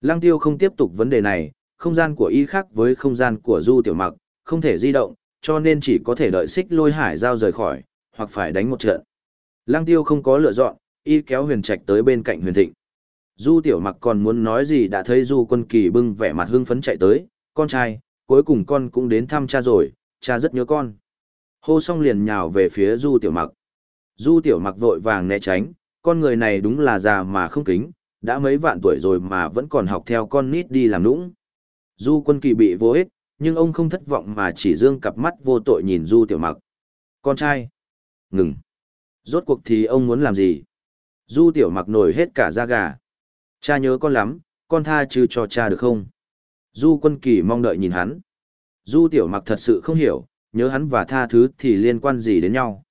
Lăng tiêu không tiếp tục vấn đề này, không gian của y khác với không gian của du tiểu mặc, không thể di động, cho nên chỉ có thể đợi xích lôi hải giao rời khỏi, hoặc phải đánh một trận. Lăng tiêu không có lựa chọn, y kéo huyền trạch tới bên cạnh huyền thịnh. Du tiểu mặc còn muốn nói gì đã thấy du quân kỳ bưng vẻ mặt hưng phấn chạy tới, con trai, cuối cùng con cũng đến thăm cha rồi, cha rất nhớ con. Hô xong liền nhào về phía du tiểu mặc. Du tiểu mặc vội vàng né tránh, con người này đúng là già mà không kính, đã mấy vạn tuổi rồi mà vẫn còn học theo con nít đi làm lũng. Du quân kỳ bị vô ích, nhưng ông không thất vọng mà chỉ dương cặp mắt vô tội nhìn du tiểu mặc. Con trai! Ngừng! Rốt cuộc thì ông muốn làm gì? Du tiểu mặc nổi hết cả da gà. Cha nhớ con lắm, con tha chứ cho cha được không? Du quân kỳ mong đợi nhìn hắn. Du tiểu mặc thật sự không hiểu, nhớ hắn và tha thứ thì liên quan gì đến nhau.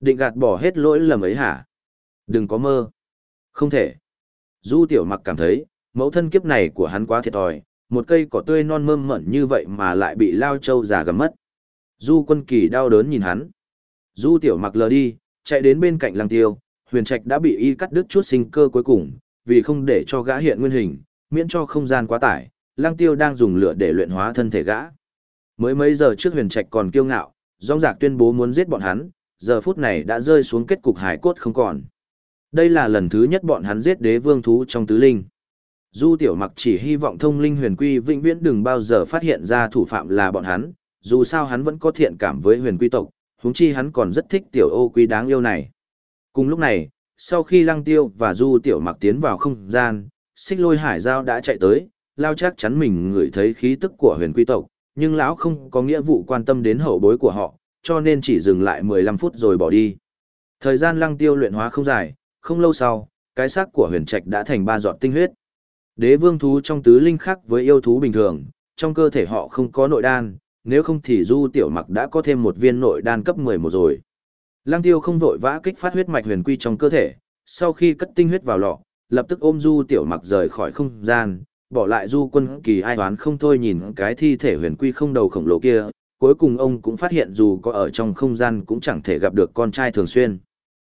Định gạt bỏ hết lỗi lầm ấy hả? Đừng có mơ. Không thể. Du tiểu mặc cảm thấy, mẫu thân kiếp này của hắn quá thiệt thòi, một cây cỏ tươi non mơm mởn như vậy mà lại bị lao trâu già gầm mất. Du quân kỳ đau đớn nhìn hắn. Du tiểu mặc lờ đi, chạy đến bên cạnh lăng tiêu, huyền trạch đã bị y cắt đứt chút sinh cơ cuối cùng, vì không để cho gã hiện nguyên hình, miễn cho không gian quá tải, lăng tiêu đang dùng lửa để luyện hóa thân thể gã. Mới mấy giờ trước huyền trạch còn kiêu ngạo, rong rạc tuyên bố muốn giết bọn hắn, giờ phút này đã rơi xuống kết cục hải cốt không còn. Đây là lần thứ nhất bọn hắn giết đế vương thú trong tứ linh. Du tiểu mặc chỉ hy vọng thông linh huyền quy vĩnh viễn đừng bao giờ phát hiện ra thủ phạm là bọn hắn, dù sao hắn vẫn có thiện cảm với huyền quy tộc, huống chi hắn còn rất thích tiểu ô quý đáng yêu này. Cùng lúc này, sau khi lăng tiêu và du tiểu mặc tiến vào không gian, xích lôi hải giao đã chạy tới, lao chắc chắn mình ngửi thấy khí tức của huyền quy tộc, nhưng lão không có nghĩa vụ quan tâm đến hậu bối của họ, cho nên chỉ dừng lại 15 phút rồi bỏ đi. Thời gian lăng tiêu luyện hóa không dài, không lâu sau, cái xác của huyền trạch đã thành ba giọt tinh huyết. Đế vương thú trong tứ linh khác với yêu thú bình thường, trong cơ thể họ không có nội đan, nếu không thì du tiểu mặc đã có thêm một viên nội đan cấp 11 rồi. Lăng tiêu không vội vã kích phát huyết mạch huyền quy trong cơ thể, sau khi cất tinh huyết vào lọ, lập tức ôm du tiểu mặc rời khỏi không gian, bỏ lại du quân kỳ ai toán không thôi nhìn cái thi thể huyền quy không đầu khổng lồ kia, cuối cùng ông cũng phát hiện dù có ở trong không gian cũng chẳng thể gặp được con trai thường xuyên.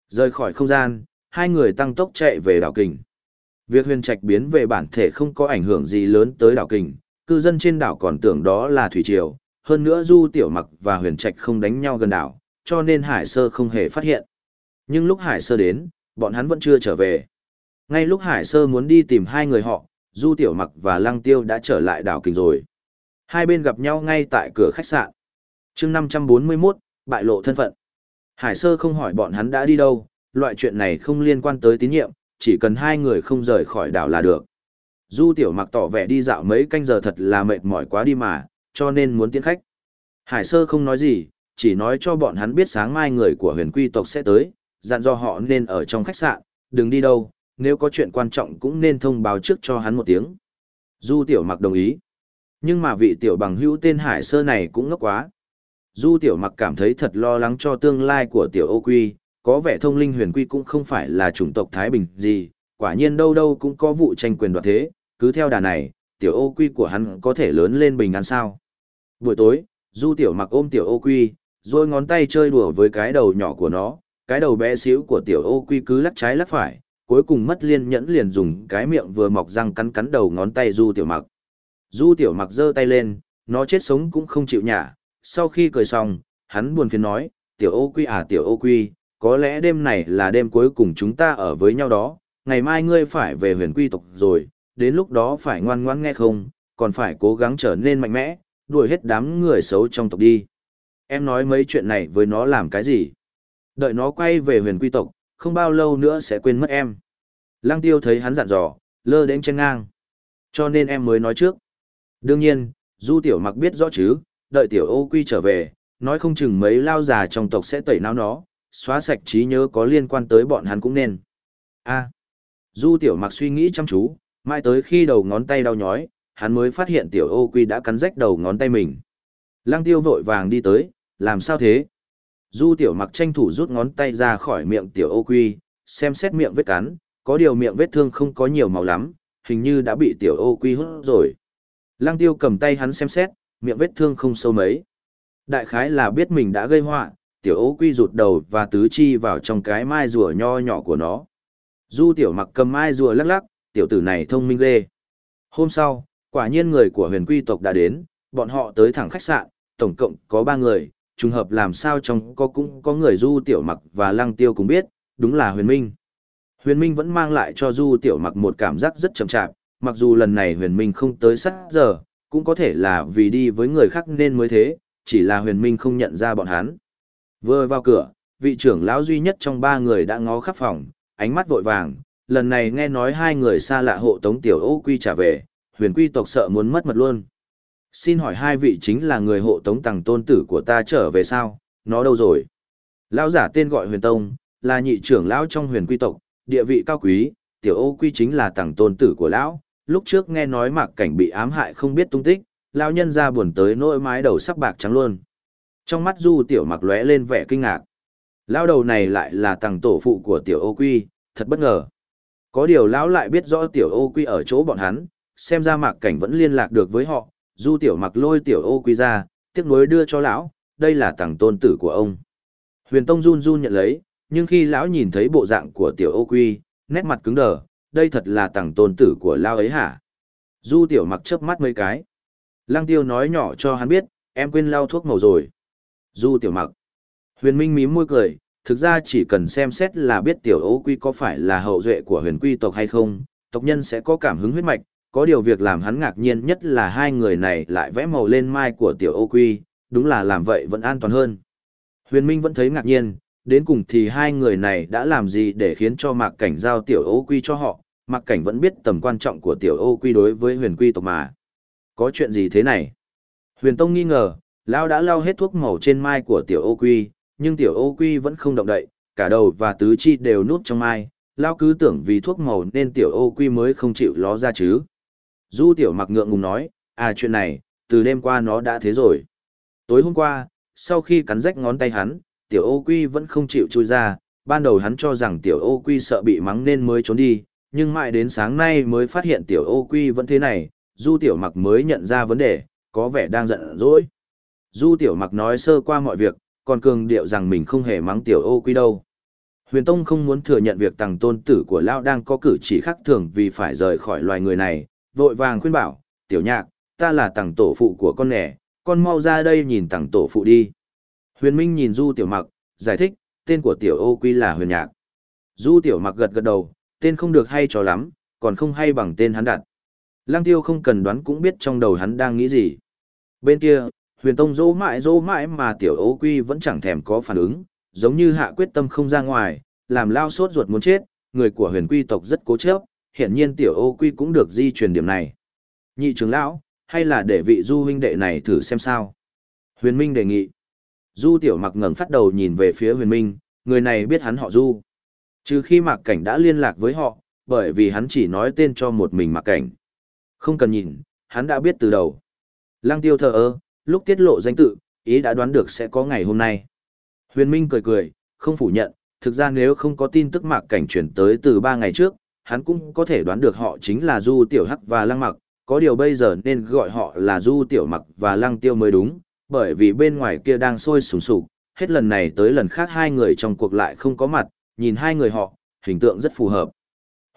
Rời khỏi không gian, hai người tăng tốc chạy về đảo kình. Việc huyền trạch biến về bản thể không có ảnh hưởng gì lớn tới đảo kình, cư dân trên đảo còn tưởng đó là thủy triều, hơn nữa du tiểu mặc và huyền trạch không đánh nhau gần đảo, cho nên hải sơ không hề phát hiện. Nhưng lúc hải sơ đến, bọn hắn vẫn chưa trở về. Ngay lúc hải sơ muốn đi tìm hai người họ, du tiểu mặc và lăng tiêu đã trở lại đảo kình rồi. Hai bên gặp nhau ngay tại cửa khách sạn. chương 541, bại lộ thân phận. Hải sơ không hỏi bọn hắn đã đi đâu, loại chuyện này không liên quan tới tín nhiệm, chỉ cần hai người không rời khỏi đảo là được. Du tiểu mặc tỏ vẻ đi dạo mấy canh giờ thật là mệt mỏi quá đi mà, cho nên muốn tiến khách. Hải sơ không nói gì, chỉ nói cho bọn hắn biết sáng mai người của huyền quy tộc sẽ tới, dặn do họ nên ở trong khách sạn, đừng đi đâu, nếu có chuyện quan trọng cũng nên thông báo trước cho hắn một tiếng. Du tiểu mặc đồng ý. Nhưng mà vị tiểu bằng hữu tên Hải sơ này cũng ngốc quá. Du tiểu mặc cảm thấy thật lo lắng cho tương lai của tiểu ô quy, có vẻ thông linh huyền quy cũng không phải là chủng tộc Thái Bình gì, quả nhiên đâu đâu cũng có vụ tranh quyền đoạt thế, cứ theo đà này, tiểu ô quy của hắn có thể lớn lên bình an sao. Buổi tối, du tiểu mặc ôm tiểu ô quy, rồi ngón tay chơi đùa với cái đầu nhỏ của nó, cái đầu bé xíu của tiểu ô quy cứ lắc trái lắc phải, cuối cùng mất liên nhẫn liền dùng cái miệng vừa mọc răng cắn cắn đầu ngón tay du tiểu mặc. Du tiểu mặc giơ tay lên, nó chết sống cũng không chịu nhả, sau khi cười xong, hắn buồn phiền nói, tiểu ô quy à tiểu ô quy, có lẽ đêm này là đêm cuối cùng chúng ta ở với nhau đó, ngày mai ngươi phải về huyền quy tộc rồi, đến lúc đó phải ngoan ngoãn nghe không, còn phải cố gắng trở nên mạnh mẽ, đuổi hết đám người xấu trong tộc đi. Em nói mấy chuyện này với nó làm cái gì? Đợi nó quay về huyền quy tộc, không bao lâu nữa sẽ quên mất em. Lăng tiêu thấy hắn dặn dò, lơ đến chân ngang. Cho nên em mới nói trước. Đương nhiên, du tiểu mặc biết rõ chứ, đợi tiểu ô quy trở về, nói không chừng mấy lao già trong tộc sẽ tẩy não nó, xóa sạch trí nhớ có liên quan tới bọn hắn cũng nên. A. du tiểu mặc suy nghĩ chăm chú, mai tới khi đầu ngón tay đau nhói, hắn mới phát hiện tiểu ô quy đã cắn rách đầu ngón tay mình. Lăng tiêu vội vàng đi tới, làm sao thế? Du tiểu mặc tranh thủ rút ngón tay ra khỏi miệng tiểu ô quy, xem xét miệng vết cắn, có điều miệng vết thương không có nhiều màu lắm, hình như đã bị tiểu ô quy hút rồi. Lăng tiêu cầm tay hắn xem xét, miệng vết thương không sâu mấy. Đại khái là biết mình đã gây họa, tiểu ô quy rụt đầu và tứ chi vào trong cái mai rùa nho nhỏ của nó. Du tiểu mặc cầm mai rùa lắc lắc, tiểu tử này thông minh ghê. Hôm sau, quả nhiên người của huyền quy tộc đã đến, bọn họ tới thẳng khách sạn, tổng cộng có ba người, trùng hợp làm sao trong có cũng có người du tiểu mặc và lăng tiêu cũng biết, đúng là huyền minh. Huyền minh vẫn mang lại cho du tiểu mặc một cảm giác rất chậm chạp, mặc dù lần này huyền minh không tới sát giờ, cũng có thể là vì đi với người khác nên mới thế, chỉ là huyền minh không nhận ra bọn hắn. Vừa vào cửa, vị trưởng lão duy nhất trong ba người đã ngó khắp phòng, ánh mắt vội vàng, lần này nghe nói hai người xa lạ hộ tống tiểu ô quy trả về, huyền quy tộc sợ muốn mất mật luôn. Xin hỏi hai vị chính là người hộ tống tàng tôn tử của ta trở về sao, nó đâu rồi? Lão giả tên gọi huyền tông, là nhị trưởng lão trong huyền quy tộc, địa vị cao quý, tiểu ô quy chính là tàng tôn tử của lão. Lúc trước nghe nói mạc cảnh bị ám hại không biết tung tích, lão nhân ra buồn tới nỗi mái đầu sắc bạc trắng luôn. Trong mắt du tiểu mặc lóe lên vẻ kinh ngạc. Lão đầu này lại là tàng tổ phụ của tiểu ô quy, thật bất ngờ. Có điều lão lại biết rõ tiểu ô quy ở chỗ bọn hắn, xem ra mạc cảnh vẫn liên lạc được với họ, du tiểu mặc lôi tiểu ô quy ra, tiếc nuối đưa cho lão, đây là tàng tôn tử của ông. Huyền Tông run run nhận lấy, nhưng khi lão nhìn thấy bộ dạng của tiểu ô quy, nét mặt cứng đờ, đây thật là tàng tôn tử của lão ấy hả? Du tiểu mặc chớp mắt mấy cái. Lăng tiêu nói nhỏ cho hắn biết, em quên lau thuốc màu rồi. Du tiểu mặc. Huyền Minh mím môi cười, thực ra chỉ cần xem xét là biết tiểu ô quy có phải là hậu duệ của huyền quy tộc hay không, tộc nhân sẽ có cảm hứng huyết mạch, có điều việc làm hắn ngạc nhiên nhất là hai người này lại vẽ màu lên mai của tiểu ô quy, đúng là làm vậy vẫn an toàn hơn. Huyền Minh vẫn thấy ngạc nhiên, đến cùng thì hai người này đã làm gì để khiến cho mạc cảnh giao tiểu ô quy cho họ, mạc cảnh vẫn biết tầm quan trọng của tiểu ô quy đối với huyền quy tộc mà. Có chuyện gì thế này? Huyền Tông nghi ngờ, Lao đã lau hết thuốc màu trên mai của tiểu ô quy, nhưng tiểu ô quy vẫn không động đậy, cả đầu và tứ chi đều núp trong mai, Lao cứ tưởng vì thuốc màu nên tiểu ô quy mới không chịu ló ra chứ. Du tiểu mặc ngượng ngùng nói, à chuyện này, từ đêm qua nó đã thế rồi. Tối hôm qua, sau khi cắn rách ngón tay hắn, tiểu ô quy vẫn không chịu chui ra, ban đầu hắn cho rằng tiểu ô quy sợ bị mắng nên mới trốn đi, nhưng mãi đến sáng nay mới phát hiện tiểu ô quy vẫn thế này, du tiểu mặc mới nhận ra vấn đề, có vẻ đang giận dỗi. Du tiểu mặc nói sơ qua mọi việc, còn cường điệu rằng mình không hề mắng tiểu ô quy đâu. Huyền Tông không muốn thừa nhận việc tàng tôn tử của Lao đang có cử chỉ khác thường vì phải rời khỏi loài người này, vội vàng khuyên bảo, tiểu nhạc, ta là tàng tổ phụ của con nẻ, con mau ra đây nhìn tàng tổ phụ đi. Huyền Minh nhìn Du Tiểu Mặc, giải thích, tên của tiểu ô quy là Huyền Nhạc. Du Tiểu Mặc gật gật đầu, tên không được hay cho lắm, còn không hay bằng tên hắn đặt. Lăng Tiêu không cần đoán cũng biết trong đầu hắn đang nghĩ gì. Bên kia, Huyền Tông dỗ mãi dỗ mãi mà tiểu ô quy vẫn chẳng thèm có phản ứng, giống như hạ quyết tâm không ra ngoài, làm lao sốt ruột muốn chết, người của huyền quy tộc rất cố chấp, hiện nhiên tiểu ô quy cũng được di truyền điểm này. Nhị trưởng lão, hay là để vị du huynh đệ này thử xem sao? Huyền Minh đề nghị. Du tiểu mặc ngẩng phát đầu nhìn về phía huyền minh, người này biết hắn họ du. Trừ khi mạc cảnh đã liên lạc với họ, bởi vì hắn chỉ nói tên cho một mình mạc cảnh. Không cần nhìn, hắn đã biết từ đầu. Lăng tiêu thờ ơ, lúc tiết lộ danh tự, ý đã đoán được sẽ có ngày hôm nay. Huyền Minh cười cười, không phủ nhận, thực ra nếu không có tin tức mạc cảnh chuyển tới từ ba ngày trước, hắn cũng có thể đoán được họ chính là Du Tiểu Hắc và Lăng Mặc, có điều bây giờ nên gọi họ là Du Tiểu Mặc và Lăng Tiêu mới đúng, bởi vì bên ngoài kia đang sôi sùng sục, hết lần này tới lần khác hai người trong cuộc lại không có mặt, nhìn hai người họ, hình tượng rất phù hợp.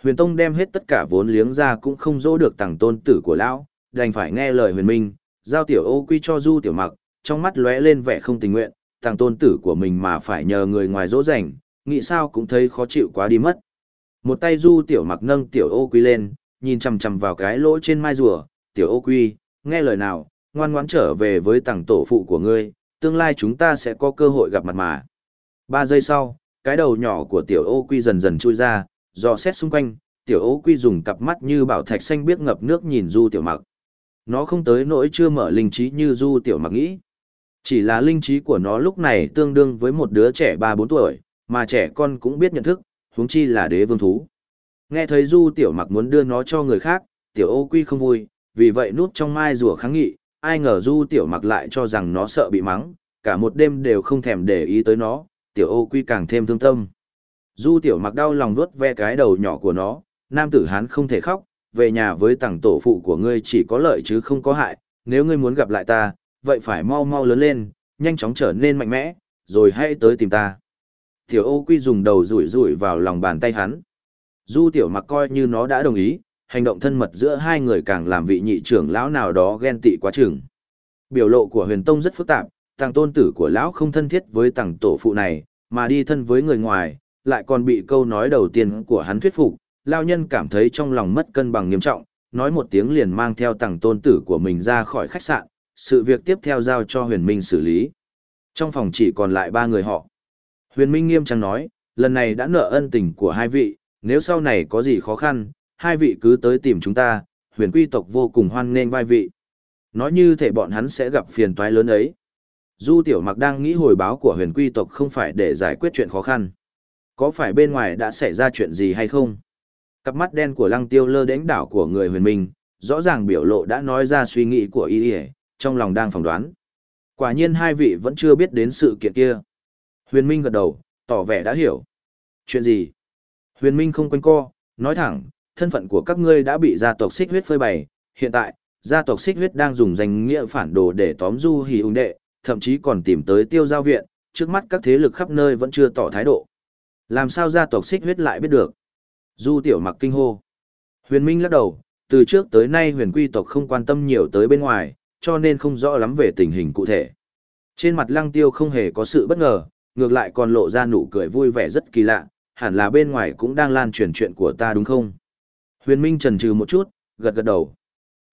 Huyền Tông đem hết tất cả vốn liếng ra cũng không dỗ được tàng tôn tử của lão, đành phải nghe lời huyền minh, giao tiểu ô quy cho du tiểu mặc, trong mắt lóe lên vẻ không tình nguyện, tàng tôn tử của mình mà phải nhờ người ngoài dỗ dành, nghĩ sao cũng thấy khó chịu quá đi mất. Một tay du tiểu mặc nâng tiểu ô quy lên, nhìn chằm chằm vào cái lỗ trên mai rùa, tiểu ô quy, nghe lời nào, ngoan ngoãn trở về với tàng tổ phụ của ngươi, tương lai chúng ta sẽ có cơ hội gặp mặt mà. Ba giây sau, cái đầu nhỏ của tiểu ô quy dần dần chui ra, dò xét xung quanh, tiểu ô quy dùng cặp mắt như bảo thạch xanh biếc ngập nước nhìn du tiểu mặc. Nó không tới nỗi chưa mở linh trí như du tiểu mặc nghĩ. Chỉ là linh trí của nó lúc này tương đương với một đứa trẻ 3-4 tuổi, mà trẻ con cũng biết nhận thức, huống chi là đế vương thú. Nghe thấy du tiểu mặc muốn đưa nó cho người khác, tiểu ô quy không vui, vì vậy núp trong mai rùa kháng nghị, ai ngờ du tiểu mặc lại cho rằng nó sợ bị mắng, cả một đêm đều không thèm để ý tới nó, tiểu ô quy càng thêm thương tâm. Du tiểu mặc đau lòng vuốt ve cái đầu nhỏ của nó, nam tử hán không thể khóc, về nhà với tặng tổ phụ của ngươi chỉ có lợi chứ không có hại, nếu ngươi muốn gặp lại ta, vậy phải mau mau lớn lên, nhanh chóng trở nên mạnh mẽ, rồi hãy tới tìm ta. Tiểu ô quy dùng đầu rủi rủi vào lòng bàn tay hắn. Du tiểu mặc coi như nó đã đồng ý, hành động thân mật giữa hai người càng làm vị nhị trưởng lão nào đó ghen tị quá chừng. Biểu lộ của huyền tông rất phức tạp, tàng tôn tử của lão không thân thiết với tàng tổ phụ này, mà đi thân với người ngoài, lại còn bị câu nói đầu tiên của hắn thuyết phục, lao nhân cảm thấy trong lòng mất cân bằng nghiêm trọng, nói một tiếng liền mang theo tàng tôn tử của mình ra khỏi khách sạn, sự việc tiếp theo giao cho huyền minh xử lý. Trong phòng chỉ còn lại ba người họ. Huyền minh nghiêm trang nói, lần này đã nợ ân tình của hai vị, nếu sau này có gì khó khăn, hai vị cứ tới tìm chúng ta, huyền quy tộc vô cùng hoan nghênh vai vị. Nói như thể bọn hắn sẽ gặp phiền toái lớn ấy. Du tiểu mặc đang nghĩ hồi báo của huyền quy tộc không phải để giải quyết chuyện khó khăn. Có phải bên ngoài đã xảy ra chuyện gì hay không? Cặp mắt đen của lăng tiêu lơ đánh đảo của người huyền minh, rõ ràng biểu lộ đã nói ra suy nghĩ của y trong lòng đang phỏng đoán. Quả nhiên hai vị vẫn chưa biết đến sự kiện kia. Huyền minh gật đầu, tỏ vẻ đã hiểu. Chuyện gì? Huyền minh không quanh co, nói thẳng, thân phận của các ngươi đã bị gia tộc xích huyết phơi bày, hiện tại, gia tộc xích huyết đang dùng danh nghĩa phản đồ để tóm du hỉ ung đệ, thậm chí còn tìm tới tiêu giao viện, trước mắt các thế lực khắp nơi vẫn chưa tỏ thái độ. Làm sao gia tộc xích huyết lại biết được? Du tiểu mặc kinh hô. Huyền Minh lắc đầu, từ trước tới nay huyền quy tộc không quan tâm nhiều tới bên ngoài, cho nên không rõ lắm về tình hình cụ thể. Trên mặt lăng tiêu không hề có sự bất ngờ, ngược lại còn lộ ra nụ cười vui vẻ rất kỳ lạ, hẳn là bên ngoài cũng đang lan truyền chuyện của ta đúng không? Huyền Minh trần trừ một chút, gật gật đầu.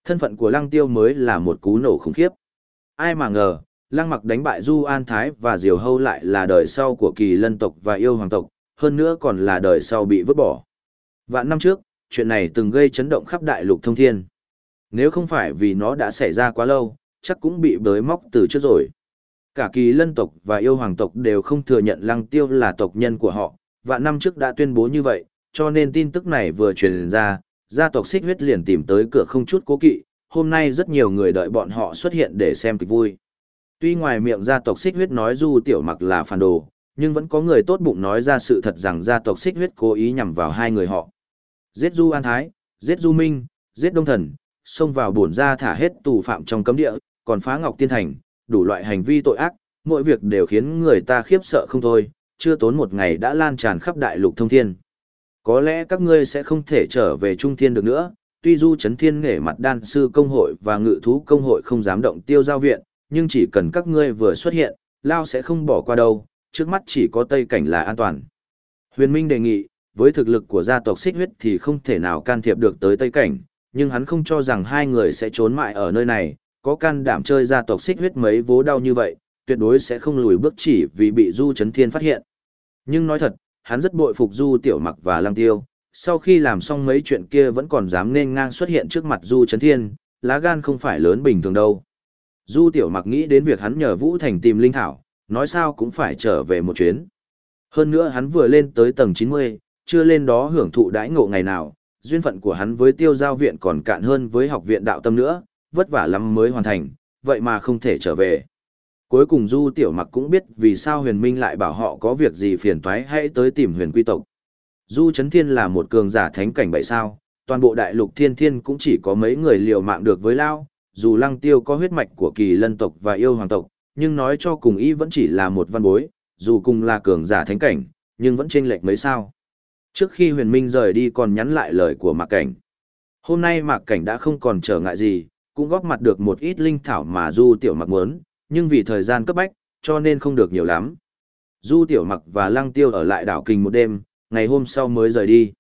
Thân phận của Lăng Tiêu mới là một cú nổ khủng khiếp. Ai mà ngờ, Lăng Mặc đánh bại Du An Thái và Diều Hâu lại là đời sau của kỳ lân tộc và yêu hoàng tộc, hơn nữa còn là đời sau bị vứt bỏ. Vạn năm trước, chuyện này từng gây chấn động khắp đại lục thông thiên. Nếu không phải vì nó đã xảy ra quá lâu, chắc cũng bị bới móc từ trước rồi. Cả kỳ lân tộc và yêu hoàng tộc đều không thừa nhận Lăng Tiêu là tộc nhân của họ, vạn năm trước đã tuyên bố như vậy, cho nên tin tức này vừa truyền ra, gia tộc xích huyết liền tìm tới cửa không chút cố kỵ, hôm nay rất nhiều người đợi bọn họ xuất hiện để xem kịch vui. Tuy ngoài miệng gia tộc xích huyết nói du tiểu mặc là phản đồ, nhưng vẫn có người tốt bụng nói ra sự thật rằng gia tộc xích huyết cố ý nhằm vào hai người họ. Giết Du An Thái, giết Du Minh, giết Đông Thần, xông vào bổn ra thả hết tù phạm trong cấm địa, còn phá Ngọc Tiên Thành, đủ loại hành vi tội ác, mỗi việc đều khiến người ta khiếp sợ không thôi, chưa tốn một ngày đã lan tràn khắp đại lục thông thiên. Có lẽ các ngươi sẽ không thể trở về trung thiên được nữa, tuy du chấn thiên nghệ mặt đan sư công hội và ngự thú công hội không dám động tiêu giao viện, nhưng chỉ cần các ngươi vừa xuất hiện, Lao sẽ không bỏ qua đâu, trước mắt chỉ có Tây Cảnh là an toàn. Huyền Minh đề nghị, với thực lực của gia tộc xích huyết thì không thể nào can thiệp được tới Tây Cảnh, nhưng hắn không cho rằng hai người sẽ trốn mãi ở nơi này, có can đảm chơi gia tộc xích huyết mấy vố đau như vậy, tuyệt đối sẽ không lùi bước chỉ vì bị Du Chấn Thiên phát hiện. Nhưng nói thật, hắn rất bội phục Du Tiểu Mặc và Lăng Tiêu, sau khi làm xong mấy chuyện kia vẫn còn dám nên ngang xuất hiện trước mặt Du Chấn Thiên, lá gan không phải lớn bình thường đâu. Du Tiểu Mặc nghĩ đến việc hắn nhờ Vũ Thành tìm Linh Thảo, nói sao cũng phải trở về một chuyến. Hơn nữa hắn vừa lên tới tầng 90, chưa lên đó hưởng thụ đãi ngộ ngày nào, duyên phận của hắn với tiêu giao viện còn cạn hơn với học viện đạo tâm nữa, vất vả lắm mới hoàn thành, vậy mà không thể trở về. Cuối cùng Du Tiểu Mặc cũng biết vì sao huyền minh lại bảo họ có việc gì phiền toái hãy tới tìm huyền quy tộc. Du Trấn Thiên là một cường giả thánh cảnh bảy sao, toàn bộ đại lục thiên thiên cũng chỉ có mấy người liều mạng được với Lao, dù lăng tiêu có huyết mạch của kỳ lân tộc và yêu hoàng tộc, nhưng nói cho cùng y vẫn chỉ là một văn bối, dù cùng là cường giả thánh cảnh, nhưng vẫn chênh lệch mấy sao. Trước khi huyền minh rời đi còn nhắn lại lời của mạc cảnh. Hôm nay mạc cảnh đã không còn trở ngại gì, cũng góp mặt được một ít linh thảo mà du tiểu mặc muốn, nhưng vì thời gian cấp bách, cho nên không được nhiều lắm. Du tiểu mặc và lăng tiêu ở lại đảo kinh một đêm, ngày hôm sau mới rời đi.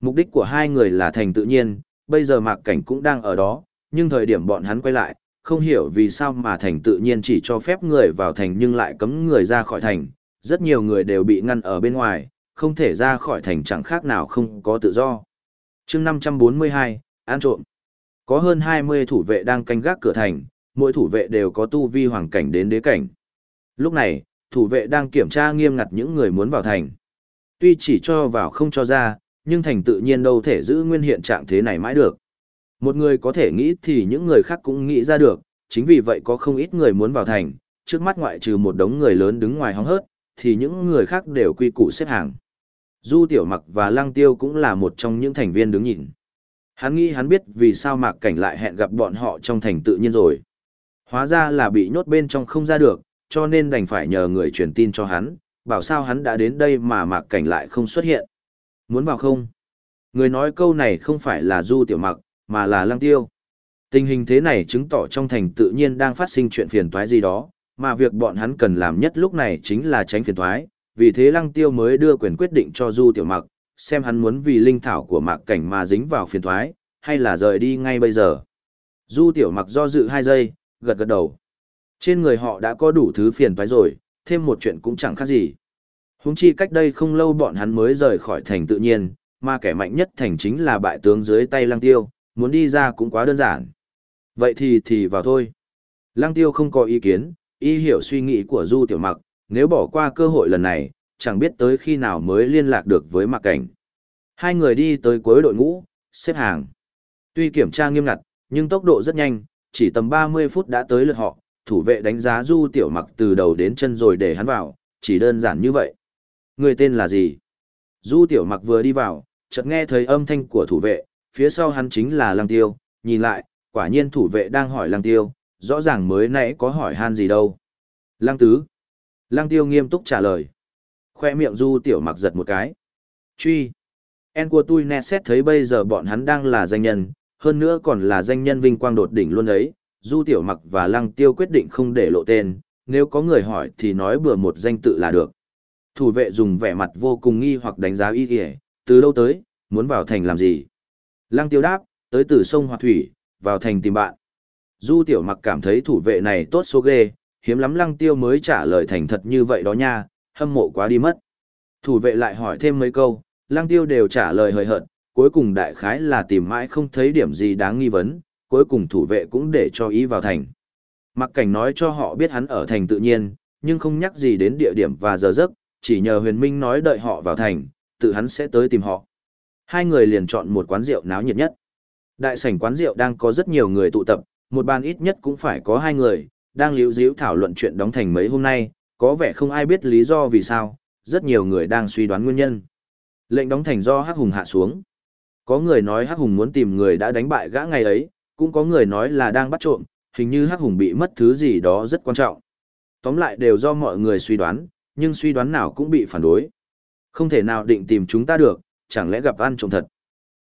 Mục đích của hai người là thành tự nhiên, bây giờ mạc cảnh cũng đang ở đó, nhưng thời điểm bọn hắn quay lại, không hiểu vì sao mà thành tự nhiên chỉ cho phép người vào thành nhưng lại cấm người ra khỏi thành. Rất nhiều người đều bị ngăn ở bên ngoài, không thể ra khỏi thành chẳng khác nào không có tự do. chương 542, An trộm. Có hơn 20 thủ vệ đang canh gác cửa thành, mỗi thủ vệ đều có tu vi hoàng cảnh đến đế cảnh. Lúc này, thủ vệ đang kiểm tra nghiêm ngặt những người muốn vào thành. Tuy chỉ cho vào không cho ra, nhưng thành tự nhiên đâu thể giữ nguyên hiện trạng thế này mãi được. Một người có thể nghĩ thì những người khác cũng nghĩ ra được, chính vì vậy có không ít người muốn vào thành, trước mắt ngoại trừ một đống người lớn đứng ngoài hóng hớt, thì những người khác đều quy củ xếp hàng. Du Tiểu Mặc và Lăng Tiêu cũng là một trong những thành viên đứng nhìn. Hắn nghĩ hắn biết vì sao Mạc Cảnh lại hẹn gặp bọn họ trong thành tự nhiên rồi. Hóa ra là bị nhốt bên trong không ra được, cho nên đành phải nhờ người truyền tin cho hắn, bảo sao hắn đã đến đây mà Mạc Cảnh lại không xuất hiện. Muốn vào không? Người nói câu này không phải là Du Tiểu Mặc, mà là Lăng Tiêu. Tình hình thế này chứng tỏ trong thành tự nhiên đang phát sinh chuyện phiền toái gì đó, mà việc bọn hắn cần làm nhất lúc này chính là tránh phiền toái, vì thế Lăng Tiêu mới đưa quyền quyết định cho Du Tiểu Mặc, xem hắn muốn vì linh thảo của Mạc Cảnh mà dính vào phiền thoái, hay là rời đi ngay bây giờ. Du Tiểu Mặc do dự hai giây, gật gật đầu. Trên người họ đã có đủ thứ phiền thoái rồi, thêm một chuyện cũng chẳng khác gì. Huống chi cách đây không lâu bọn hắn mới rời khỏi thành tự nhiên, mà kẻ mạnh nhất thành chính là bại tướng dưới tay Lăng Tiêu, muốn đi ra cũng quá đơn giản. Vậy thì thì vào thôi. Lăng Tiêu không có ý kiến, y hiểu suy nghĩ của Du Tiểu Mặc, nếu bỏ qua cơ hội lần này, chẳng biết tới khi nào mới liên lạc được với Mạc Cảnh. Hai người đi tới cuối đội ngũ, xếp hàng. Tuy kiểm tra nghiêm ngặt, nhưng tốc độ rất nhanh, chỉ tầm 30 phút đã tới lượt họ, thủ vệ đánh giá Du Tiểu Mặc từ đầu đến chân rồi để hắn vào, chỉ đơn giản như vậy. Người tên là gì? Du Tiểu Mặc vừa đi vào, chợt nghe thấy âm thanh của thủ vệ, phía sau hắn chính là Lăng Tiêu, nhìn lại, quả nhiên thủ vệ đang hỏi Lăng Tiêu, rõ ràng mới nãy có hỏi han gì đâu. Lăng Tứ. Lăng Tiêu nghiêm túc trả lời. Khoe miệng Du Tiểu Mặc giật một cái. Truy. En của tôi nè xét thấy bây giờ bọn hắn đang là danh nhân, hơn nữa còn là danh nhân vinh quang đột đỉnh luôn ấy. Du Tiểu Mặc và Lăng Tiêu quyết định không để lộ tên, nếu có người hỏi thì nói bừa một danh tự là được. Thủ vệ dùng vẻ mặt vô cùng nghi hoặc đánh giá y kìa, từ lâu tới, muốn vào thành làm gì. Lăng Tiêu đáp, tới từ sông Hoạt Thủy, vào thành tìm bạn. Du Tiểu Mặc cảm thấy thủ vệ này tốt số ghê, hiếm lắm Lăng Tiêu mới trả lời thành thật như vậy đó nha, hâm mộ quá đi mất. Thủ vệ lại hỏi thêm mấy câu, Lăng Tiêu đều trả lời hời hợt, cuối cùng đại khái là tìm mãi không thấy điểm gì đáng nghi vấn, cuối cùng thủ vệ cũng để cho ý vào thành. Mặc cảnh nói cho họ biết hắn ở thành tự nhiên, nhưng không nhắc gì đến địa điểm và giờ giấc, chỉ nhờ huyền minh nói đợi họ vào thành, tự hắn sẽ tới tìm họ. Hai người liền chọn một quán rượu náo nhiệt nhất. Đại sảnh quán rượu đang có rất nhiều người tụ tập, một bàn ít nhất cũng phải có hai người, đang liễu díu thảo luận chuyện đóng thành mấy hôm nay, có vẻ không ai biết lý do vì sao, rất nhiều người đang suy đoán nguyên nhân. Lệnh đóng thành do Hắc Hùng hạ xuống. Có người nói Hắc Hùng muốn tìm người đã đánh bại gã ngày ấy, cũng có người nói là đang bắt trộm, hình như Hắc Hùng bị mất thứ gì đó rất quan trọng. Tóm lại đều do mọi người suy đoán, nhưng suy đoán nào cũng bị phản đối. Không thể nào định tìm chúng ta được, chẳng lẽ gặp ăn trộm thật.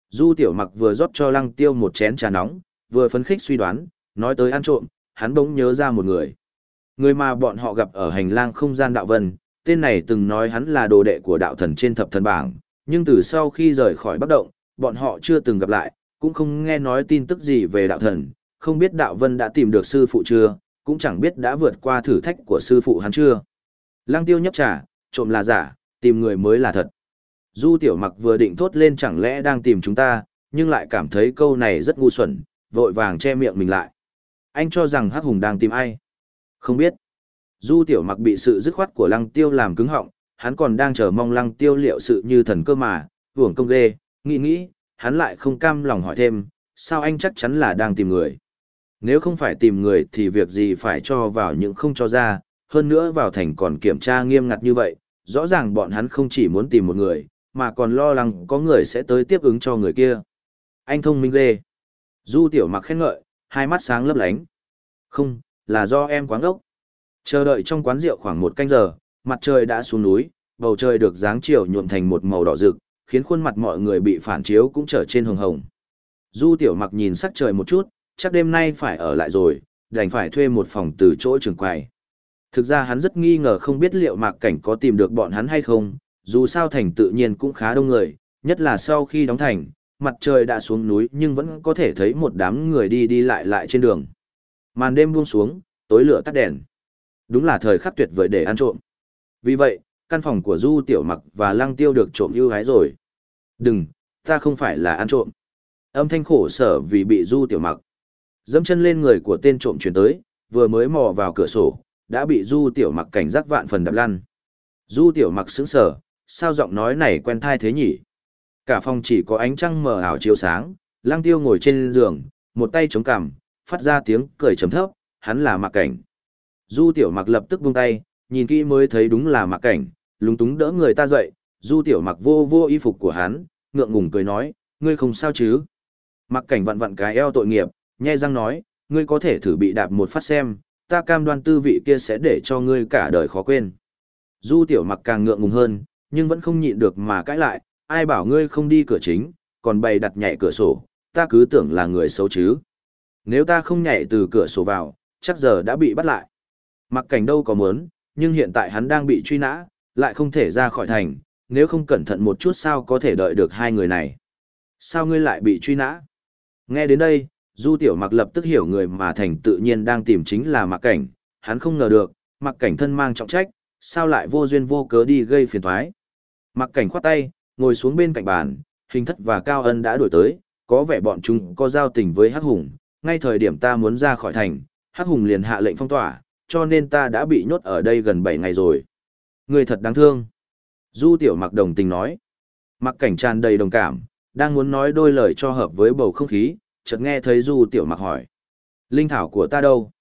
Du Tiểu Mặc vừa rót cho Lăng Tiêu một chén trà nóng, vừa phấn khích suy đoán, nói tới ăn trộm, hắn bỗng nhớ ra một người. Người mà bọn họ gặp ở hành lang không gian đạo vân, tên này từng nói hắn là đồ đệ của đạo thần trên thập thần bảng, nhưng từ sau khi rời khỏi Bắc Động, bọn họ chưa từng gặp lại, cũng không nghe nói tin tức gì về đạo thần, không biết đạo vân đã tìm được sư phụ chưa, cũng chẳng biết đã vượt qua thử thách của sư phụ hắn chưa. Lăng tiêu nhấp trà, trộm là giả, tìm người mới là thật. Du tiểu mặc vừa định thốt lên chẳng lẽ đang tìm chúng ta, nhưng lại cảm thấy câu này rất ngu xuẩn, vội vàng che miệng mình lại. Anh cho rằng Hắc Hùng đang tìm ai? Không biết. Du tiểu mặc bị sự dứt khoát của lăng tiêu làm cứng họng, hắn còn đang chờ mong lăng tiêu liệu sự như thần cơ mà, hưởng công ghê, nghĩ nghĩ, hắn lại không cam lòng hỏi thêm, sao anh chắc chắn là đang tìm người. Nếu không phải tìm người thì việc gì phải cho vào những không cho ra, hơn nữa vào thành còn kiểm tra nghiêm ngặt như vậy, rõ ràng bọn hắn không chỉ muốn tìm một người, mà còn lo lắng có người sẽ tới tiếp ứng cho người kia. Anh thông minh ghê. Du tiểu mặc khen ngợi, hai mắt sáng lấp lánh. Không, là do em quáng ốc. Chờ đợi trong quán rượu khoảng một canh giờ, mặt trời đã xuống núi, bầu trời được dáng chiều nhuộm thành một màu đỏ rực, khiến khuôn mặt mọi người bị phản chiếu cũng trở trên hồng hồng. Du tiểu mặc nhìn sắc trời một chút, chắc đêm nay phải ở lại rồi, đành phải thuê một phòng từ chỗ trường quầy. Thực ra hắn rất nghi ngờ không biết liệu mạc cảnh có tìm được bọn hắn hay không, dù sao thành tự nhiên cũng khá đông người, nhất là sau khi đóng thành, mặt trời đã xuống núi nhưng vẫn có thể thấy một đám người đi đi lại lại trên đường. Màn đêm buông xuống, tối lửa tắt đèn. Đúng là thời khắc tuyệt vời để ăn trộm. Vì vậy, căn phòng của Du Tiểu Mặc và Lăng Tiêu được trộm ưu hái rồi. Đừng, ta không phải là ăn trộm. Âm thanh khổ sở vì bị Du Tiểu Mặc. Dẫm chân lên người của tên trộm chuyển tới, vừa mới mò vào cửa sổ, đã bị Du Tiểu Mặc cảnh giác vạn phần đập lăn. Du Tiểu Mặc sững sờ, sao giọng nói này quen thai thế nhỉ? Cả phòng chỉ có ánh trăng mờ ảo chiếu sáng, Lăng Tiêu ngồi trên giường, một tay chống cằm, phát ra tiếng cười trầm thấp, hắn là Mặc Cảnh. Du Tiểu Mặc lập tức buông tay, nhìn kỹ mới thấy đúng là Mặc Cảnh, lúng túng đỡ người ta dậy, Du Tiểu Mặc vô vô y phục của hắn, ngượng ngùng cười nói, ngươi không sao chứ? Mặc Cảnh vặn vặn cái eo tội nghiệp, nhe răng nói, ngươi có thể thử bị đạp một phát xem, ta cam đoan tư vị kia sẽ để cho ngươi cả đời khó quên. Du Tiểu Mặc càng ngượng ngùng hơn, nhưng vẫn không nhịn được mà cãi lại, ai bảo ngươi không đi cửa chính, còn bày đặt nhảy cửa sổ, ta cứ tưởng là người xấu chứ. Nếu ta không nhảy từ cửa sổ vào, chắc giờ đã bị bắt lại. Mặc cảnh đâu có muốn, nhưng hiện tại hắn đang bị truy nã, lại không thể ra khỏi thành, nếu không cẩn thận một chút sao có thể đợi được hai người này. Sao ngươi lại bị truy nã? Nghe đến đây, Du Tiểu Mặc lập tức hiểu người mà thành tự nhiên đang tìm chính là Mặc Cảnh, hắn không ngờ được, Mặc Cảnh thân mang trọng trách, sao lại vô duyên vô cớ đi gây phiền toái. Mặc Cảnh khoát tay, ngồi xuống bên cạnh bàn, hình thất và Cao Ân đã đổi tới, có vẻ bọn chúng có giao tình với Hắc Hùng, ngay thời điểm ta muốn ra khỏi thành, Hắc Hùng liền hạ lệnh phong tỏa, cho nên ta đã bị nhốt ở đây gần 7 ngày rồi. Người thật đáng thương. Du Tiểu Mặc đồng tình nói. Mặc cảnh tràn đầy đồng cảm, đang muốn nói đôi lời cho hợp với bầu không khí, chợt nghe thấy Du Tiểu Mặc hỏi. Linh thảo của ta đâu?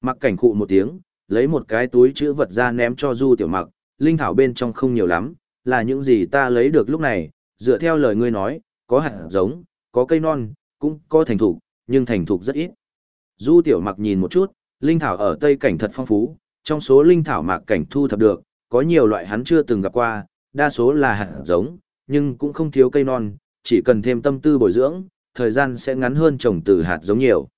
Mặc cảnh khụ một tiếng, lấy một cái túi chữ vật ra ném cho Du Tiểu Mặc, linh thảo bên trong không nhiều lắm, là những gì ta lấy được lúc này, dựa theo lời ngươi nói, có hạt giống, có cây non, cũng có thành thủ nhưng thành thục rất ít. Du Tiểu Mặc nhìn một chút, linh thảo ở Tây Cảnh thật phong phú, trong số linh thảo mạc cảnh thu thập được, có nhiều loại hắn chưa từng gặp qua, đa số là hạt giống, nhưng cũng không thiếu cây non, chỉ cần thêm tâm tư bồi dưỡng, thời gian sẽ ngắn hơn trồng từ hạt giống nhiều.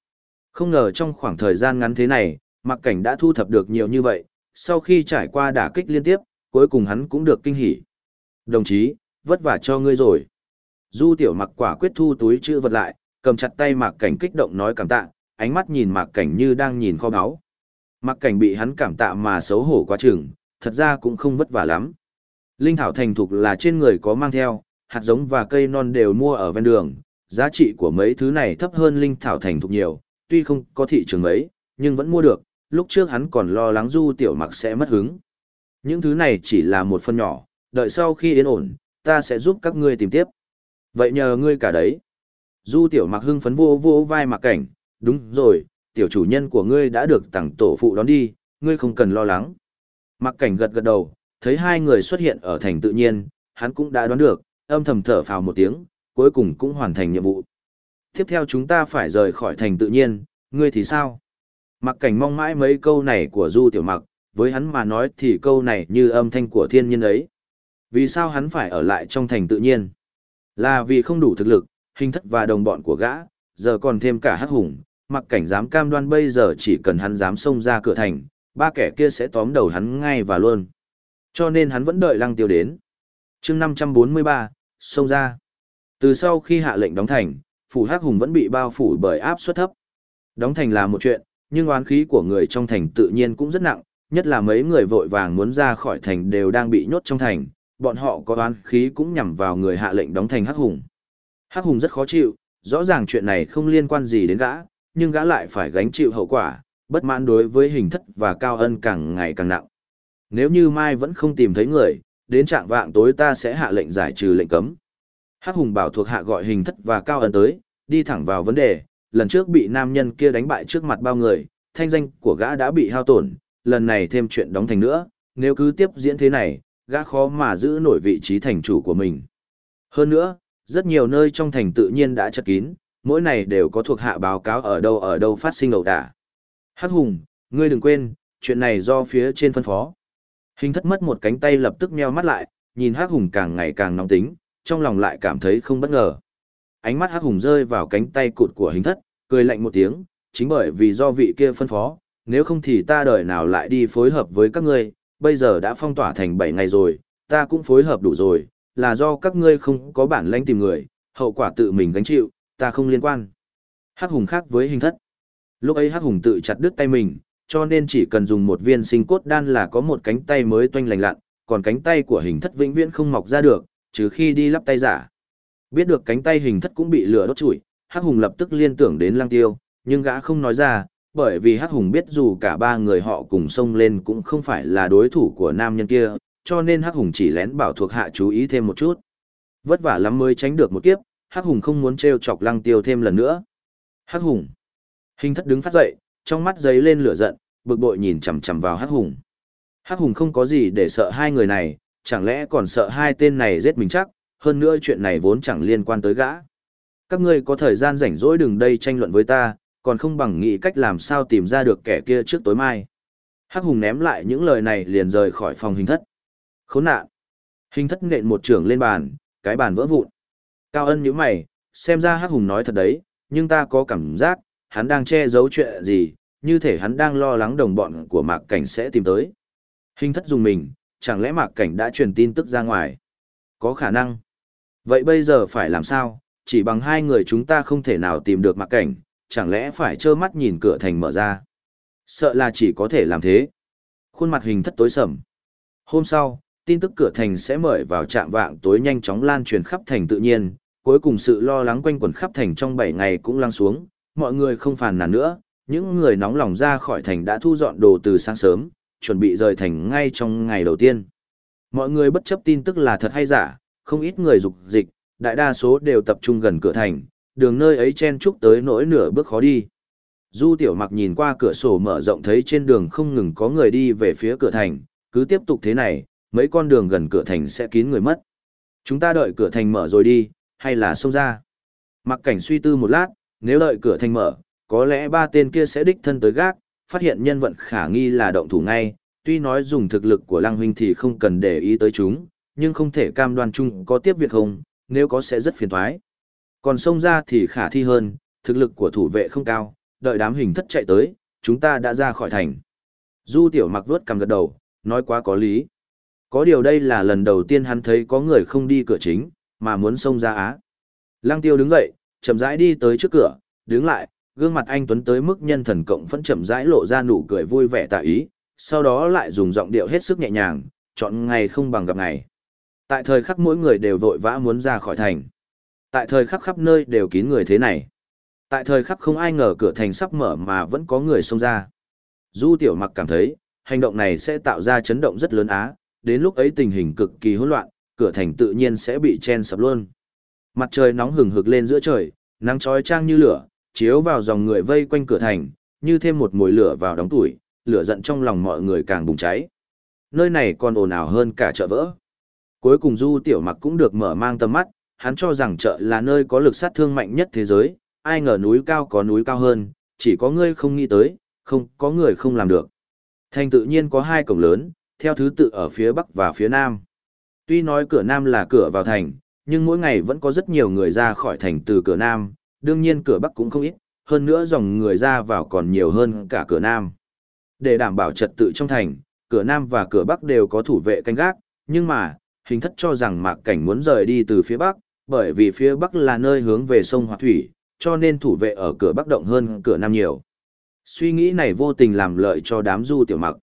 Không ngờ trong khoảng thời gian ngắn thế này, mạc cảnh đã thu thập được nhiều như vậy, sau khi trải qua đả kích liên tiếp, cuối cùng hắn cũng được kinh hỉ. Đồng chí, vất vả cho ngươi rồi. Du tiểu mặc quả quyết thu túi chữ vật lại, cầm chặt tay mạc cảnh kích động nói cảm tạ, ánh mắt nhìn mạc cảnh như đang nhìn kho báu. Mạc cảnh bị hắn cảm tạ mà xấu hổ quá chừng, thật ra cũng không vất vả lắm. Linh thảo thành thục là trên người có mang theo, hạt giống và cây non đều mua ở ven đường, giá trị của mấy thứ này thấp hơn linh thảo thành thục nhiều, tuy không có thị trường mấy, nhưng vẫn mua được, lúc trước hắn còn lo lắng du tiểu mặc sẽ mất hứng. Những thứ này chỉ là một phần nhỏ, đợi sau khi yên ổn, ta sẽ giúp các ngươi tìm tiếp. Vậy nhờ ngươi cả đấy. Du tiểu mặc hưng phấn vô vô vai mặc cảnh, đúng rồi, tiểu chủ nhân của ngươi đã được tặng tổ phụ đón đi, ngươi không cần lo lắng. Mặc cảnh gật gật đầu, thấy hai người xuất hiện ở thành tự nhiên, hắn cũng đã đoán được, âm thầm thở phào một tiếng, cuối cùng cũng hoàn thành nhiệm vụ. Tiếp theo chúng ta phải rời khỏi thành tự nhiên, ngươi thì sao? Mặc cảnh mong mãi mấy câu này của Du Tiểu Mặc, với hắn mà nói thì câu này như âm thanh của thiên nhiên ấy. Vì sao hắn phải ở lại trong thành tự nhiên? Là vì không đủ thực lực, hình thất và đồng bọn của gã, giờ còn thêm cả hắc hùng, mặc cảnh dám cam đoan bây giờ chỉ cần hắn dám xông ra cửa thành, ba kẻ kia sẽ tóm đầu hắn ngay và luôn. Cho nên hắn vẫn đợi lăng tiêu đến. chương 543, xông ra. Từ sau khi hạ lệnh đóng thành, phủ hắc hùng vẫn bị bao phủ bởi áp suất thấp. Đóng thành là một chuyện, nhưng oán khí của người trong thành tự nhiên cũng rất nặng, nhất là mấy người vội vàng muốn ra khỏi thành đều đang bị nhốt trong thành, bọn họ có oán khí cũng nhằm vào người hạ lệnh đóng thành hắc hùng. Hắc hùng rất khó chịu, rõ ràng chuyện này không liên quan gì đến gã, nhưng gã lại phải gánh chịu hậu quả, bất mãn đối với hình thất và cao ân càng ngày càng nặng. Nếu như mai vẫn không tìm thấy người, đến trạng vạng tối ta sẽ hạ lệnh giải trừ lệnh cấm. Hắc hùng bảo thuộc hạ gọi hình thất và cao ân tới, đi thẳng vào vấn đề, lần trước bị nam nhân kia đánh bại trước mặt bao người, thanh danh của gã đã bị hao tổn, lần này thêm chuyện đóng thành nữa, nếu cứ tiếp diễn thế này, gã khó mà giữ nổi vị trí thành chủ của mình. Hơn nữa, rất nhiều nơi trong thành tự nhiên đã chật kín, mỗi này đều có thuộc hạ báo cáo ở đâu ở đâu phát sinh ẩu đả. Hắc Hùng, ngươi đừng quên, chuyện này do phía trên phân phó. Hình thất mất một cánh tay lập tức meo mắt lại, nhìn Hắc Hùng càng ngày càng nóng tính, trong lòng lại cảm thấy không bất ngờ. Ánh mắt Hắc Hùng rơi vào cánh tay cụt của hình thất, cười lạnh một tiếng, chính bởi vì do vị kia phân phó, nếu không thì ta đời nào lại đi phối hợp với các ngươi, bây giờ đã phong tỏa thành 7 ngày rồi, ta cũng phối hợp đủ rồi, là do các ngươi không có bản lãnh tìm người, hậu quả tự mình gánh chịu, ta không liên quan. Hắc hùng khác với hình thất. Lúc ấy Hắc hùng tự chặt đứt tay mình, cho nên chỉ cần dùng một viên sinh cốt đan là có một cánh tay mới toanh lành lặn, còn cánh tay của hình thất vĩnh viễn không mọc ra được, trừ khi đi lắp tay giả. Biết được cánh tay hình thất cũng bị lửa đốt chủi, Hắc hùng lập tức liên tưởng đến Lăng Tiêu, nhưng gã không nói ra, bởi vì Hắc hùng biết dù cả ba người họ cùng xông lên cũng không phải là đối thủ của nam nhân kia, cho nên Hắc hùng chỉ lén bảo thuộc hạ chú ý thêm một chút. Vất vả lắm mới tránh được một kiếp, Hắc Hùng không muốn trêu chọc Lăng Tiêu thêm lần nữa. Hắc Hùng. Hình thất đứng phát dậy, trong mắt giấy lên lửa giận, bực bội nhìn chằm chằm vào Hắc Hùng. Hắc Hùng không có gì để sợ hai người này, chẳng lẽ còn sợ hai tên này giết mình chắc, hơn nữa chuyện này vốn chẳng liên quan tới gã. Các ngươi có thời gian rảnh rỗi đừng đây tranh luận với ta, còn không bằng nghĩ cách làm sao tìm ra được kẻ kia trước tối mai. Hắc Hùng ném lại những lời này liền rời khỏi phòng hình thất. Khốn nạn. Hình thất nện một trưởng lên bàn, cái bàn vỡ vụn. Cao ân nhíu mày, xem ra Hắc Hùng nói thật đấy, nhưng ta có cảm giác, hắn đang che giấu chuyện gì, như thể hắn đang lo lắng đồng bọn của Mạc Cảnh sẽ tìm tới. Hình thất dùng mình, chẳng lẽ Mạc Cảnh đã truyền tin tức ra ngoài? Có khả năng. Vậy bây giờ phải làm sao? Chỉ bằng hai người chúng ta không thể nào tìm được Mạc Cảnh, chẳng lẽ phải trơ mắt nhìn cửa thành mở ra? Sợ là chỉ có thể làm thế. Khuôn mặt hình thất tối sầm. Hôm sau, tin tức cửa thành sẽ mời vào trạm vạng tối nhanh chóng lan truyền khắp thành tự nhiên, cuối cùng sự lo lắng quanh quẩn khắp thành trong 7 ngày cũng lắng xuống, mọi người không phàn nàn nữa, những người nóng lòng ra khỏi thành đã thu dọn đồ từ sáng sớm, chuẩn bị rời thành ngay trong ngày đầu tiên. Mọi người bất chấp tin tức là thật hay giả, không ít người dục dịch, đại đa số đều tập trung gần cửa thành, đường nơi ấy chen chúc tới nỗi nửa bước khó đi. Du tiểu mặc nhìn qua cửa sổ mở rộng thấy trên đường không ngừng có người đi về phía cửa thành, cứ tiếp tục thế này, mấy con đường gần cửa thành sẽ kín người mất. Chúng ta đợi cửa thành mở rồi đi, hay là xông ra? Mặc cảnh suy tư một lát, nếu đợi cửa thành mở, có lẽ ba tên kia sẽ đích thân tới gác, phát hiện nhân vận khả nghi là động thủ ngay, tuy nói dùng thực lực của Lăng Huynh thì không cần để ý tới chúng, nhưng không thể cam đoan chung có tiếp việc không, nếu có sẽ rất phiền toái. Còn xông ra thì khả thi hơn, thực lực của thủ vệ không cao, đợi đám hình thất chạy tới, chúng ta đã ra khỏi thành. Du tiểu mặc vuốt cầm gật đầu, nói quá có lý. Có điều đây là lần đầu tiên hắn thấy có người không đi cửa chính, mà muốn xông ra á. Lăng tiêu đứng dậy, chậm rãi đi tới trước cửa, đứng lại, gương mặt anh Tuấn tới mức nhân thần cộng vẫn chậm rãi lộ ra nụ cười vui vẻ tạ ý, sau đó lại dùng giọng điệu hết sức nhẹ nhàng, chọn ngày không bằng gặp ngày. Tại thời khắc mỗi người đều vội vã muốn ra khỏi thành. Tại thời khắc khắp nơi đều kín người thế này. Tại thời khắc không ai ngờ cửa thành sắp mở mà vẫn có người xông ra. Du tiểu mặc cảm thấy, hành động này sẽ tạo ra chấn động rất lớn á, đến lúc ấy tình hình cực kỳ hỗn loạn, cửa thành tự nhiên sẽ bị chen sập luôn. Mặt trời nóng hừng hực lên giữa trời, nắng chói chang như lửa, chiếu vào dòng người vây quanh cửa thành, như thêm một mùi lửa vào đóng tuổi, lửa giận trong lòng mọi người càng bùng cháy. Nơi này còn ồn ào hơn cả chợ vỡ. Cuối cùng Du Tiểu Mặc cũng được mở mang tầm mắt, hắn cho rằng chợ là nơi có lực sát thương mạnh nhất thế giới, ai ngờ núi cao có núi cao hơn, chỉ có ngươi không nghĩ tới, không có người không làm được. Thành tự nhiên có hai cổng lớn, theo thứ tự ở phía bắc và phía nam. Tuy nói cửa nam là cửa vào thành, nhưng mỗi ngày vẫn có rất nhiều người ra khỏi thành từ cửa nam, đương nhiên cửa bắc cũng không ít, hơn nữa dòng người ra vào còn nhiều hơn cả cửa nam. Để đảm bảo trật tự trong thành, cửa nam và cửa bắc đều có thủ vệ canh gác, nhưng mà, hình thất cho rằng mạc cảnh muốn rời đi từ phía bắc, bởi vì phía bắc là nơi hướng về sông Hoạt Thủy, cho nên thủ vệ ở cửa bắc động hơn cửa nam nhiều. Suy nghĩ này vô tình làm lợi cho đám du tiểu mặc.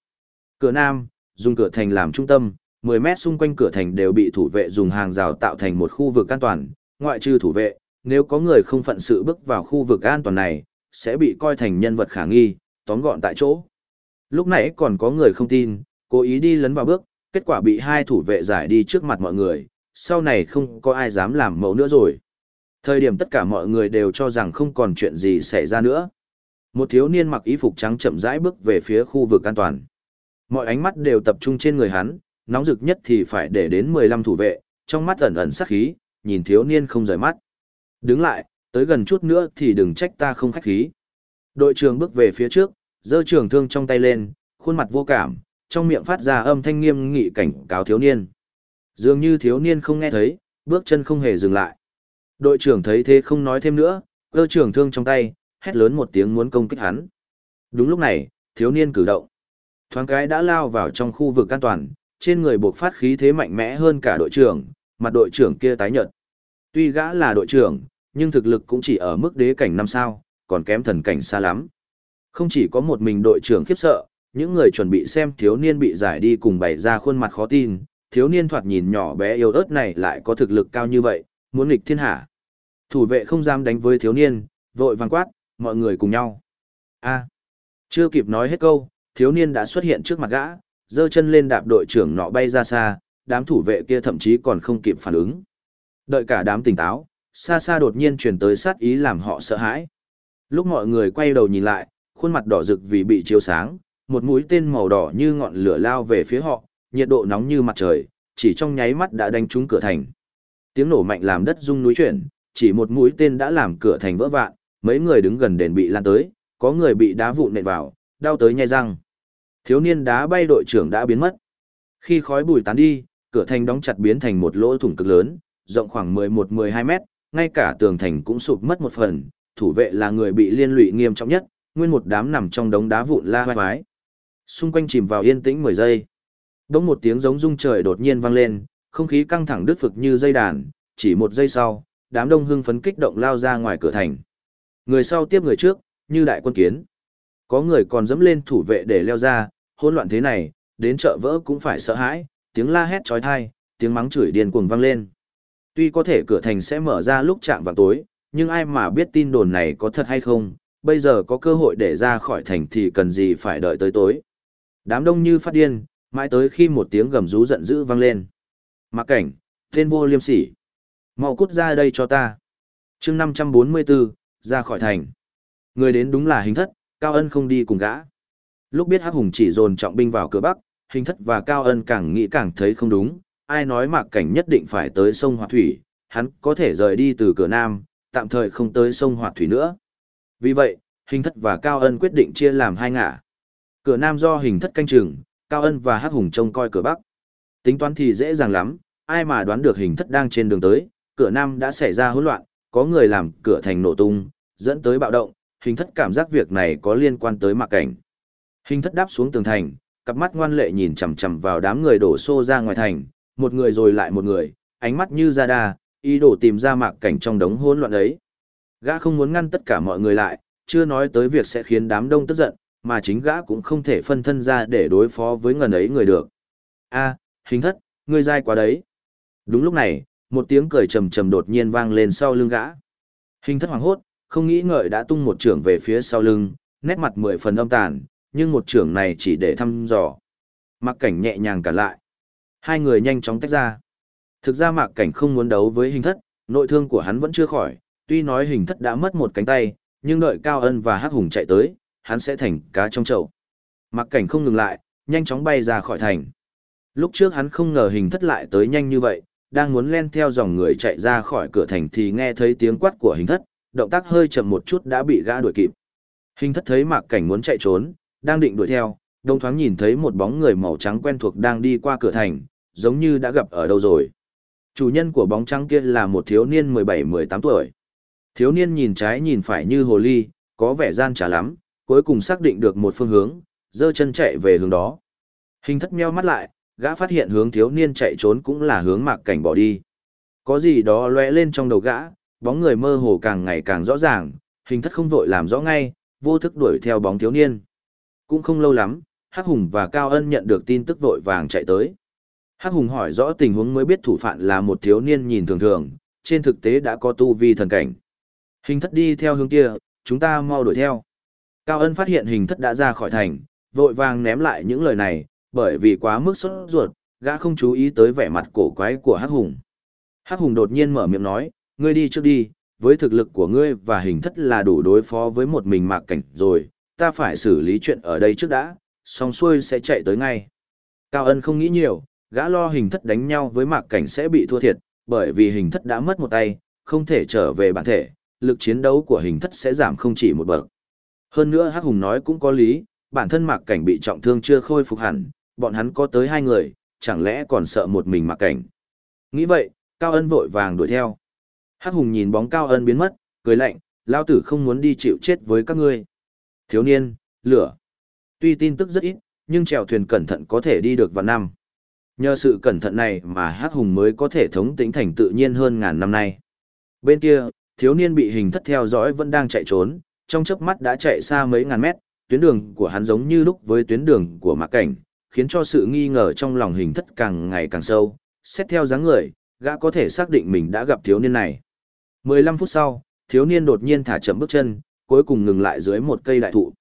Cửa nam, dùng cửa thành làm trung tâm, 10 mét xung quanh cửa thành đều bị thủ vệ dùng hàng rào tạo thành một khu vực an toàn, ngoại trừ thủ vệ, nếu có người không phận sự bước vào khu vực an toàn này, sẽ bị coi thành nhân vật khả nghi, tóm gọn tại chỗ. Lúc nãy còn có người không tin, cố ý đi lấn vào bước, kết quả bị hai thủ vệ giải đi trước mặt mọi người, sau này không có ai dám làm mẫu nữa rồi. Thời điểm tất cả mọi người đều cho rằng không còn chuyện gì xảy ra nữa. Một thiếu niên mặc y phục trắng chậm rãi bước về phía khu vực an toàn. Mọi ánh mắt đều tập trung trên người hắn, nóng rực nhất thì phải để đến 15 thủ vệ, trong mắt ẩn ẩn sắc khí, nhìn thiếu niên không rời mắt. Đứng lại, tới gần chút nữa thì đừng trách ta không khách khí. Đội trưởng bước về phía trước, giơ trường thương trong tay lên, khuôn mặt vô cảm, trong miệng phát ra âm thanh nghiêm nghị cảnh cáo thiếu niên. Dường như thiếu niên không nghe thấy, bước chân không hề dừng lại. Đội trưởng thấy thế không nói thêm nữa, giơ trường thương trong tay, hét lớn một tiếng muốn công kích hắn. Đúng lúc này, thiếu niên cử động. Thoáng cái đã lao vào trong khu vực an toàn, trên người buộc phát khí thế mạnh mẽ hơn cả đội trưởng, mặt đội trưởng kia tái nhợt. Tuy gã là đội trưởng, nhưng thực lực cũng chỉ ở mức đế cảnh năm sao, còn kém thần cảnh xa lắm. Không chỉ có một mình đội trưởng khiếp sợ, những người chuẩn bị xem thiếu niên bị giải đi cùng bày ra khuôn mặt khó tin, thiếu niên thoạt nhìn nhỏ bé yếu ớt này lại có thực lực cao như vậy, muốn nghịch thiên hạ. Thủ vệ không dám đánh với thiếu niên, vội vàng quát, mọi người cùng nhau. A. chưa kịp nói hết câu, thiếu niên đã xuất hiện trước mặt gã, giơ chân lên đạp đội trưởng nọ bay ra xa, đám thủ vệ kia thậm chí còn không kịp phản ứng. Đợi cả đám tỉnh táo, xa xa đột nhiên truyền tới sát ý làm họ sợ hãi. Lúc mọi người quay đầu nhìn lại, khuôn mặt đỏ rực vì bị chiếu sáng, một mũi tên màu đỏ như ngọn lửa lao về phía họ, nhiệt độ nóng như mặt trời, chỉ trong nháy mắt đã đánh trúng cửa thành. Tiếng nổ mạnh làm đất rung núi chuyển, chỉ một mũi tên đã làm cửa thành vỡ vạn, mấy người đứng gần đền bị lan tới, có người bị đá vụn nện vào, đau tới nhai răng. Thiếu niên đá bay đội trưởng đã biến mất. Khi khói bụi tán đi, cửa thành đóng chặt biến thành một lỗ thủng cực lớn, rộng khoảng 11-12 mét, ngay cả tường thành cũng sụp mất một phần, thủ vệ là người bị liên lụy nghiêm trọng nhất, nguyên một đám nằm trong đống đá vụn la hoai hoái. Xung quanh chìm vào yên tĩnh 10 giây. Đống một tiếng giống rung trời đột nhiên vang lên, không khí căng thẳng đứt phực như dây đàn, chỉ một giây sau, đám đông hưng phấn kích động lao ra ngoài cửa thành. Người sau tiếp người trước, như đại quân kiến. Có người còn dẫm lên thủ vệ để leo ra, hỗn loạn thế này, đến chợ vỡ cũng phải sợ hãi, tiếng la hét trói thai, tiếng mắng chửi điên cuồng vang lên. Tuy có thể cửa thành sẽ mở ra lúc chạm vào tối, nhưng ai mà biết tin đồn này có thật hay không, bây giờ có cơ hội để ra khỏi thành thì cần gì phải đợi tới tối. Đám đông như phát điên, mãi tới khi một tiếng gầm rú giận dữ vang lên. Mạc cảnh, tên vô liêm sỉ. mau cút ra đây cho ta. chương 544, ra khỏi thành. Người đến đúng là hình thất, Cao Ân không đi cùng gã. Lúc biết Hắc Hùng chỉ dồn trọng binh vào cửa Bắc, hình thất và Cao Ân càng nghĩ càng thấy không đúng, ai nói Mạc Cảnh nhất định phải tới sông Hoạt Thủy, hắn có thể rời đi từ cửa Nam, tạm thời không tới sông Hoạt Thủy nữa. Vì vậy, hình thất và Cao Ân quyết định chia làm hai ngả. Cửa Nam do hình thất canh chừng, Cao Ân và Hắc Hùng trông coi cửa Bắc. Tính toán thì dễ dàng lắm, ai mà đoán được hình thất đang trên đường tới, cửa Nam đã xảy ra hỗn loạn, có người làm cửa thành nổ tung, dẫn tới bạo động, hình thất cảm giác việc này có liên quan tới mạc cảnh. Hình thất đáp xuống tường thành, cặp mắt ngoan lệ nhìn chằm chằm vào đám người đổ xô ra ngoài thành, một người rồi lại một người, ánh mắt như ra đa, ý đồ tìm ra mạc cảnh trong đống hỗn loạn ấy. Gã không muốn ngăn tất cả mọi người lại, chưa nói tới việc sẽ khiến đám đông tức giận, mà chính gã cũng không thể phân thân ra để đối phó với ngần ấy người được. A, hình thất, ngươi dai quá đấy. Đúng lúc này, một tiếng cười trầm trầm đột nhiên vang lên sau lưng gã. Hình thất hoảng hốt, không nghĩ ngợi đã tung một trưởng về phía sau lưng, nét mặt mười phần âm tàn, nhưng một trưởng này chỉ để thăm dò. Mạc Cảnh nhẹ nhàng cả lại. Hai người nhanh chóng tách ra. Thực ra Mạc Cảnh không muốn đấu với hình thất, nội thương của hắn vẫn chưa khỏi, tuy nói hình thất đã mất một cánh tay, nhưng đợi Cao Ân và Hắc Hùng chạy tới, hắn sẽ thành cá trong chậu. Mạc Cảnh không ngừng lại, nhanh chóng bay ra khỏi thành. Lúc trước hắn không ngờ hình thất lại tới nhanh như vậy, đang muốn len theo dòng người chạy ra khỏi cửa thành thì nghe thấy tiếng quát của hình thất, động tác hơi chậm một chút đã bị gã đuổi kịp. Hình thất thấy mạc cảnh muốn chạy trốn, đang định đuổi theo, đông thoáng nhìn thấy một bóng người màu trắng quen thuộc đang đi qua cửa thành, giống như đã gặp ở đâu rồi. Chủ nhân của bóng trắng kia là một thiếu niên 17-18 tuổi. Thiếu niên nhìn trái nhìn phải như hồ ly, có vẻ gian trả lắm, cuối cùng xác định được một phương hướng, dơ chân chạy về hướng đó. Hình thất meo mắt lại, gã phát hiện hướng thiếu niên chạy trốn cũng là hướng mạc cảnh bỏ đi. Có gì đó lóe lên trong đầu gã, bóng người mơ hồ càng ngày càng rõ ràng, hình thất không vội làm rõ ngay, vô thức đuổi theo bóng thiếu niên. Cũng không lâu lắm, Hắc Hùng và Cao Ân nhận được tin tức vội vàng chạy tới. Hắc Hùng hỏi rõ tình huống mới biết thủ phạm là một thiếu niên nhìn thường thường, trên thực tế đã có tu vi thần cảnh. Hình thất đi theo hướng kia, chúng ta mau đuổi theo. Cao Ân phát hiện hình thất đã ra khỏi thành, vội vàng ném lại những lời này, bởi vì quá mức sốt ruột, gã không chú ý tới vẻ mặt cổ quái của Hắc Hùng. Hắc Hùng đột nhiên mở miệng nói, ngươi đi trước đi, với thực lực của ngươi và hình thất là đủ đối phó với một mình mạc cảnh rồi, ta phải xử lý chuyện ở đây trước đã, xong xuôi sẽ chạy tới ngay. Cao Ân không nghĩ nhiều, gã lo hình thất đánh nhau với mạc cảnh sẽ bị thua thiệt, bởi vì hình thất đã mất một tay, không thể trở về bản thể, lực chiến đấu của hình thất sẽ giảm không chỉ một bậc. Hơn nữa Hắc Hùng nói cũng có lý, bản thân mạc cảnh bị trọng thương chưa khôi phục hẳn, bọn hắn có tới hai người, chẳng lẽ còn sợ một mình mạc cảnh. Nghĩ vậy, Cao Ân vội vàng đuổi theo. Hắc Hùng nhìn bóng Cao Ân biến mất, cười lạnh, lao tử không muốn đi chịu chết với các ngươi. Thiếu niên, lửa. Tuy tin tức rất ít, nhưng chèo thuyền cẩn thận có thể đi được vào năm. Nhờ sự cẩn thận này mà Hắc Hùng mới có thể thống tĩnh thành tự nhiên hơn ngàn năm nay. Bên kia, thiếu niên bị hình thất theo dõi vẫn đang chạy trốn, trong chớp mắt đã chạy xa mấy ngàn mét, tuyến đường của hắn giống như lúc với tuyến đường của Mạc Cảnh, khiến cho sự nghi ngờ trong lòng hình thất càng ngày càng sâu. Xét theo dáng người, gã có thể xác định mình đã gặp thiếu niên này. 15 phút sau, thiếu niên đột nhiên thả chậm bước chân, cuối cùng ngừng lại dưới một cây đại thụ.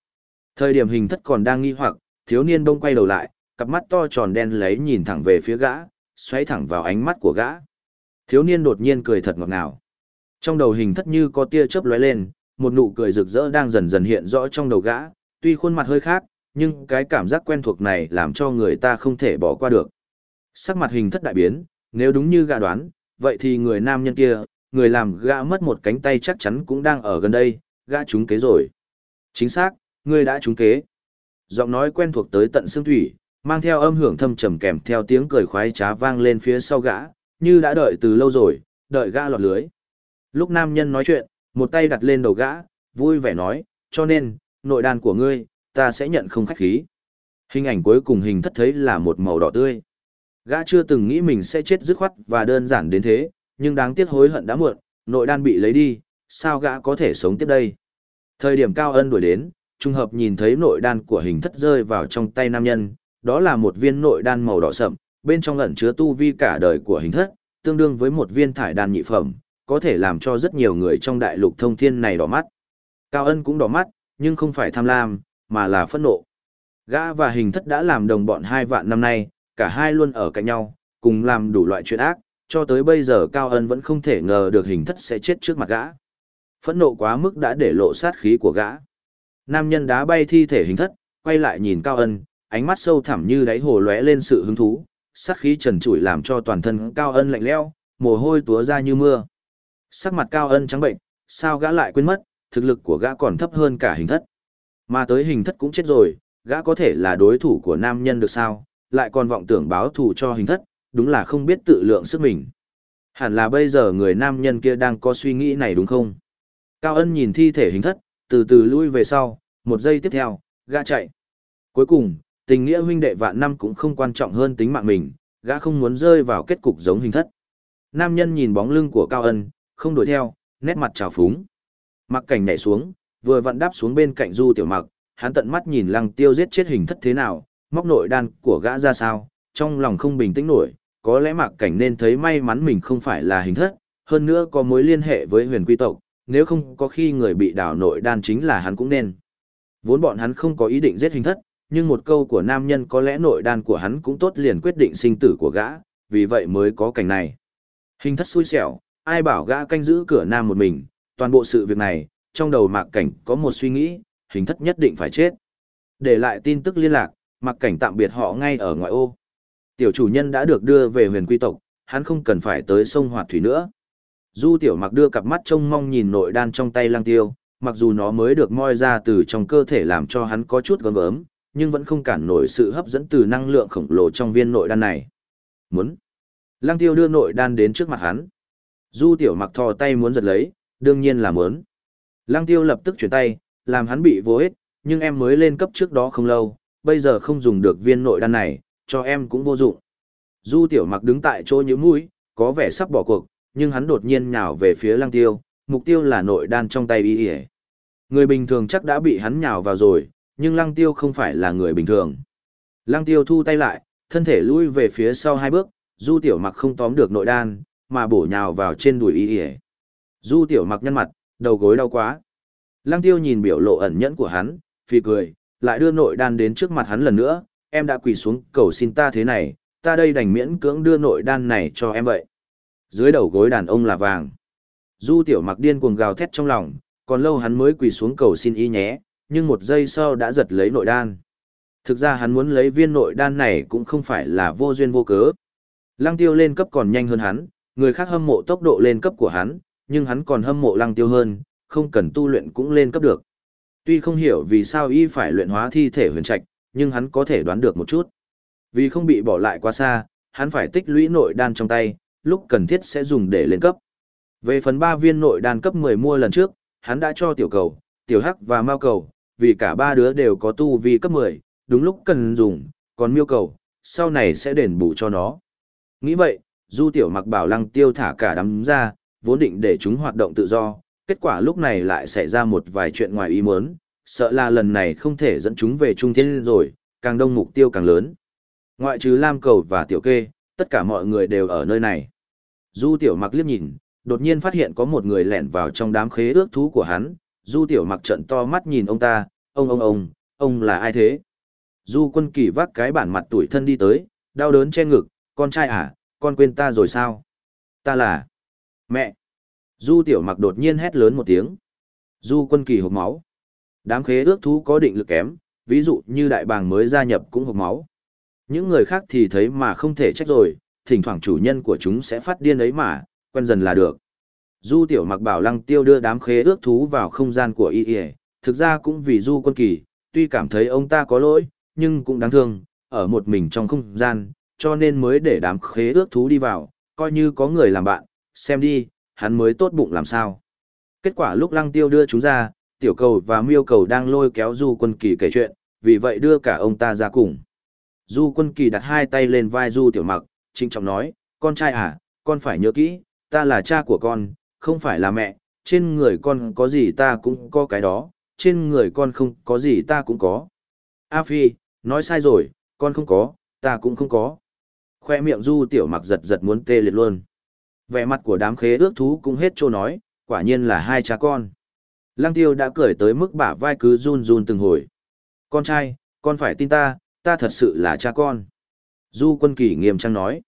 Thời điểm hình thất còn đang nghi hoặc, thiếu niên đông quay đầu lại, cặp mắt to tròn đen lấy nhìn thẳng về phía gã, xoáy thẳng vào ánh mắt của gã. Thiếu niên đột nhiên cười thật ngọt ngào. Trong đầu hình thất như có tia chớp lóe lên, một nụ cười rực rỡ đang dần dần hiện rõ trong đầu gã, tuy khuôn mặt hơi khác, nhưng cái cảm giác quen thuộc này làm cho người ta không thể bỏ qua được. Sắc mặt hình thất đại biến, nếu đúng như gã đoán, vậy thì người nam nhân kia, người làm gã mất một cánh tay chắc chắn cũng đang ở gần đây, gã trúng kế rồi. Chính xác, ngươi đã trúng kế. Giọng nói quen thuộc tới tận xương thủy, mang theo âm hưởng thâm trầm kèm theo tiếng cười khoái trá vang lên phía sau gã, như đã đợi từ lâu rồi, đợi gã lọt lưới. Lúc nam nhân nói chuyện, một tay đặt lên đầu gã, vui vẻ nói, cho nên, nội đàn của ngươi, ta sẽ nhận không khách khí. Hình ảnh cuối cùng hình thất thấy là một màu đỏ tươi. Gã chưa từng nghĩ mình sẽ chết dứt khoát và đơn giản đến thế, nhưng đáng tiếc hối hận đã muộn, nội đan bị lấy đi, sao gã có thể sống tiếp đây? Thời điểm cao ân đuổi đến, trùng hợp nhìn thấy nội đan của hình thất rơi vào trong tay nam nhân, đó là một viên nội đan màu đỏ sậm, bên trong ẩn chứa tu vi cả đời của hình thất, tương đương với một viên thải đan nhị phẩm, có thể làm cho rất nhiều người trong đại lục thông thiên này đỏ mắt. Cao ân cũng đỏ mắt, nhưng không phải tham lam, mà là phẫn nộ. Gã và hình thất đã làm đồng bọn hai vạn năm nay, cả hai luôn ở cạnh nhau, cùng làm đủ loại chuyện ác, cho tới bây giờ Cao Ân vẫn không thể ngờ được hình thất sẽ chết trước mặt gã. Phẫn nộ quá mức đã để lộ sát khí của gã. Nam nhân đá bay thi thể hình thất, quay lại nhìn Cao Ân, ánh mắt sâu thẳm như đáy hồ lóe lên sự hứng thú, sát khí trần trụi làm cho toàn thân Cao Ân lạnh lẽo, mồ hôi túa ra như mưa. Sắc mặt Cao Ân trắng bệnh, sao gã lại quên mất, thực lực của gã còn thấp hơn cả hình thất. Mà tới hình thất cũng chết rồi, gã có thể là đối thủ của nam nhân được sao, lại còn vọng tưởng báo thù cho hình thất, đúng là không biết tự lượng sức mình. Hẳn là bây giờ người nam nhân kia đang có suy nghĩ này đúng không? Cao ân nhìn thi thể hình thất, từ từ lui về sau, một giây tiếp theo, gã chạy. Cuối cùng, tình nghĩa huynh đệ vạn năm cũng không quan trọng hơn tính mạng mình, gã không muốn rơi vào kết cục giống hình thất. Nam nhân nhìn bóng lưng của Cao ân, không đuổi theo, nét mặt trào phúng. Mặc cảnh nhảy xuống, vừa vặn đáp xuống bên cạnh du tiểu mặc, hắn tận mắt nhìn lăng tiêu giết chết hình thất thế nào, móc nội đan của gã ra sao, trong lòng không bình tĩnh nổi, có lẽ mạc cảnh nên thấy may mắn mình không phải là hình thất, hơn nữa có mối liên hệ với huyền quy tộc, nếu không có khi người bị đảo nội đan chính là hắn cũng nên. Vốn bọn hắn không có ý định giết hình thất, nhưng một câu của nam nhân có lẽ nội đan của hắn cũng tốt liền quyết định sinh tử của gã, vì vậy mới có cảnh này. Hình thất xui xẻo, ai bảo gã canh giữ cửa nam một mình, toàn bộ sự việc này, trong đầu mạc cảnh có một suy nghĩ, hình thất nhất định phải chết. Để lại tin tức liên lạc, mạc cảnh tạm biệt họ ngay ở ngoại ô. Tiểu chủ nhân đã được đưa về huyền quy tộc, hắn không cần phải tới sông Hoạt Thủy nữa. Du tiểu mặc đưa cặp mắt trông mong nhìn nội đan trong tay lang tiêu, mặc dù nó mới được moi ra từ trong cơ thể làm cho hắn có chút gớm gớm, nhưng vẫn không cản nổi sự hấp dẫn từ năng lượng khổng lồ trong viên nội đan này. Muốn. Lang tiêu đưa nội đan đến trước mặt hắn. Du tiểu mặc thò tay muốn giật lấy, đương nhiên là muốn. Lang tiêu lập tức chuyển tay, làm hắn bị vô ích. nhưng em mới lên cấp trước đó không lâu, bây giờ không dùng được viên nội đan này, cho em cũng vô dụng. Du tiểu mặc đứng tại chỗ như mũi, có vẻ sắp bỏ cuộc, nhưng hắn đột nhiên nhào về phía lăng tiêu, mục tiêu là nội đan trong tay y y. Người bình thường chắc đã bị hắn nhào vào rồi, nhưng lăng tiêu không phải là người bình thường. Lăng tiêu thu tay lại, thân thể lui về phía sau hai bước, du tiểu mặc không tóm được nội đan, mà bổ nhào vào trên đùi y y. Du tiểu mặc nhăn mặt, đầu gối đau quá. Lăng tiêu nhìn biểu lộ ẩn nhẫn của hắn, phì cười, lại đưa nội đan đến trước mặt hắn lần nữa, em đã quỳ xuống cầu xin ta thế này, ta đây đành miễn cưỡng đưa nội đan này cho em vậy. Dưới đầu gối đàn ông là vàng. Du tiểu mặc điên cuồng gào thét trong lòng, còn lâu hắn mới quỳ xuống cầu xin y nhé, nhưng một giây sau đã giật lấy nội đan. Thực ra hắn muốn lấy viên nội đan này cũng không phải là vô duyên vô cớ. Lăng tiêu lên cấp còn nhanh hơn hắn, người khác hâm mộ tốc độ lên cấp của hắn, nhưng hắn còn hâm mộ lăng tiêu hơn, không cần tu luyện cũng lên cấp được. Tuy không hiểu vì sao y phải luyện hóa thi thể huyền trạch, nhưng hắn có thể đoán được một chút. Vì không bị bỏ lại quá xa, hắn phải tích lũy nội đan trong tay, lúc cần thiết sẽ dùng để lên cấp. Về phần 3 viên nội đan cấp 10 mua lần trước, hắn đã cho tiểu cầu, tiểu hắc và mao cầu, vì cả ba đứa đều có tu vi cấp 10, đúng lúc cần dùng, còn miêu cầu, sau này sẽ đền bù cho nó. Nghĩ vậy, du tiểu mặc bảo lăng tiêu thả cả đám ra, vốn định để chúng hoạt động tự do, kết quả lúc này lại xảy ra một vài chuyện ngoài ý muốn, sợ là lần này không thể dẫn chúng về trung thiên rồi, càng đông mục tiêu càng lớn. Ngoại trừ Lam Cầu và Tiểu Kê, tất cả mọi người đều ở nơi này. Du Tiểu Mặc liếc nhìn, đột nhiên phát hiện có một người lẻn vào trong đám khế ước thú của hắn. Du Tiểu Mặc trận to mắt nhìn ông ta, ông ông ông, ông là ai thế? Du Quân Kỳ vác cái bản mặt tuổi thân đi tới, đau đớn che ngực, con trai à, con quên ta rồi sao? Ta là... Mẹ! Du Tiểu Mặc đột nhiên hét lớn một tiếng. Du Quân Kỳ hộp máu. Đám khế ước thú có định lực kém, ví dụ như đại bàng mới gia nhập cũng hộp máu. Những người khác thì thấy mà không thể trách rồi, thỉnh thoảng chủ nhân của chúng sẽ phát điên ấy mà, quen dần là được. Du tiểu mặc bảo lăng tiêu đưa đám khế ước thú vào không gian của y y, thực ra cũng vì du quân kỳ, tuy cảm thấy ông ta có lỗi, nhưng cũng đáng thương, ở một mình trong không gian, cho nên mới để đám khế ước thú đi vào, coi như có người làm bạn, xem đi, hắn mới tốt bụng làm sao. Kết quả lúc lăng tiêu đưa chúng ra, tiểu cầu và miêu cầu đang lôi kéo du quân kỳ kể chuyện, vì vậy đưa cả ông ta ra cùng. Du quân kỳ đặt hai tay lên vai du tiểu mặc, trinh trọng nói, con trai à, con phải nhớ kỹ, ta là cha của con, không phải là mẹ, trên người con có gì ta cũng có cái đó, trên người con không có gì ta cũng có. A Phi, nói sai rồi, con không có, ta cũng không có. Khoe miệng du tiểu mặc giật giật muốn tê liệt luôn. Vẻ mặt của đám khế ước thú cũng hết trô nói, quả nhiên là hai cha con. Lăng tiêu đã cười tới mức bả vai cứ run run từng hồi. Con trai, con phải tin ta, ta thật sự là cha con. Du quân kỳ nghiêm trang nói.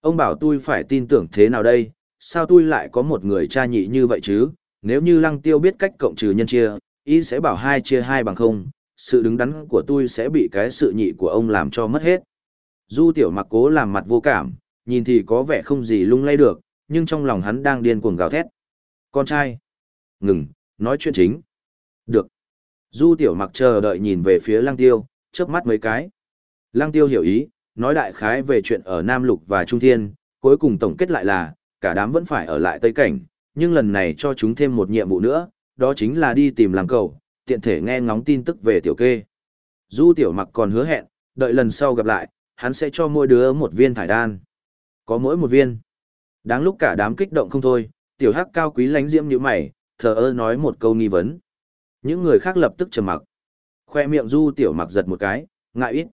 Ông bảo tôi phải tin tưởng thế nào đây, sao tôi lại có một người cha nhị như vậy chứ, nếu như lăng tiêu biết cách cộng trừ nhân chia, ý sẽ bảo hai chia hai bằng không, sự đứng đắn của tôi sẽ bị cái sự nhị của ông làm cho mất hết. Du tiểu mặc cố làm mặt vô cảm, nhìn thì có vẻ không gì lung lay được, nhưng trong lòng hắn đang điên cuồng gào thét. Con trai! Ngừng, nói chuyện chính. Được. Du tiểu mặc chờ đợi nhìn về phía lăng tiêu, chớp mắt mấy cái. Lăng tiêu hiểu ý, nói đại khái về chuyện ở Nam Lục và Trung Thiên, cuối cùng tổng kết lại là, cả đám vẫn phải ở lại Tây Cảnh, nhưng lần này cho chúng thêm một nhiệm vụ nữa, đó chính là đi tìm làm cầu, tiện thể nghe ngóng tin tức về tiểu kê. Du tiểu mặc còn hứa hẹn, đợi lần sau gặp lại, hắn sẽ cho mỗi đứa một viên thải đan. Có mỗi một viên. Đáng lúc cả đám kích động không thôi, tiểu hắc cao quý lánh diễm như mày, thờ ơ nói một câu nghi vấn. Những người khác lập tức trầm mặc. Khoe miệng du tiểu mặc giật một cái, ngại ít.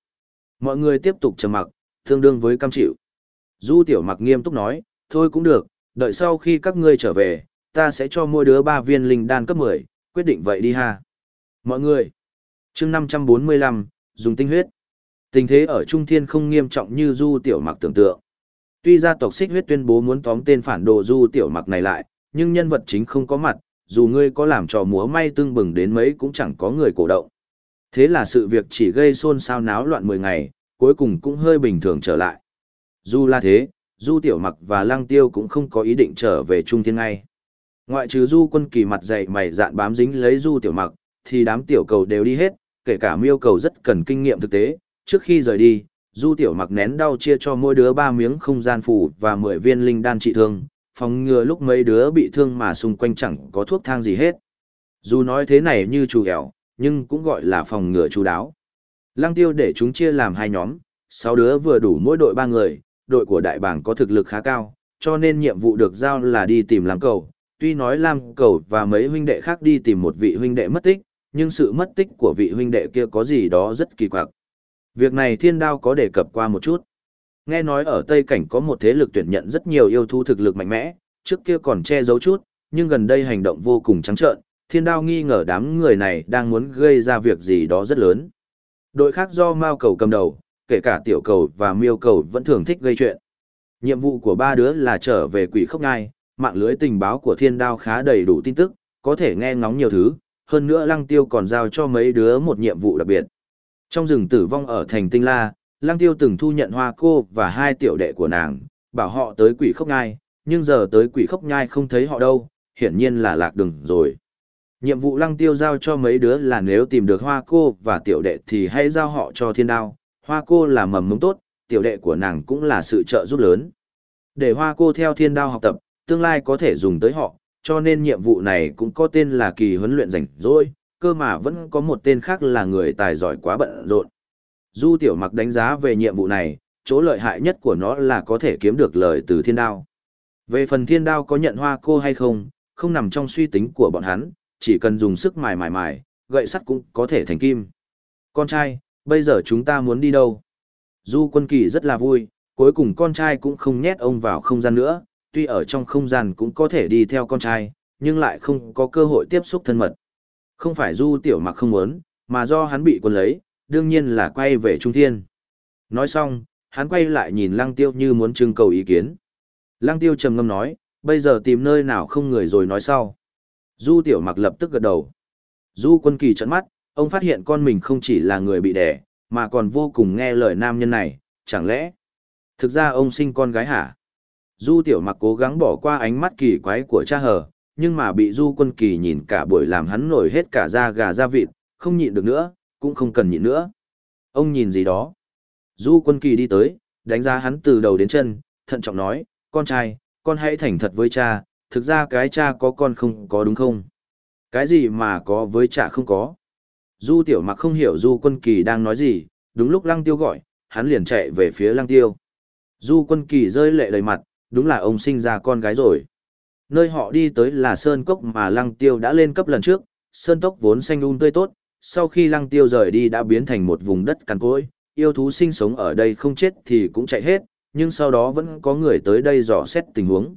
Mọi người tiếp tục trầm mặc, tương đương với cam chịu. Du tiểu mặc nghiêm túc nói, thôi cũng được, đợi sau khi các ngươi trở về, ta sẽ cho mỗi đứa ba viên linh đan cấp 10, quyết định vậy đi ha. Mọi người, chương 545, dùng tinh huyết. Tình thế ở Trung Thiên không nghiêm trọng như Du Tiểu Mặc tưởng tượng. Tuy gia tộc xích huyết tuyên bố muốn tóm tên phản đồ Du Tiểu Mặc này lại, nhưng nhân vật chính không có mặt, dù ngươi có làm trò múa may tương bừng đến mấy cũng chẳng có người cổ động. Thế là sự việc chỉ gây xôn xao náo loạn 10 ngày, cuối cùng cũng hơi bình thường trở lại. Dù là thế, Du Tiểu Mặc và Lăng Tiêu cũng không có ý định trở về Trung Thiên ngay. Ngoại trừ Du Quân Kỳ mặt dày mày dạn bám dính lấy Du Tiểu Mặc, thì đám tiểu cầu đều đi hết, kể cả miêu cầu rất cần kinh nghiệm thực tế. Trước khi rời đi, Du Tiểu Mặc nén đau chia cho mỗi đứa ba miếng không gian phủ và 10 viên linh đan trị thương, phòng ngừa lúc mấy đứa bị thương mà xung quanh chẳng có thuốc thang gì hết. Dù nói thế này như chủ hẻo, nhưng cũng gọi là phòng ngừa chú đáo. Lăng tiêu để chúng chia làm hai nhóm, sáu đứa vừa đủ mỗi đội ba người, đội của đại bảng có thực lực khá cao, cho nên nhiệm vụ được giao là đi tìm Lam Cầu. Tuy nói Lam Cầu và mấy huynh đệ khác đi tìm một vị huynh đệ mất tích, nhưng sự mất tích của vị huynh đệ kia có gì đó rất kỳ quặc. Việc này thiên đao có đề cập qua một chút. Nghe nói ở Tây Cảnh có một thế lực tuyển nhận rất nhiều yêu thú thực lực mạnh mẽ, trước kia còn che giấu chút, nhưng gần đây hành động vô cùng trắng trợn, thiên đao nghi ngờ đám người này đang muốn gây ra việc gì đó rất lớn. Đội khác do Mao cầu cầm đầu, kể cả tiểu cầu và miêu cầu vẫn thường thích gây chuyện. Nhiệm vụ của ba đứa là trở về quỷ khốc ngai, mạng lưới tình báo của thiên đao khá đầy đủ tin tức, có thể nghe ngóng nhiều thứ, hơn nữa lăng tiêu còn giao cho mấy đứa một nhiệm vụ đặc biệt. Trong rừng tử vong ở thành tinh la, lăng tiêu từng thu nhận hoa cô và hai tiểu đệ của nàng, bảo họ tới quỷ khốc ngai, nhưng giờ tới quỷ khốc nhai không thấy họ đâu, hiển nhiên là lạc đường rồi. Nhiệm vụ lăng tiêu giao cho mấy đứa là nếu tìm được hoa cô và tiểu đệ thì hãy giao họ cho thiên đao, hoa cô là mầm mống tốt, tiểu đệ của nàng cũng là sự trợ giúp lớn. Để hoa cô theo thiên đao học tập, tương lai có thể dùng tới họ, cho nên nhiệm vụ này cũng có tên là kỳ huấn luyện rảnh rỗi, cơ mà vẫn có một tên khác là người tài giỏi quá bận rộn. Du tiểu mặc đánh giá về nhiệm vụ này, chỗ lợi hại nhất của nó là có thể kiếm được lời từ thiên đao. Về phần thiên đao có nhận hoa cô hay không, không nằm trong suy tính của bọn hắn, chỉ cần dùng sức mài mài mài, gậy sắt cũng có thể thành kim. Con trai, bây giờ chúng ta muốn đi đâu? Du quân kỳ rất là vui, cuối cùng con trai cũng không nhét ông vào không gian nữa, tuy ở trong không gian cũng có thể đi theo con trai, nhưng lại không có cơ hội tiếp xúc thân mật. Không phải du tiểu mặc không muốn, mà do hắn bị quân lấy, đương nhiên là quay về Trung Thiên. Nói xong, hắn quay lại nhìn lăng tiêu như muốn trưng cầu ý kiến. Lăng tiêu trầm ngâm nói, bây giờ tìm nơi nào không người rồi nói sau. Du tiểu mặc lập tức gật đầu. Du quân kỳ trận mắt, ông phát hiện con mình không chỉ là người bị đẻ, mà còn vô cùng nghe lời nam nhân này, chẳng lẽ? Thực ra ông sinh con gái hả? Du tiểu mặc cố gắng bỏ qua ánh mắt kỳ quái của cha hờ, nhưng mà bị du quân kỳ nhìn cả buổi làm hắn nổi hết cả da gà da vịt, không nhịn được nữa, cũng không cần nhịn nữa. Ông nhìn gì đó? Du quân kỳ đi tới, đánh giá hắn từ đầu đến chân, thận trọng nói, con trai, con hãy thành thật với cha, thực ra cái cha có con không có đúng không? Cái gì mà có với cha không có? Du tiểu mặc không hiểu du quân kỳ đang nói gì, đúng lúc lăng tiêu gọi, hắn liền chạy về phía lăng tiêu. Du quân kỳ rơi lệ đầy mặt, đúng là ông sinh ra con gái rồi. Nơi họ đi tới là sơn cốc mà lăng tiêu đã lên cấp lần trước, sơn cốc vốn xanh un tươi tốt, sau khi lăng tiêu rời đi đã biến thành một vùng đất cằn cỗi, yêu thú sinh sống ở đây không chết thì cũng chạy hết, nhưng sau đó vẫn có người tới đây dò xét tình huống.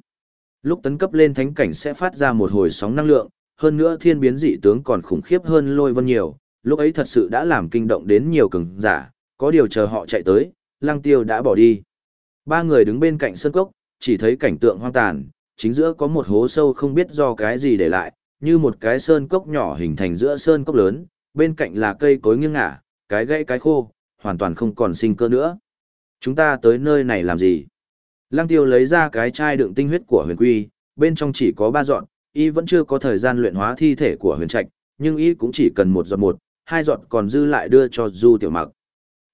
Lúc tấn cấp lên thánh cảnh sẽ phát ra một hồi sóng năng lượng, hơn nữa thiên biến dị tướng còn khủng khiếp hơn lôi vân nhiều, lúc ấy thật sự đã làm kinh động đến nhiều cường giả, có điều chờ họ chạy tới, lăng tiêu đã bỏ đi. Ba người đứng bên cạnh sân cốc, chỉ thấy cảnh tượng hoang tàn, chính giữa có một hố sâu không biết do cái gì để lại, như một cái sơn cốc nhỏ hình thành giữa sơn cốc lớn, bên cạnh là cây cối nghiêng ngả, cái gãy cái khô, hoàn toàn không còn sinh cơ nữa. Chúng ta tới nơi này làm gì? Lăng tiêu lấy ra cái chai đựng tinh huyết của huyền quy, bên trong chỉ có ba dọn, y vẫn chưa có thời gian luyện hóa thi thể của huyền trạch, nhưng y cũng chỉ cần một giọt một, hai giọt còn dư lại đưa cho du tiểu mặc.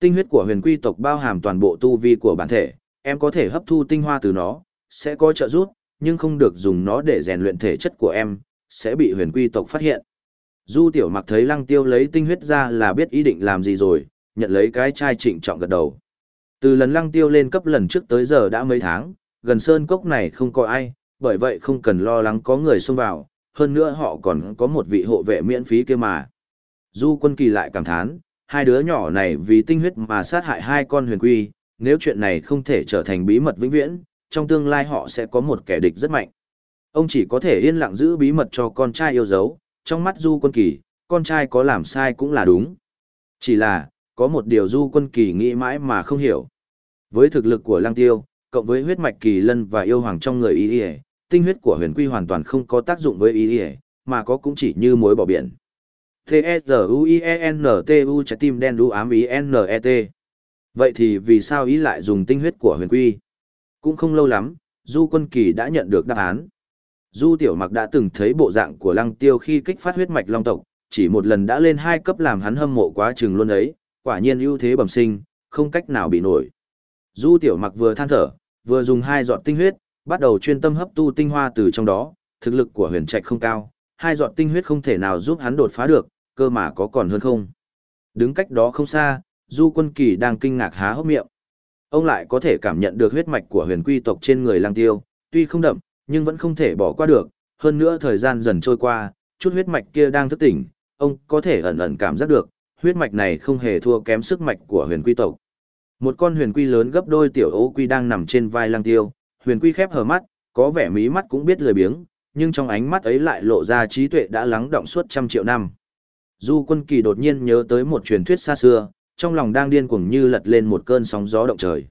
Tinh huyết của huyền quy tộc bao hàm toàn bộ tu vi của bản thể, em có thể hấp thu tinh hoa từ nó, sẽ có trợ giúp, nhưng không được dùng nó để rèn luyện thể chất của em, sẽ bị huyền quy tộc phát hiện. Du tiểu mặc thấy lăng tiêu lấy tinh huyết ra là biết ý định làm gì rồi, nhận lấy cái chai trịnh trọng gật đầu. Từ lần lăng tiêu lên cấp lần trước tới giờ đã mấy tháng, gần sơn cốc này không có ai, bởi vậy không cần lo lắng có người xông vào, hơn nữa họ còn có một vị hộ vệ miễn phí kia mà. Du quân kỳ lại cảm thán, hai đứa nhỏ này vì tinh huyết mà sát hại hai con huyền quy, nếu chuyện này không thể trở thành bí mật vĩnh viễn, trong tương lai họ sẽ có một kẻ địch rất mạnh. Ông chỉ có thể yên lặng giữ bí mật cho con trai yêu dấu, trong mắt du quân kỳ, con trai có làm sai cũng là đúng. Chỉ là, có một điều du quân kỳ nghĩ mãi mà không hiểu. Với thực lực của lăng tiêu, cộng với huyết mạch kỳ lân và yêu hoàng trong người y y, tinh huyết của huyền quy hoàn toàn không có tác dụng với y y, mà có cũng chỉ như muối bỏ biển. T-E-Z-U-I-E-N-T-U trái tim đen đu ám ý N-E-T. Vậy thì vì sao ý lại dùng tinh huyết của huyền quy? Cũng không lâu lắm, Du Quân Kỳ đã nhận được đáp án. Du Tiểu Mặc đã từng thấy bộ dạng của Lăng Tiêu khi kích phát huyết mạch long tộc, chỉ một lần đã lên hai cấp làm hắn hâm mộ quá chừng luôn ấy, quả nhiên ưu thế bẩm sinh, không cách nào bị nổi. Du Tiểu Mặc vừa than thở, vừa dùng hai giọt tinh huyết, bắt đầu chuyên tâm hấp tu tinh hoa từ trong đó, thực lực của huyền trạch không cao, hai giọt tinh huyết không thể nào giúp hắn đột phá được, cơ mà có còn hơn không. Đứng cách đó không xa, Du Quân Kỳ đang kinh ngạc há hốc miệng. Ông lại có thể cảm nhận được huyết mạch của huyền quy tộc trên người lang tiêu, tuy không đậm, nhưng vẫn không thể bỏ qua được, hơn nữa thời gian dần trôi qua, chút huyết mạch kia đang thức tỉnh, ông có thể ẩn ẩn cảm giác được, huyết mạch này không hề thua kém sức mạch của huyền quy tộc. Một con huyền quy lớn gấp đôi tiểu ô quy đang nằm trên vai lang tiêu, huyền quy khép hờ mắt, có vẻ mí mắt cũng biết lười biếng, nhưng trong ánh mắt ấy lại lộ ra trí tuệ đã lắng động suốt trăm triệu năm. Du quân kỳ đột nhiên nhớ tới một truyền thuyết xa xưa, trong lòng đang điên cuồng như lật lên một cơn sóng gió động trời.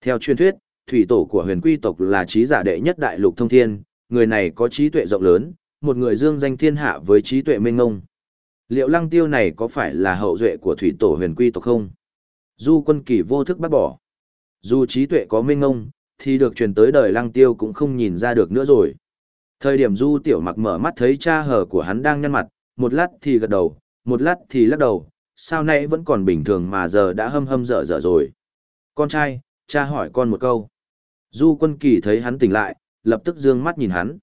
Theo truyền thuyết, thủy tổ của huyền quy tộc là trí giả đệ nhất đại lục thông thiên, người này có trí tuệ rộng lớn, một người dương danh thiên hạ với trí tuệ mênh ngông. Liệu lăng tiêu này có phải là hậu duệ của thủy tổ huyền quy tộc không? Du quân kỳ vô thức bắt bỏ. Dù trí tuệ có minh ngông, thì được truyền tới đời lăng tiêu cũng không nhìn ra được nữa rồi. Thời điểm du tiểu mặc mở mắt thấy cha hờ của hắn đang nhăn mặt, một lát thì gật đầu, một lát thì lắc đầu, sao nãy vẫn còn bình thường mà giờ đã hâm hâm dở dở rồi. Con trai, cha hỏi con một câu. Du quân kỳ thấy hắn tỉnh lại, lập tức dương mắt nhìn hắn.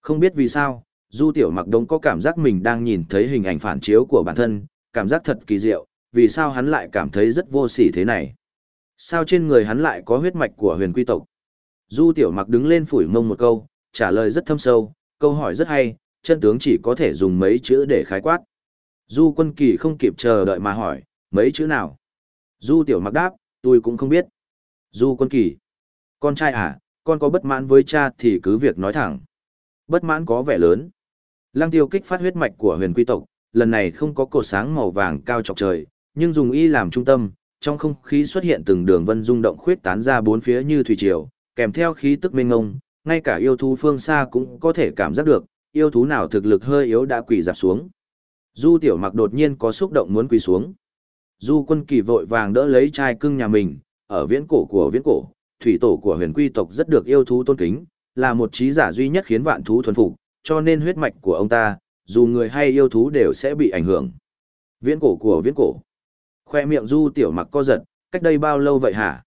Không biết vì sao, du tiểu mặc đống có cảm giác mình đang nhìn thấy hình ảnh phản chiếu của bản thân, cảm giác thật kỳ diệu, vì sao hắn lại cảm thấy rất vô sỉ thế này. Sao trên người hắn lại có huyết mạch của huyền quy tộc? Du tiểu mặc đứng lên phủi mông một câu, trả lời rất thâm sâu, câu hỏi rất hay, chân tướng chỉ có thể dùng mấy chữ để khái quát. Du quân kỳ không kịp chờ đợi mà hỏi, mấy chữ nào? Du tiểu mặc đáp, tôi cũng không biết. Du quân kỳ, con trai à, con có bất mãn với cha thì cứ việc nói thẳng. Bất mãn có vẻ lớn. Lăng tiêu kích phát huyết mạch của huyền quy tộc, lần này không có cột sáng màu vàng cao chọc trời, nhưng dùng y làm trung tâm, trong không khí xuất hiện từng đường vân rung động khuyết tán ra bốn phía như thủy triều, kèm theo khí tức mênh ngông, ngay cả yêu thú phương xa cũng có thể cảm giác được, yêu thú nào thực lực hơi yếu đã quỳ dạp xuống. Du tiểu mặc đột nhiên có xúc động muốn quỳ xuống. Du quân kỳ vội vàng đỡ lấy trai cưng nhà mình, ở viễn cổ của viễn cổ, thủy tổ của huyền quy tộc rất được yêu thú tôn kính, là một trí giả duy nhất khiến vạn thú thuần phục, cho nên huyết mạch của ông ta, dù người hay yêu thú đều sẽ bị ảnh hưởng. Viễn cổ của viễn cổ. Khoe miệng Du tiểu mặc co giật, cách đây bao lâu vậy hả?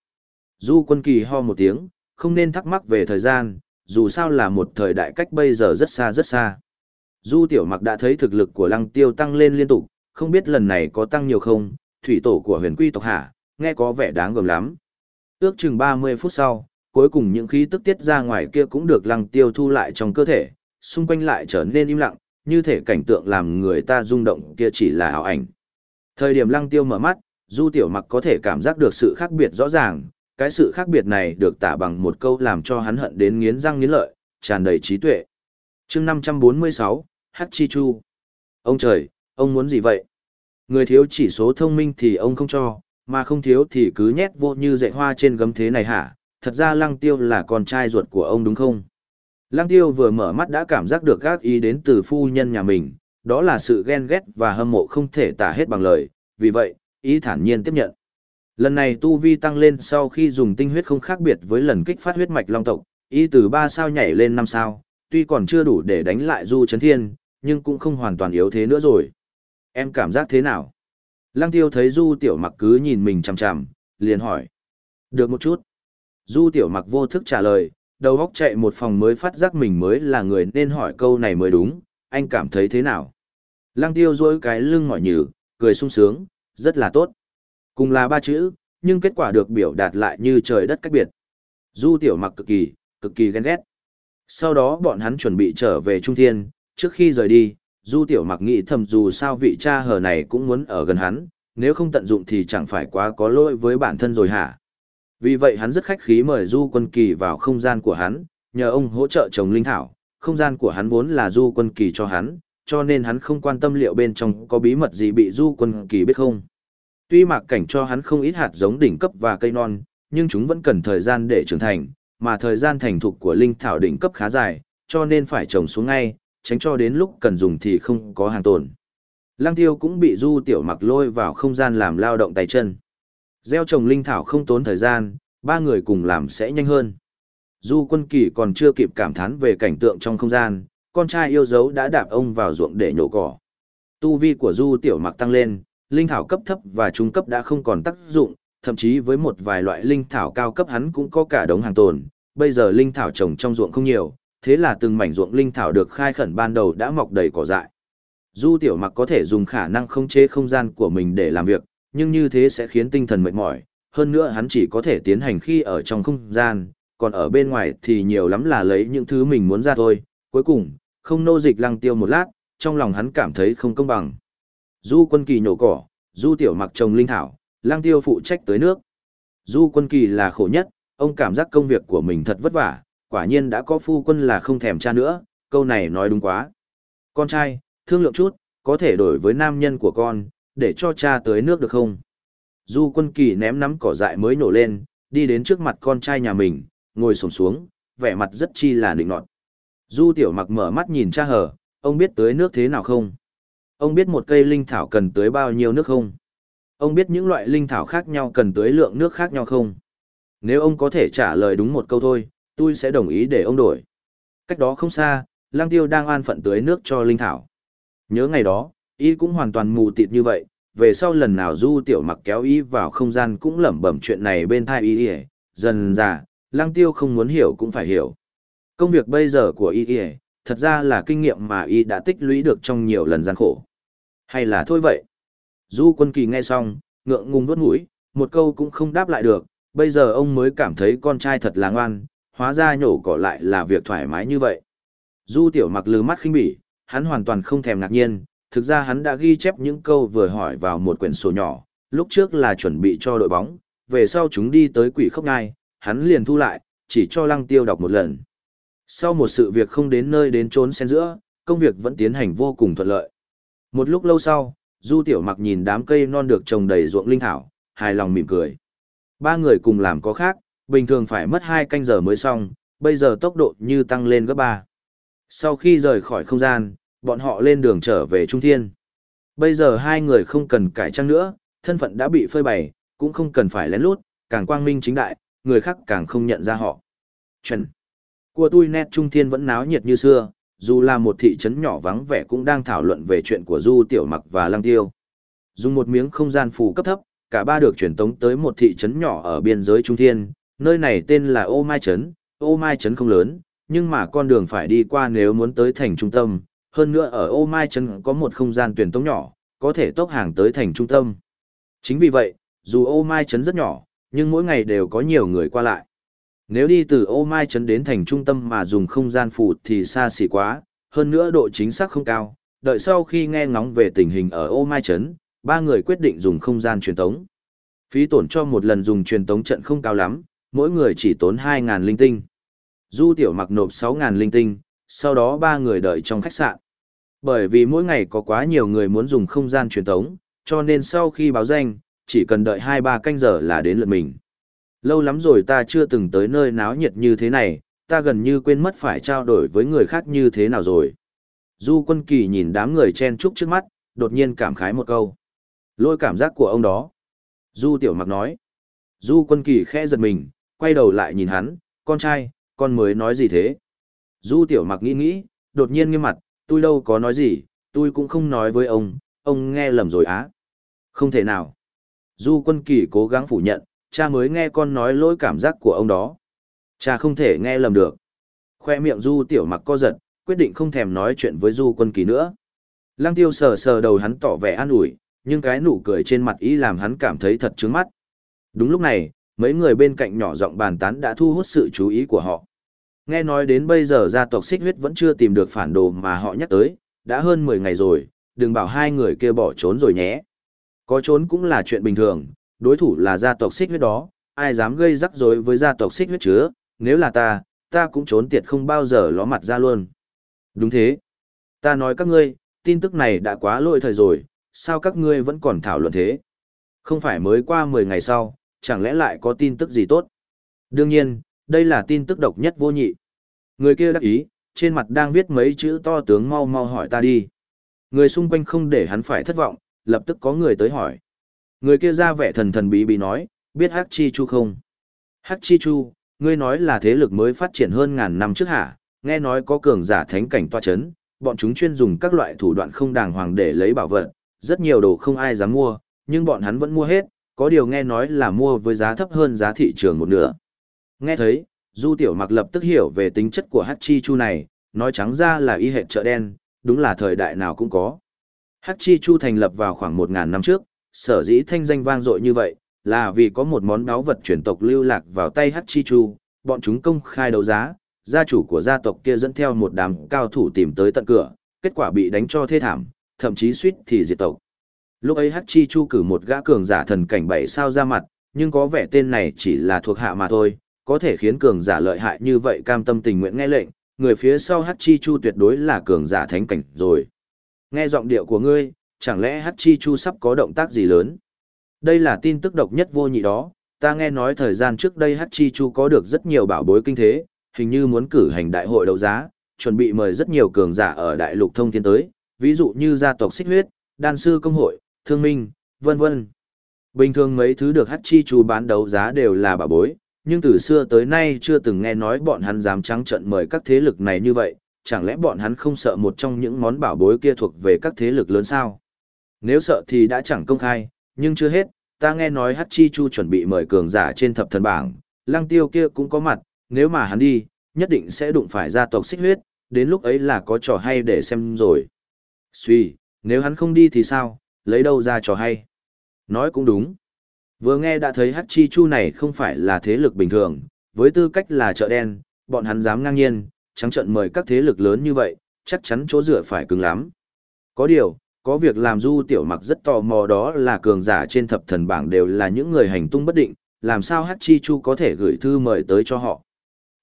Du quân kỳ ho một tiếng, không nên thắc mắc về thời gian, dù sao là một thời đại cách bây giờ rất xa rất xa. Du tiểu mặc đã thấy thực lực của lăng tiêu tăng lên liên tục, không biết lần này có tăng nhiều không, thủy tổ của huyền quy tộc hả, nghe có vẻ đáng gờm lắm. Ước chừng 30 phút sau, cuối cùng những khí tức tiết ra ngoài kia cũng được lăng tiêu thu lại trong cơ thể, xung quanh lại trở nên im lặng, như thể cảnh tượng làm người ta rung động kia chỉ là ảo ảnh. Thời điểm lăng tiêu mở mắt, du tiểu mặc có thể cảm giác được sự khác biệt rõ ràng, cái sự khác biệt này được tả bằng một câu làm cho hắn hận đến nghiến răng nghiến lợi, tràn đầy trí tuệ. chương 546, Hắc Chi Chu. Ông trời, ông muốn gì vậy? Người thiếu chỉ số thông minh thì ông không cho, mà không thiếu thì cứ nhét vô như dạy hoa trên gấm thế này hả? Thật ra Lăng Tiêu là con trai ruột của ông đúng không? Lăng Tiêu vừa mở mắt đã cảm giác được gác ý đến từ phu nhân nhà mình, đó là sự ghen ghét và hâm mộ không thể tả hết bằng lời, vì vậy, ý thản nhiên tiếp nhận. Lần này tu vi tăng lên sau khi dùng tinh huyết không khác biệt với lần kích phát huyết mạch long tộc, ý từ 3 sao nhảy lên 5 sao, tuy còn chưa đủ để đánh lại Du Chấn Thiên, nhưng cũng không hoàn toàn yếu thế nữa rồi. Em cảm giác thế nào? Lăng tiêu thấy Du Tiểu Mặc cứ nhìn mình chằm chằm, liền hỏi. Được một chút. Du Tiểu Mặc vô thức trả lời, đầu góc chạy một phòng mới phát giác mình mới là người nên hỏi câu này mới đúng, anh cảm thấy thế nào? Lăng tiêu dối cái lưng mỏi nhừ, cười sung sướng, rất là tốt. Cùng là ba chữ, nhưng kết quả được biểu đạt lại như trời đất cách biệt. Du tiểu mặc cực kỳ, cực kỳ ghen ghét. Sau đó bọn hắn chuẩn bị trở về Trung Thiên, trước khi rời đi, Du tiểu mặc nghĩ thầm dù sao vị cha hờ này cũng muốn ở gần hắn, nếu không tận dụng thì chẳng phải quá có lỗi với bản thân rồi hả. Vì vậy hắn rất khách khí mời Du quân kỳ vào không gian của hắn, nhờ ông hỗ trợ trồng linh thảo, không gian của hắn vốn là Du quân kỳ cho hắn, cho nên hắn không quan tâm liệu bên trong có bí mật gì bị Du quân kỳ biết không. Tuy mạc cảnh cho hắn không ít hạt giống đỉnh cấp và cây non, nhưng chúng vẫn cần thời gian để trưởng thành, mà thời gian thành thục của linh thảo đỉnh cấp khá dài, cho nên phải trồng xuống ngay, tránh cho đến lúc cần dùng thì không có hàng tồn. Lăng tiêu cũng bị du tiểu mặc lôi vào không gian làm lao động tay chân. Gieo trồng linh thảo không tốn thời gian, ba người cùng làm sẽ nhanh hơn. Du quân kỳ còn chưa kịp cảm thán về cảnh tượng trong không gian, con trai yêu dấu đã đạp ông vào ruộng để nhổ cỏ. Tu vi của Du tiểu mặc tăng lên, linh thảo cấp thấp và trung cấp đã không còn tác dụng, thậm chí với một vài loại linh thảo cao cấp hắn cũng có cả đống hàng tồn. Bây giờ linh thảo trồng trong ruộng không nhiều, thế là từng mảnh ruộng linh thảo được khai khẩn ban đầu đã mọc đầy cỏ dại. Du tiểu mặc có thể dùng khả năng không chế không gian của mình để làm việc, nhưng như thế sẽ khiến tinh thần mệt mỏi, hơn nữa hắn chỉ có thể tiến hành khi ở trong không gian, còn ở bên ngoài thì nhiều lắm là lấy những thứ mình muốn ra thôi. Cuối cùng, không nô dịch lăng tiêu một lát, trong lòng hắn cảm thấy không công bằng. Du quân kỳ nhổ cỏ, du tiểu mặc trồng linh thảo, lăng tiêu phụ trách tới nước. Du quân kỳ là khổ nhất, ông cảm giác công việc của mình thật vất vả, quả nhiên đã có phu quân là không thèm cha nữa, câu này nói đúng quá. Con trai, thương lượng chút, có thể đổi với nam nhân của con, để cho cha tới nước được không? Du quân kỳ ném nắm cỏ dại mới nổ lên, đi đến trước mặt con trai nhà mình, ngồi sổng xuống, vẻ mặt rất chi là nịnh nọt. Du tiểu mặc mở mắt nhìn cha hờ, ông biết tới nước thế nào không? Ông biết một cây linh thảo cần tới bao nhiêu nước không? Ông biết những loại linh thảo khác nhau cần tới lượng nước khác nhau không? Nếu ông có thể trả lời đúng một câu thôi, tôi sẽ đồng ý để ông đổi. Cách đó không xa, lang tiêu đang an phận tưới nước cho linh thảo. Nhớ ngày đó, y cũng hoàn toàn mù tịt như vậy, về sau lần nào du tiểu mặc kéo y vào không gian cũng lẩm bẩm chuyện này bên thai y y, dần già, lang tiêu không muốn hiểu cũng phải hiểu. Công việc bây giờ của y y, thật ra là kinh nghiệm mà y đã tích lũy được trong nhiều lần gian khổ. Hay là thôi vậy? Du quân kỳ nghe xong, ngượng ngùng vớt mũi, một câu cũng không đáp lại được, bây giờ ông mới cảm thấy con trai thật là ngoan, hóa ra nhổ cỏ lại là việc thoải mái như vậy. Du tiểu mặc lừ mắt khinh bỉ, hắn hoàn toàn không thèm ngạc nhiên, thực ra hắn đã ghi chép những câu vừa hỏi vào một quyển sổ nhỏ, lúc trước là chuẩn bị cho đội bóng, về sau chúng đi tới quỷ khốc ngai, hắn liền thu lại, chỉ cho lăng tiêu đọc một lần. Sau một sự việc không đến nơi đến trốn xen giữa, công việc vẫn tiến hành vô cùng thuận lợi. Một lúc lâu sau, Du Tiểu Mặc nhìn đám cây non được trồng đầy ruộng linh thảo, hài lòng mỉm cười. Ba người cùng làm có khác, bình thường phải mất hai canh giờ mới xong, bây giờ tốc độ như tăng lên gấp ba. Sau khi rời khỏi không gian, bọn họ lên đường trở về Trung Thiên. Bây giờ hai người không cần cải trang nữa, thân phận đã bị phơi bày, cũng không cần phải lén lút, càng quang minh chính đại, người khác càng không nhận ra họ. Chuẩn. Của tôi nét Trung Thiên vẫn náo nhiệt như xưa, dù là một thị trấn nhỏ vắng vẻ cũng đang thảo luận về chuyện của Du Tiểu Mặc và Lăng Tiêu. Dùng một miếng không gian phù cấp thấp, cả ba được chuyển tống tới một thị trấn nhỏ ở biên giới Trung Thiên, nơi này tên là Ô Mai Trấn, Ô Mai Trấn không lớn, nhưng mà con đường phải đi qua nếu muốn tới thành trung tâm, hơn nữa ở Ô Mai Trấn có một không gian tuyển tống nhỏ, có thể tốc hàng tới thành trung tâm. Chính vì vậy, dù Ô Mai Trấn rất nhỏ, nhưng mỗi ngày đều có nhiều người qua lại. Nếu đi từ ô mai trấn đến thành trung tâm mà dùng không gian phụ thì xa xỉ quá, hơn nữa độ chính xác không cao. Đợi sau khi nghe ngóng về tình hình ở ô mai trấn, ba người quyết định dùng không gian truyền tống. Phí tổn cho một lần dùng truyền tống trận không cao lắm, mỗi người chỉ tốn 2.000 linh tinh. Du tiểu mặc nộp 6.000 linh tinh, sau đó ba người đợi trong khách sạn. Bởi vì mỗi ngày có quá nhiều người muốn dùng không gian truyền tống, cho nên sau khi báo danh, chỉ cần đợi 2-3 canh giờ là đến lượt mình. Lâu lắm rồi ta chưa từng tới nơi náo nhiệt như thế này, ta gần như quên mất phải trao đổi với người khác như thế nào rồi. Du quân kỳ nhìn đám người chen trúc trước mắt, đột nhiên cảm khái một câu. Lôi cảm giác của ông đó. Du tiểu mặc nói. Du quân kỳ khẽ giật mình, quay đầu lại nhìn hắn, con trai, con mới nói gì thế? Du tiểu mặc nghĩ nghĩ, đột nhiên nghiêm mặt, tôi đâu có nói gì, tôi cũng không nói với ông, ông nghe lầm rồi á. Không thể nào. Du quân kỳ cố gắng phủ nhận, cha mới nghe con nói lỗi cảm giác của ông đó. Cha không thể nghe lầm được. Khoe miệng Du tiểu mặc co giật, quyết định không thèm nói chuyện với Du quân kỳ nữa. Lăng tiêu sờ sờ đầu hắn tỏ vẻ an ủi, nhưng cái nụ cười trên mặt ý làm hắn cảm thấy thật trướng mắt. Đúng lúc này, mấy người bên cạnh nhỏ giọng bàn tán đã thu hút sự chú ý của họ. Nghe nói đến bây giờ gia tộc xích huyết vẫn chưa tìm được phản đồ mà họ nhắc tới, đã hơn 10 ngày rồi, đừng bảo hai người kia bỏ trốn rồi nhé. Có trốn cũng là chuyện bình thường, đối thủ là gia tộc xích huyết đó, ai dám gây rắc rối với gia tộc xích huyết chứa, nếu là ta, ta cũng trốn tiệt không bao giờ ló mặt ra luôn. Đúng thế. Ta nói các ngươi, tin tức này đã quá lỗi thời rồi, sao các ngươi vẫn còn thảo luận thế? Không phải mới qua 10 ngày sau, chẳng lẽ lại có tin tức gì tốt? Đương nhiên, đây là tin tức độc nhất vô nhị. Người kia đắc ý, trên mặt đang viết mấy chữ to tướng mau mau hỏi ta đi. Người xung quanh không để hắn phải thất vọng, lập tức có người tới hỏi. Người kia ra vẻ thần thần bí bí nói, biết Hắc Chi Chu không? Hắc Chi Chu, ngươi nói là thế lực mới phát triển hơn ngàn năm trước hả, nghe nói có cường giả thánh cảnh toa chấn, bọn chúng chuyên dùng các loại thủ đoạn không đàng hoàng để lấy bảo vật, rất nhiều đồ không ai dám mua, nhưng bọn hắn vẫn mua hết, có điều nghe nói là mua với giá thấp hơn giá thị trường một nửa. Nghe thấy, Du Tiểu Mặc lập tức hiểu về tính chất của Hắc Chi Chu này, nói trắng ra là y hệ chợ đen, đúng là thời đại nào cũng có. Hắc Chi Chu thành lập vào khoảng 1.000 năm trước, sở dĩ thanh danh vang dội như vậy, là vì có một món báu vật truyền tộc lưu lạc vào tay Hắc Chi Chu, bọn chúng công khai đấu giá, gia chủ của gia tộc kia dẫn theo một đám cao thủ tìm tới tận cửa, kết quả bị đánh cho thê thảm, thậm chí suýt thì diệt tộc. Lúc ấy Hắc Chi Chu cử một gã cường giả thần cảnh bảy sao ra mặt, nhưng có vẻ tên này chỉ là thuộc hạ mà thôi, có thể khiến cường giả lợi hại như vậy cam tâm tình nguyện nghe lệnh, người phía sau Hachi Chu tuyệt đối là cường giả thánh cảnh rồi. Nghe giọng điệu của ngươi, chẳng lẽ Hachi Chu sắp có động tác gì lớn? Đây là tin tức độc nhất vô nhị đó, ta nghe nói thời gian trước đây Hachi Chu có được rất nhiều bảo bối kinh thế, hình như muốn cử hành đại hội đấu giá, chuẩn bị mời rất nhiều cường giả ở đại lục thông thiên tới, ví dụ như gia tộc xích huyết, đan sư công hội, thương minh, vân vân. Bình thường mấy thứ được Hachi Chu bán đấu giá đều là bảo bối, nhưng từ xưa tới nay chưa từng nghe nói bọn hắn dám trắng trận mời các thế lực này như vậy, chẳng lẽ bọn hắn không sợ một trong những món bảo bối kia thuộc về các thế lực lớn sao? Nếu sợ thì đã chẳng công khai, nhưng chưa hết, ta nghe nói Hachi Chu chuẩn bị mời cường giả trên thập thần bảng, lăng tiêu kia cũng có mặt, nếu mà hắn đi, nhất định sẽ đụng phải gia tộc xích huyết, đến lúc ấy là có trò hay để xem rồi. Suy, nếu hắn không đi thì sao, lấy đâu ra trò hay? Nói cũng đúng. Vừa nghe đã thấy Hachi Chu này không phải là thế lực bình thường, với tư cách là chợ đen, bọn hắn dám ngang nhiên, trắng trận mời các thế lực lớn như vậy, chắc chắn chỗ dựa phải cứng lắm. Có điều, có việc làm du tiểu mặc rất tò mò đó là cường giả trên thập thần bảng đều là những người hành tung bất định, làm sao Hachi Chu có thể gửi thư mời tới cho họ.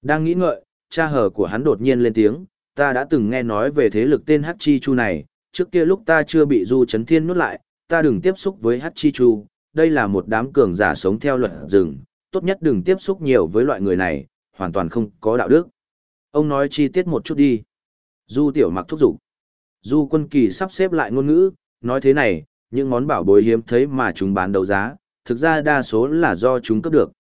Đang nghĩ ngợi, cha hờ của hắn đột nhiên lên tiếng, ta đã từng nghe nói về thế lực tên Hachi Chu này, trước kia lúc ta chưa bị du chấn thiên nuốt lại, ta đừng tiếp xúc với Hachi Chu, đây là một đám cường giả sống theo luật rừng, tốt nhất đừng tiếp xúc nhiều với loại người này, hoàn toàn không có đạo đức. Ông nói chi tiết một chút đi. Du tiểu mặc thúc giục. Du quân kỳ sắp xếp lại ngôn ngữ, nói thế này, những món bảo bối hiếm thấy mà chúng bán đấu giá, thực ra đa số là do chúng cấp được.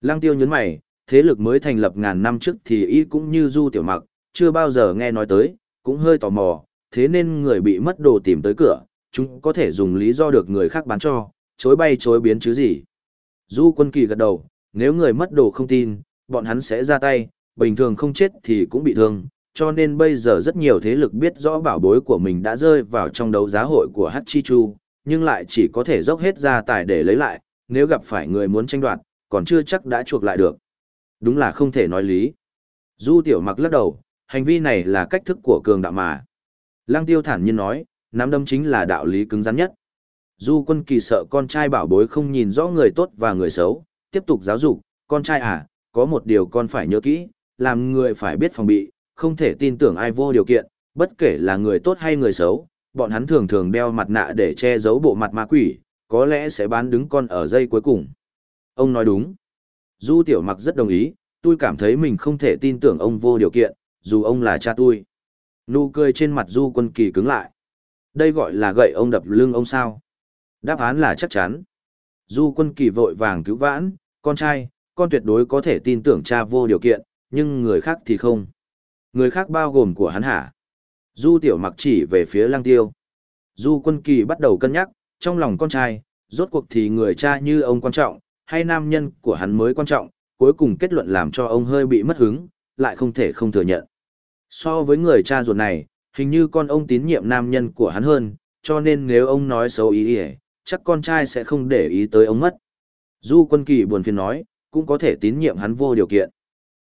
Lăng tiêu nhấn mày, thế lực mới thành lập ngàn năm trước thì y cũng như du tiểu mặc, chưa bao giờ nghe nói tới, cũng hơi tò mò, thế nên người bị mất đồ tìm tới cửa, chúng có thể dùng lý do được người khác bán cho, chối bay chối biến chứ gì. Du quân kỳ gật đầu, nếu người mất đồ không tin, bọn hắn sẽ ra tay, bình thường không chết thì cũng bị thương, cho nên bây giờ rất nhiều thế lực biết rõ bảo bối của mình đã rơi vào trong đấu giá hội của Hachichu, nhưng lại chỉ có thể dốc hết ra tài để lấy lại, nếu gặp phải người muốn tranh đoạt, còn chưa chắc đã chuộc lại được. Đúng là không thể nói lý. Du tiểu mặc lắc đầu, hành vi này là cách thức của cường đạo mà. Lăng tiêu thản nhiên nói, nắm đâm chính là đạo lý cứng rắn nhất. Du quân kỳ sợ con trai bảo bối không nhìn rõ người tốt và người xấu, tiếp tục giáo dục, con trai à, có một điều con phải nhớ kỹ, làm người phải biết phòng bị, không thể tin tưởng ai vô điều kiện, bất kể là người tốt hay người xấu, bọn hắn thường thường đeo mặt nạ để che giấu bộ mặt ma quỷ, có lẽ sẽ bán đứng con ở dây cuối cùng. Ông nói đúng. Du tiểu mặc rất đồng ý, tôi cảm thấy mình không thể tin tưởng ông vô điều kiện, dù ông là cha tôi. Nụ cười trên mặt du quân kỳ cứng lại. Đây gọi là gậy ông đập lưng ông sao. Đáp án là chắc chắn. Du quân kỳ vội vàng cứu vãn, con trai, con tuyệt đối có thể tin tưởng cha vô điều kiện, nhưng người khác thì không. Người khác bao gồm của hắn hả? Du tiểu mặc chỉ về phía lang tiêu. Du quân kỳ bắt đầu cân nhắc, trong lòng con trai, rốt cuộc thì người cha như ông quan trọng, hay nam nhân của hắn mới quan trọng, cuối cùng kết luận làm cho ông hơi bị mất hứng, lại không thể không thừa nhận. So với người cha ruột này, hình như con ông tín nhiệm nam nhân của hắn hơn, cho nên nếu ông nói xấu ý ý, chắc con trai sẽ không để ý tới ông mất. Du quân kỳ buồn phiền nói, cũng có thể tín nhiệm hắn vô điều kiện.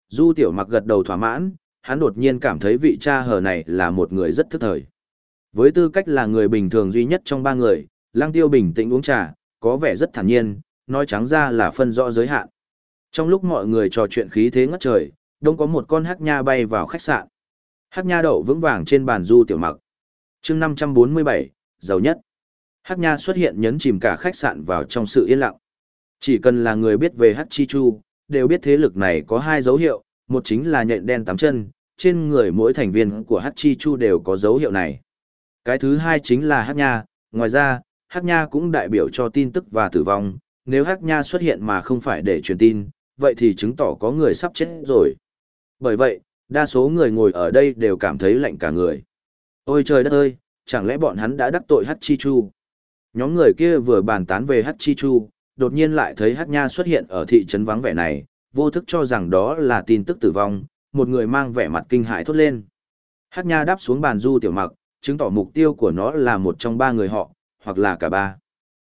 Du tiểu mặc gật đầu thỏa mãn, hắn đột nhiên cảm thấy vị cha hờ này là một người rất thức thời. Với tư cách là người bình thường duy nhất trong ba người, lang tiêu bình tĩnh uống trà, có vẻ rất thản nhiên, nói trắng ra là phân rõ giới hạn. Trong lúc mọi người trò chuyện khí thế ngất trời, đông có một con hắc nha bay vào khách sạn. Hắc nha đậu vững vàng trên bàn du tiểu mặc. chương 547, giàu nhất. Hắc Nha xuất hiện nhấn chìm cả khách sạn vào trong sự yên lặng. Chỉ cần là người biết về Hắc Chi Chu, đều biết thế lực này có hai dấu hiệu, một chính là nhện đen tám chân, trên người mỗi thành viên của Hắc Chi Chu đều có dấu hiệu này. Cái thứ hai chính là Hắc Nha, ngoài ra, Hắc Nha cũng đại biểu cho tin tức và tử vong, nếu Hắc Nha xuất hiện mà không phải để truyền tin, vậy thì chứng tỏ có người sắp chết rồi. Bởi vậy, đa số người ngồi ở đây đều cảm thấy lạnh cả người. Ôi trời đất ơi, chẳng lẽ bọn hắn đã đắc tội Chi Chu? Nhóm người kia vừa bàn tán về Chi Chu, đột nhiên lại thấy Hát Nha xuất hiện ở thị trấn vắng vẻ này, vô thức cho rằng đó là tin tức tử vong, một người mang vẻ mặt kinh hãi thốt lên. Hát Nha đáp xuống bàn Du Tiểu Mặc, chứng tỏ mục tiêu của nó là một trong ba người họ, hoặc là cả ba.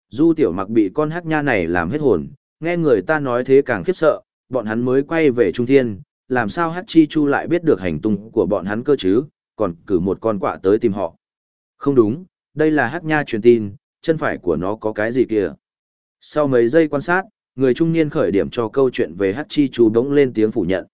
Du Tiểu Mặc bị con Hát Nha này làm hết hồn, nghe người ta nói thế càng khiếp sợ, bọn hắn mới quay về Trung Thiên, làm sao Hát Chi Chu lại biết được hành tung của bọn hắn cơ chứ, còn cử một con quạ tới tìm họ. Không đúng, đây là Hát Nha truyền tin, chân phải của nó có cái gì kìa. Sau mấy giây quan sát, người trung niên khởi điểm cho câu chuyện về Hắc Chi Chu bỗng lên tiếng phủ nhận.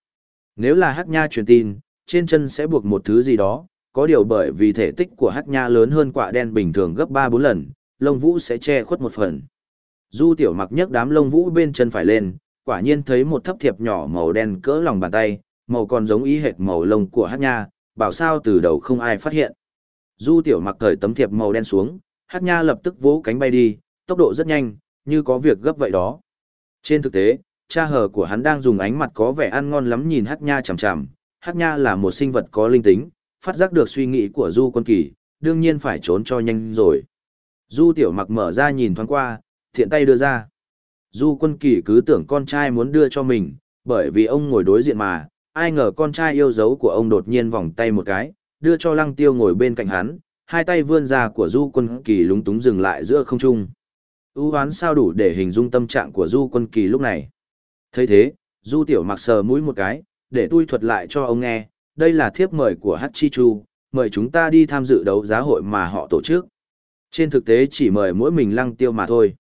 Nếu là Hắc Nha truyền tin, trên chân sẽ buộc một thứ gì đó, có điều bởi vì thể tích của Hắc Nha lớn hơn quả đen bình thường gấp 3-4 lần, lông vũ sẽ che khuất một phần. Du tiểu mặc nhấc đám lông vũ bên chân phải lên, quả nhiên thấy một thấp thiệp nhỏ màu đen cỡ lòng bàn tay, màu còn giống ý hệt màu lông của Hắc nha, bảo sao từ đầu không ai phát hiện. Du tiểu mặc cởi tấm thiệp màu đen xuống, hát nha lập tức vỗ cánh bay đi, tốc độ rất nhanh, như có việc gấp vậy đó. Trên thực tế, cha hờ của hắn đang dùng ánh mặt có vẻ ăn ngon lắm nhìn hát nha chằm chằm, hát nha là một sinh vật có linh tính, phát giác được suy nghĩ của du quân kỳ, đương nhiên phải trốn cho nhanh rồi. Du tiểu mặc mở ra nhìn thoáng qua, thiện tay đưa ra. Du quân kỳ cứ tưởng con trai muốn đưa cho mình, bởi vì ông ngồi đối diện mà, ai ngờ con trai yêu dấu của ông đột nhiên vòng tay một cái, đưa cho lăng tiêu ngồi bên cạnh hắn, hai tay vươn ra của du quân kỳ lúng túng dừng lại giữa không trung. ưu hoán sao đủ để hình dung tâm trạng của du quân kỳ lúc này. thấy thế, du tiểu mặc sờ mũi một cái, để tôi thuật lại cho ông nghe, đây là thiếp mời của Hát Chi Chu, mời chúng ta đi tham dự đấu giá hội mà họ tổ chức. Trên thực tế chỉ mời mỗi mình lăng tiêu mà thôi.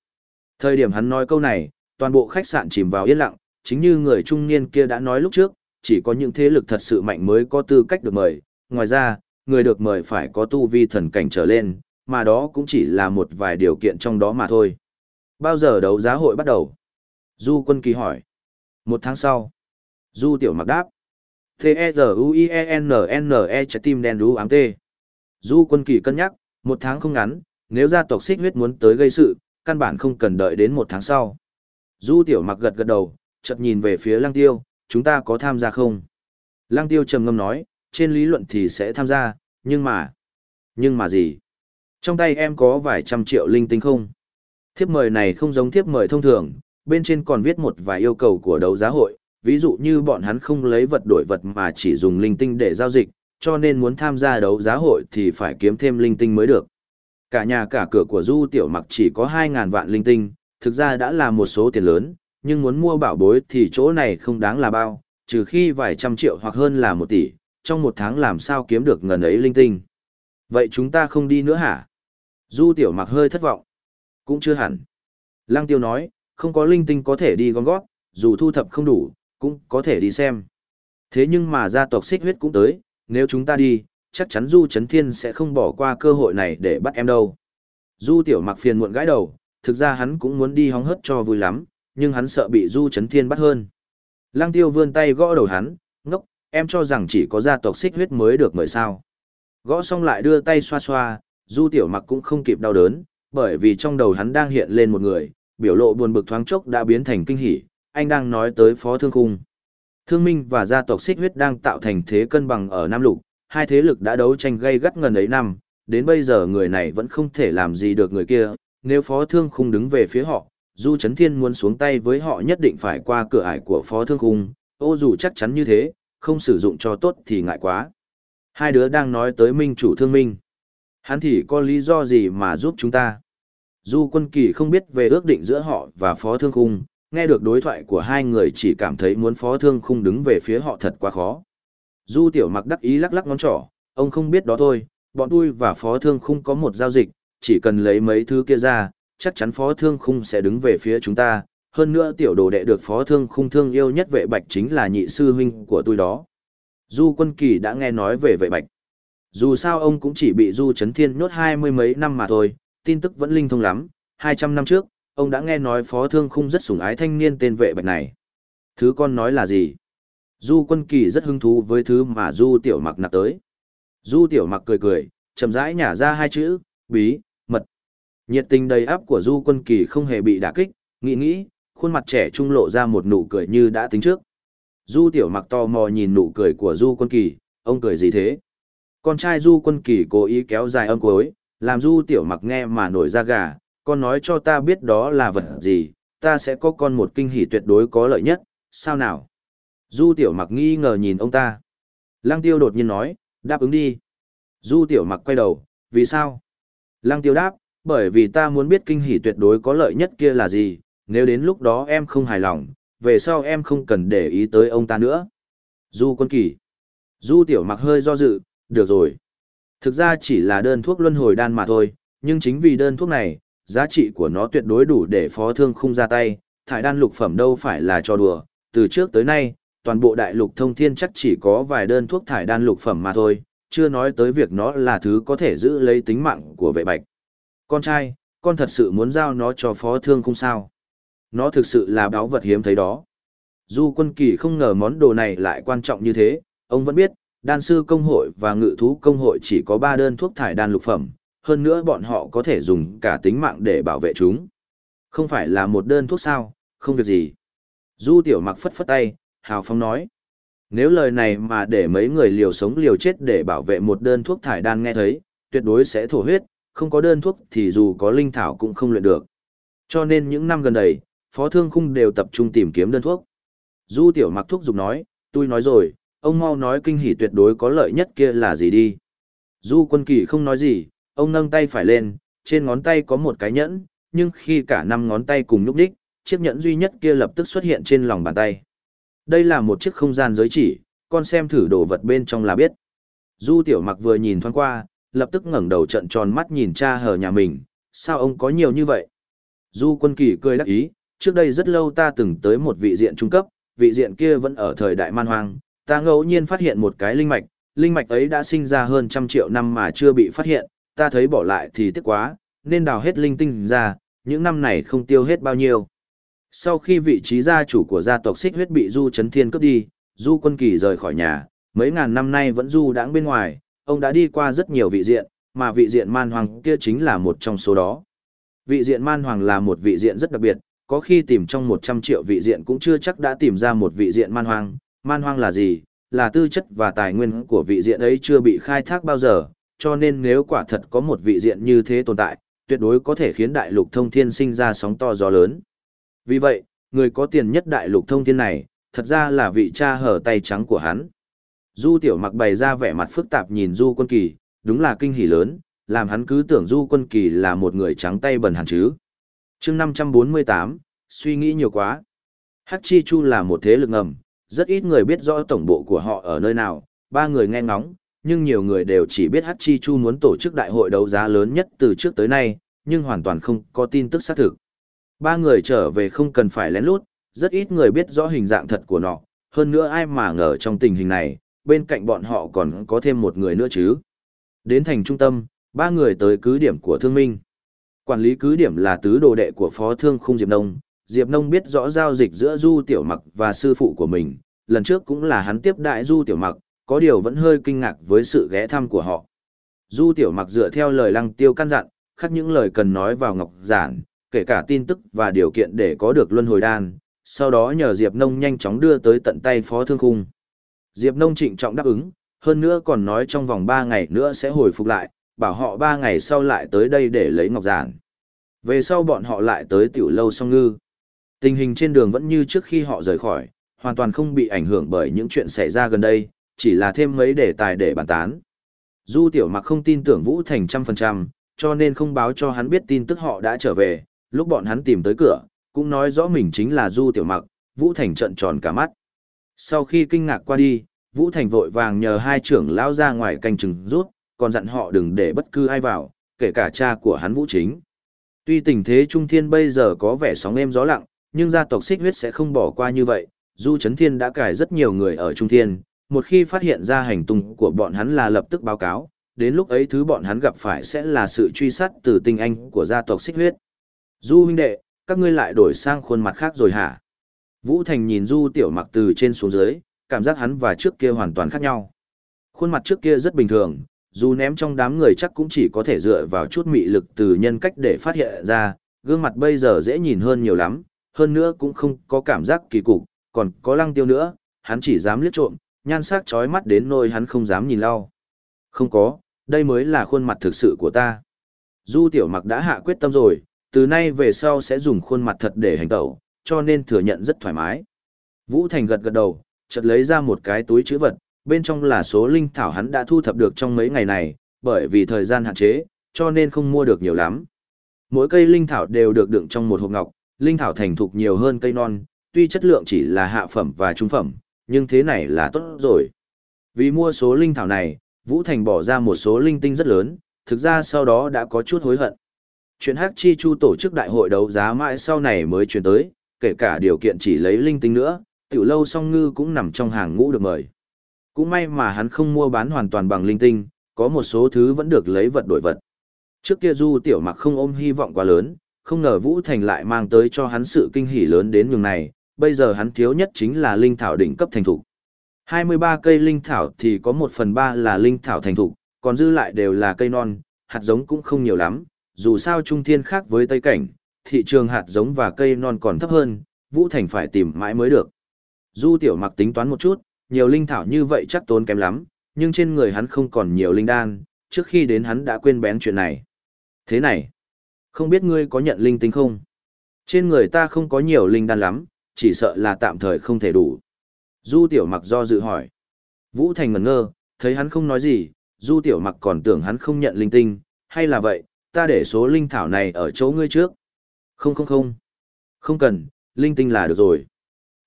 Thời điểm hắn nói câu này, toàn bộ khách sạn chìm vào yên lặng, chính như người trung niên kia đã nói lúc trước, chỉ có những thế lực thật sự mạnh mới có tư cách được mời. Ngoài ra, người được mời phải có tu vi thần cảnh trở lên, mà đó cũng chỉ là một vài điều kiện trong đó mà thôi. Bao giờ đấu giá hội bắt đầu? Du quân kỳ hỏi. Một tháng sau. Du tiểu mặc đáp. T-E-Z-U-I-E-N-N-E e trái tim đen đú ám tê. Du quân kỳ cân nhắc, một tháng không ngắn, nếu gia tộc xích huyết muốn tới gây sự, căn bản không cần đợi đến một tháng sau. Du tiểu mặc gật gật đầu, chợt nhìn về phía lăng tiêu, chúng ta có tham gia không? Lăng tiêu trầm ngâm nói, trên lý luận thì sẽ tham gia, nhưng mà... Nhưng mà gì? Trong tay em có vài trăm triệu linh tinh không? Thiếp mời này không giống thiếp mời thông thường, bên trên còn viết một vài yêu cầu của đấu giá hội, ví dụ như bọn hắn không lấy vật đổi vật mà chỉ dùng linh tinh để giao dịch, cho nên muốn tham gia đấu giá hội thì phải kiếm thêm linh tinh mới được. Cả nhà cả cửa của Du Tiểu Mặc chỉ có 2.000 vạn linh tinh, thực ra đã là một số tiền lớn, nhưng muốn mua bảo bối thì chỗ này không đáng là bao, trừ khi vài trăm triệu hoặc hơn là một tỷ, trong một tháng làm sao kiếm được ngần ấy linh tinh. Vậy chúng ta không đi nữa hả? Du Tiểu Mặc hơi thất vọng. Cũng chưa hẳn. Lăng Tiêu nói, không có linh tinh có thể đi gom gót, dù thu thập không đủ, cũng có thể đi xem. Thế nhưng mà gia tộc xích huyết cũng tới, nếu chúng ta đi, chắc chắn Du Trấn Thiên sẽ không bỏ qua cơ hội này để bắt em đâu. Du Tiểu Mặc phiền muộn gãi đầu, thực ra hắn cũng muốn đi hóng hớt cho vui lắm, nhưng hắn sợ bị Du Trấn Thiên bắt hơn. Lăng Tiêu vươn tay gõ đầu hắn, ngốc, em cho rằng chỉ có gia tộc xích huyết mới được mời sao. Gõ xong lại đưa tay xoa xoa, Du Tiểu Mặc cũng không kịp đau đớn, bởi vì trong đầu hắn đang hiện lên một người, biểu lộ buồn bực thoáng chốc đã biến thành kinh hỉ, anh đang nói tới Phó Thương Khung. Thương Minh và gia tộc xích huyết đang tạo thành thế cân bằng ở Nam Lục, hai thế lực đã đấu tranh gây gắt ngần ấy năm, đến bây giờ người này vẫn không thể làm gì được người kia, nếu Phó Thương Khung đứng về phía họ, Du Chấn Thiên muốn xuống tay với họ nhất định phải qua cửa ải của Phó Thương Khung, ô dù chắc chắn như thế, không sử dụng cho tốt thì ngại quá. Hai đứa đang nói tới minh chủ thương minh. Hắn thì có lý do gì mà giúp chúng ta? Du quân kỳ không biết về ước định giữa họ và Phó Thương Khung, nghe được đối thoại của hai người chỉ cảm thấy muốn Phó Thương Khung đứng về phía họ thật quá khó. Du tiểu mặc đắc ý lắc lắc ngón trỏ, ông không biết đó thôi, bọn tôi và phó thương khung có một giao dịch, chỉ cần lấy mấy thứ kia ra, chắc chắn phó thương khung sẽ đứng về phía chúng ta. Hơn nữa tiểu đồ đệ được phó thương khung thương yêu nhất vệ bạch chính là nhị sư huynh của tôi đó. Du quân kỳ đã nghe nói về vệ bạch. Dù sao ông cũng chỉ bị du chấn thiên nhốt hai mươi mấy năm mà thôi, tin tức vẫn linh thông lắm. Hai trăm năm trước, ông đã nghe nói phó thương khung rất sủng ái thanh niên tên vệ bạch này. Thứ con nói là gì? Du quân kỳ rất hứng thú với thứ mà Du tiểu mặc nạp tới. Du tiểu mặc cười cười, chậm rãi nhả ra hai chữ, bí, mật. Nhiệt tình đầy áp của Du quân kỳ không hề bị đả kích, nghĩ nghĩ, khuôn mặt trẻ trung lộ ra một nụ cười như đã tính trước. Du tiểu mặc to mò nhìn nụ cười của Du quân kỳ, ông cười gì thế? Con trai Du quân kỳ cố ý kéo dài âm cuối, làm Du tiểu mặc nghe mà nổi da gà, con nói cho ta biết đó là vật gì, ta sẽ có con một kinh hỉ tuyệt đối có lợi nhất, sao nào? Du tiểu mặc nghi ngờ nhìn ông ta. Lăng tiêu đột nhiên nói, đáp ứng đi. Du tiểu mặc quay đầu, vì sao? Lăng tiêu đáp, bởi vì ta muốn biết kinh hỉ tuyệt đối có lợi nhất kia là gì, nếu đến lúc đó em không hài lòng, về sau em không cần để ý tới ông ta nữa. Du quân kỳ. Du tiểu mặc hơi do dự, được rồi. Thực ra chỉ là đơn thuốc luân hồi đan mà thôi, nhưng chính vì đơn thuốc này, giá trị của nó tuyệt đối đủ để phó thương khung ra tay, thải đan lục phẩm đâu phải là cho đùa, từ trước tới nay, toàn bộ đại lục thông thiên chắc chỉ có vài đơn thuốc thải đan lục phẩm mà thôi, chưa nói tới việc nó là thứ có thể giữ lấy tính mạng của vệ bạch. Con trai, con thật sự muốn giao nó cho phó thương khung sao. Nó thực sự là báo vật hiếm thấy đó. Du quân kỳ không ngờ món đồ này lại quan trọng như thế, ông vẫn biết, đan sư công hội và ngự thú công hội chỉ có 3 đơn thuốc thải đan lục phẩm, hơn nữa bọn họ có thể dùng cả tính mạng để bảo vệ chúng. Không phải là một đơn thuốc sao, không việc gì. Du tiểu mặc phất phất tay, hào phóng nói. Nếu lời này mà để mấy người liều sống liều chết để bảo vệ một đơn thuốc thải đan nghe thấy, tuyệt đối sẽ thổ huyết, không có đơn thuốc thì dù có linh thảo cũng không luyện được. Cho nên những năm gần đây, phó thương khung đều tập trung tìm kiếm đơn thuốc. Du tiểu mặc thuốc dục nói, tôi nói rồi, ông mau nói kinh hỉ tuyệt đối có lợi nhất kia là gì đi. Du quân kỳ không nói gì, ông nâng tay phải lên, trên ngón tay có một cái nhẫn, nhưng khi cả năm ngón tay cùng nhúc đích, chiếc nhẫn duy nhất kia lập tức xuất hiện trên lòng bàn tay. Đây là một chiếc không gian giới chỉ, con xem thử đồ vật bên trong là biết. Du tiểu mặc vừa nhìn thoáng qua, lập tức ngẩng đầu trận tròn mắt nhìn cha hờ nhà mình, sao ông có nhiều như vậy? Du quân kỳ cười đắc ý, trước đây rất lâu ta từng tới một vị diện trung cấp, vị diện kia vẫn ở thời đại man hoang, ta ngẫu nhiên phát hiện một cái linh mạch, linh mạch ấy đã sinh ra hơn trăm triệu năm mà chưa bị phát hiện, ta thấy bỏ lại thì tiếc quá, nên đào hết linh tinh ra, những năm này không tiêu hết bao nhiêu. Sau khi vị trí gia chủ của gia tộc xích huyết bị Du Trấn Thiên cướp đi, Du Quân Kỳ rời khỏi nhà, mấy ngàn năm nay vẫn du đãng bên ngoài, ông đã đi qua rất nhiều vị diện, mà vị diện man hoàng kia chính là một trong số đó. Vị diện man hoàng là một vị diện rất đặc biệt, có khi tìm trong 100 triệu vị diện cũng chưa chắc đã tìm ra một vị diện man hoang. Man hoang là gì? Là tư chất và tài nguyên của vị diện ấy chưa bị khai thác bao giờ, cho nên nếu quả thật có một vị diện như thế tồn tại, tuyệt đối có thể khiến đại lục thông thiên sinh ra sóng to gió lớn. Vì vậy, người có tiền nhất đại lục thông thiên này, thật ra là vị cha hở tay trắng của hắn. Du tiểu mặc bày ra vẻ mặt phức tạp nhìn Du quân kỳ, đúng là kinh hỉ lớn, làm hắn cứ tưởng Du quân kỳ là một người trắng tay bần hẳn chứ chương 548, suy nghĩ nhiều quá. Hắc Chi Chu là một thế lực ngầm, rất ít người biết rõ tổng bộ của họ ở nơi nào, ba người nghe ngóng, nhưng nhiều người đều chỉ biết Hắc Chi Chu muốn tổ chức đại hội đấu giá lớn nhất từ trước tới nay, nhưng hoàn toàn không có tin tức xác thực. Ba người trở về không cần phải lén lút, rất ít người biết rõ hình dạng thật của nó, hơn nữa ai mà ngờ trong tình hình này, bên cạnh bọn họ còn có thêm một người nữa chứ. Đến thành trung tâm, ba người tới cứ điểm của thương minh. Quản lý cứ điểm là tứ đồ đệ của phó thương khung Diệp Nông. Diệp Nông biết rõ giao dịch giữa Du Tiểu Mặc và sư phụ của mình, lần trước cũng là hắn tiếp đại Du Tiểu Mặc, có điều vẫn hơi kinh ngạc với sự ghé thăm của họ. Du Tiểu Mặc dựa theo lời lăng tiêu căn dặn, khắc những lời cần nói vào ngọc giản, kể cả tin tức và điều kiện để có được luân hồi đan, sau đó nhờ Diệp Nông nhanh chóng đưa tới tận tay phó thương khung. Diệp Nông trịnh trọng đáp ứng, hơn nữa còn nói trong vòng 3 ngày nữa sẽ hồi phục lại, bảo họ ba ngày sau lại tới đây để lấy ngọc giản. Về sau bọn họ lại tới tiểu lâu song ngư. Tình hình trên đường vẫn như trước khi họ rời khỏi, hoàn toàn không bị ảnh hưởng bởi những chuyện xảy ra gần đây, chỉ là thêm mấy đề tài để bàn tán. Du tiểu mặc không tin tưởng Vũ Thành trăm phần trăm, cho nên không báo cho hắn biết tin tức họ đã trở về, lúc bọn hắn tìm tới cửa, cũng nói rõ mình chính là Du tiểu mặc, Vũ Thành trận tròn cả mắt. Sau khi kinh ngạc qua đi, Vũ Thành vội vàng nhờ hai trưởng lão ra ngoài canh chừng rút, còn dặn họ đừng để bất cứ ai vào, kể cả cha của hắn Vũ Chính. Tuy tình thế Trung Thiên bây giờ có vẻ sóng êm gió lặng, nhưng gia tộc xích huyết sẽ không bỏ qua như vậy. Du Trấn Thiên đã cài rất nhiều người ở Trung Thiên, một khi phát hiện ra hành tung của bọn hắn là lập tức báo cáo, đến lúc ấy thứ bọn hắn gặp phải sẽ là sự truy sát từ tinh anh của gia tộc xích huyết. Du huynh đệ, các ngươi lại đổi sang khuôn mặt khác rồi hả? Vũ Thành nhìn Du Tiểu Mặc từ trên xuống dưới, cảm giác hắn và trước kia hoàn toàn khác nhau. Khuôn mặt trước kia rất bình thường, dù ném trong đám người chắc cũng chỉ có thể dựa vào chút mị lực từ nhân cách để phát hiện ra, gương mặt bây giờ dễ nhìn hơn nhiều lắm, hơn nữa cũng không có cảm giác kỳ cục, còn có lăng tiêu nữa, hắn chỉ dám liếc trộm, nhan sắc chói mắt đến nơi hắn không dám nhìn lau. Không có, đây mới là khuôn mặt thực sự của ta. Du tiểu mặc đã hạ quyết tâm rồi, từ nay về sau sẽ dùng khuôn mặt thật để hành tẩu, cho nên thừa nhận rất thoải mái. Vũ Thành gật gật đầu, chợt lấy ra một cái túi chữ vật, bên trong là số linh thảo hắn đã thu thập được trong mấy ngày này, bởi vì thời gian hạn chế, cho nên không mua được nhiều lắm. Mỗi cây linh thảo đều được đựng trong một hộp ngọc, linh thảo thành thục nhiều hơn cây non, tuy chất lượng chỉ là hạ phẩm và trung phẩm, nhưng thế này là tốt rồi. Vì mua số linh thảo này, Vũ Thành bỏ ra một số linh tinh rất lớn, thực ra sau đó đã có chút hối hận. Chuyện Hắc Chi Chu tổ chức đại hội đấu giá mãi sau này mới chuyển tới, kể cả điều kiện chỉ lấy linh tinh nữa, tiểu lâu song ngư cũng nằm trong hàng ngũ được mời. Cũng may mà hắn không mua bán hoàn toàn bằng linh tinh, có một số thứ vẫn được lấy vật đổi vật. Trước kia Du Tiểu Mặc không ôm hy vọng quá lớn, không ngờ Vũ Thành lại mang tới cho hắn sự kinh hỉ lớn đến nhường này, bây giờ hắn thiếu nhất chính là linh thảo đỉnh cấp thành thục. 23 cây linh thảo thì có 1 phần 3 là linh thảo thành thục, còn dư lại đều là cây non, hạt giống cũng không nhiều lắm, dù sao trung thiên khác với Tây Cảnh, thị trường hạt giống và cây non còn thấp hơn, Vũ Thành phải tìm mãi mới được. Du Tiểu Mặc tính toán một chút, nhiều linh thảo như vậy chắc tốn kém lắm, nhưng trên người hắn không còn nhiều linh đan, trước khi đến hắn đã quên bén chuyện này. Thế này, không biết ngươi có nhận linh tinh không? Trên người ta không có nhiều linh đan lắm, chỉ sợ là tạm thời không thể đủ. Du Tiểu Mặc do dự hỏi. Vũ Thành ngẩn ngơ, thấy hắn không nói gì, Du Tiểu Mặc còn tưởng hắn không nhận linh tinh, hay là vậy, ta để số linh thảo này ở chỗ ngươi trước. Không không không. Không cần, linh tinh là được rồi.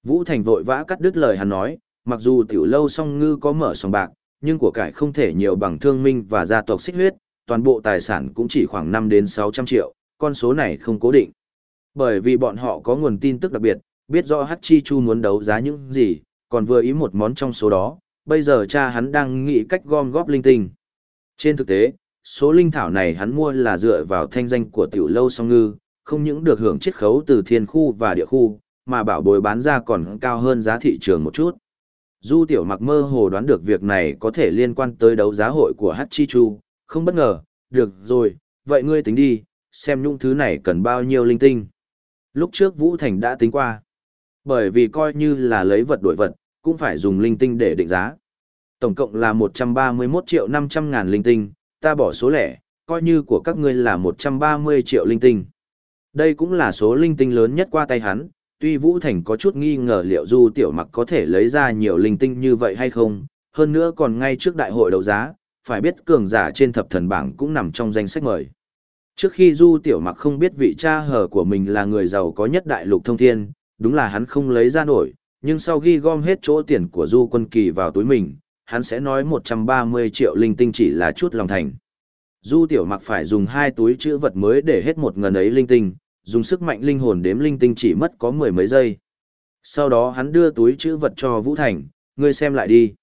Vũ Thành vội vã cắt đứt lời hắn nói, mặc dù tiểu lâu song ngư có mở sòng bạc, nhưng của cải không thể nhiều bằng thương minh và gia tộc xích huyết, toàn bộ tài sản cũng chỉ khoảng 5 đến 600 triệu, con số này không cố định. Bởi vì bọn họ có nguồn tin tức đặc biệt, biết rõ Hắc Chi Chu muốn đấu giá những gì, còn vừa ý một món trong số đó, bây giờ cha hắn đang nghĩ cách gom góp linh tinh. Trên thực tế, số linh thảo này hắn mua là dựa vào thanh danh của tiểu lâu song ngư, không những được hưởng chiết khấu từ thiên khu và địa khu, mà bảo bối bán ra còn cao hơn giá thị trường một chút. Du tiểu mặc mơ hồ đoán được việc này có thể liên quan tới đấu giá hội của Chi Chu, không bất ngờ, được rồi, vậy ngươi tính đi, xem những thứ này cần bao nhiêu linh tinh. Lúc trước Vũ Thành đã tính qua, bởi vì coi như là lấy vật đổi vật, cũng phải dùng linh tinh để định giá. Tổng cộng là 131 triệu 500 ngàn linh tinh, ta bỏ số lẻ, coi như của các ngươi là 130 triệu linh tinh. Đây cũng là số linh tinh lớn nhất qua tay hắn, tuy Vũ Thành có chút nghi ngờ liệu Du Tiểu Mặc có thể lấy ra nhiều linh tinh như vậy hay không, hơn nữa còn ngay trước đại hội đấu giá, phải biết cường giả trên thập thần bảng cũng nằm trong danh sách mời. Trước khi Du Tiểu Mặc không biết vị cha hở của mình là người giàu có nhất đại lục thông thiên, đúng là hắn không lấy ra nổi, nhưng sau ghi gom hết chỗ tiền của Du Quân Kỳ vào túi mình, hắn sẽ nói 130 triệu linh tinh chỉ là chút lòng thành. Du Tiểu Mặc phải dùng hai túi chữ vật mới để hết một ngần ấy linh tinh, dùng sức mạnh linh hồn đếm linh tinh chỉ mất có mười mấy giây. Sau đó hắn đưa túi chữ vật cho Vũ Thành, ngươi xem lại đi.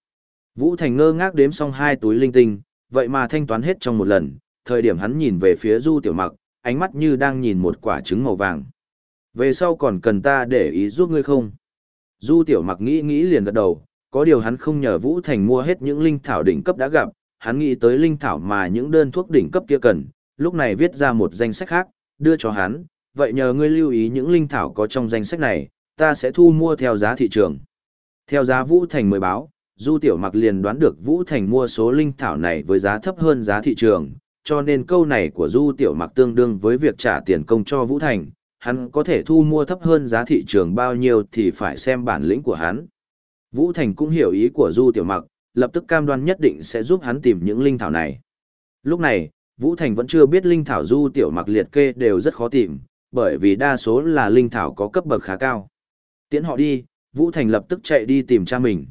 Vũ Thành ngơ ngác đếm xong hai túi linh tinh, vậy mà thanh toán hết trong một lần, thời điểm hắn nhìn về phía Du Tiểu Mặc, ánh mắt như đang nhìn một quả trứng màu vàng. Về sau còn cần ta để ý giúp ngươi không? Du Tiểu Mặc nghĩ nghĩ liền gật đầu, có điều hắn không nhờ Vũ Thành mua hết những linh thảo đỉnh cấp đã gặp, hắn nghĩ tới linh thảo mà những đơn thuốc đỉnh cấp kia cần, lúc này viết ra một danh sách khác, đưa cho hắn, vậy nhờ ngươi lưu ý những linh thảo có trong danh sách này, ta sẽ thu mua theo giá thị trường. Theo giá Vũ Thành mới báo, Du Tiểu Mặc liền đoán được Vũ Thành mua số linh thảo này với giá thấp hơn giá thị trường, cho nên câu này của Du Tiểu Mặc tương đương với việc trả tiền công cho Vũ Thành, hắn có thể thu mua thấp hơn giá thị trường bao nhiêu thì phải xem bản lĩnh của hắn. Vũ Thành cũng hiểu ý của Du Tiểu Mặc, lập tức cam đoan nhất định sẽ giúp hắn tìm những linh thảo này. Lúc này, Vũ Thành vẫn chưa biết linh thảo Du Tiểu Mặc liệt kê đều rất khó tìm, bởi vì đa số là linh thảo có cấp bậc khá cao. Tiễn họ đi, Vũ Thành lập tức chạy đi tìm cha mình.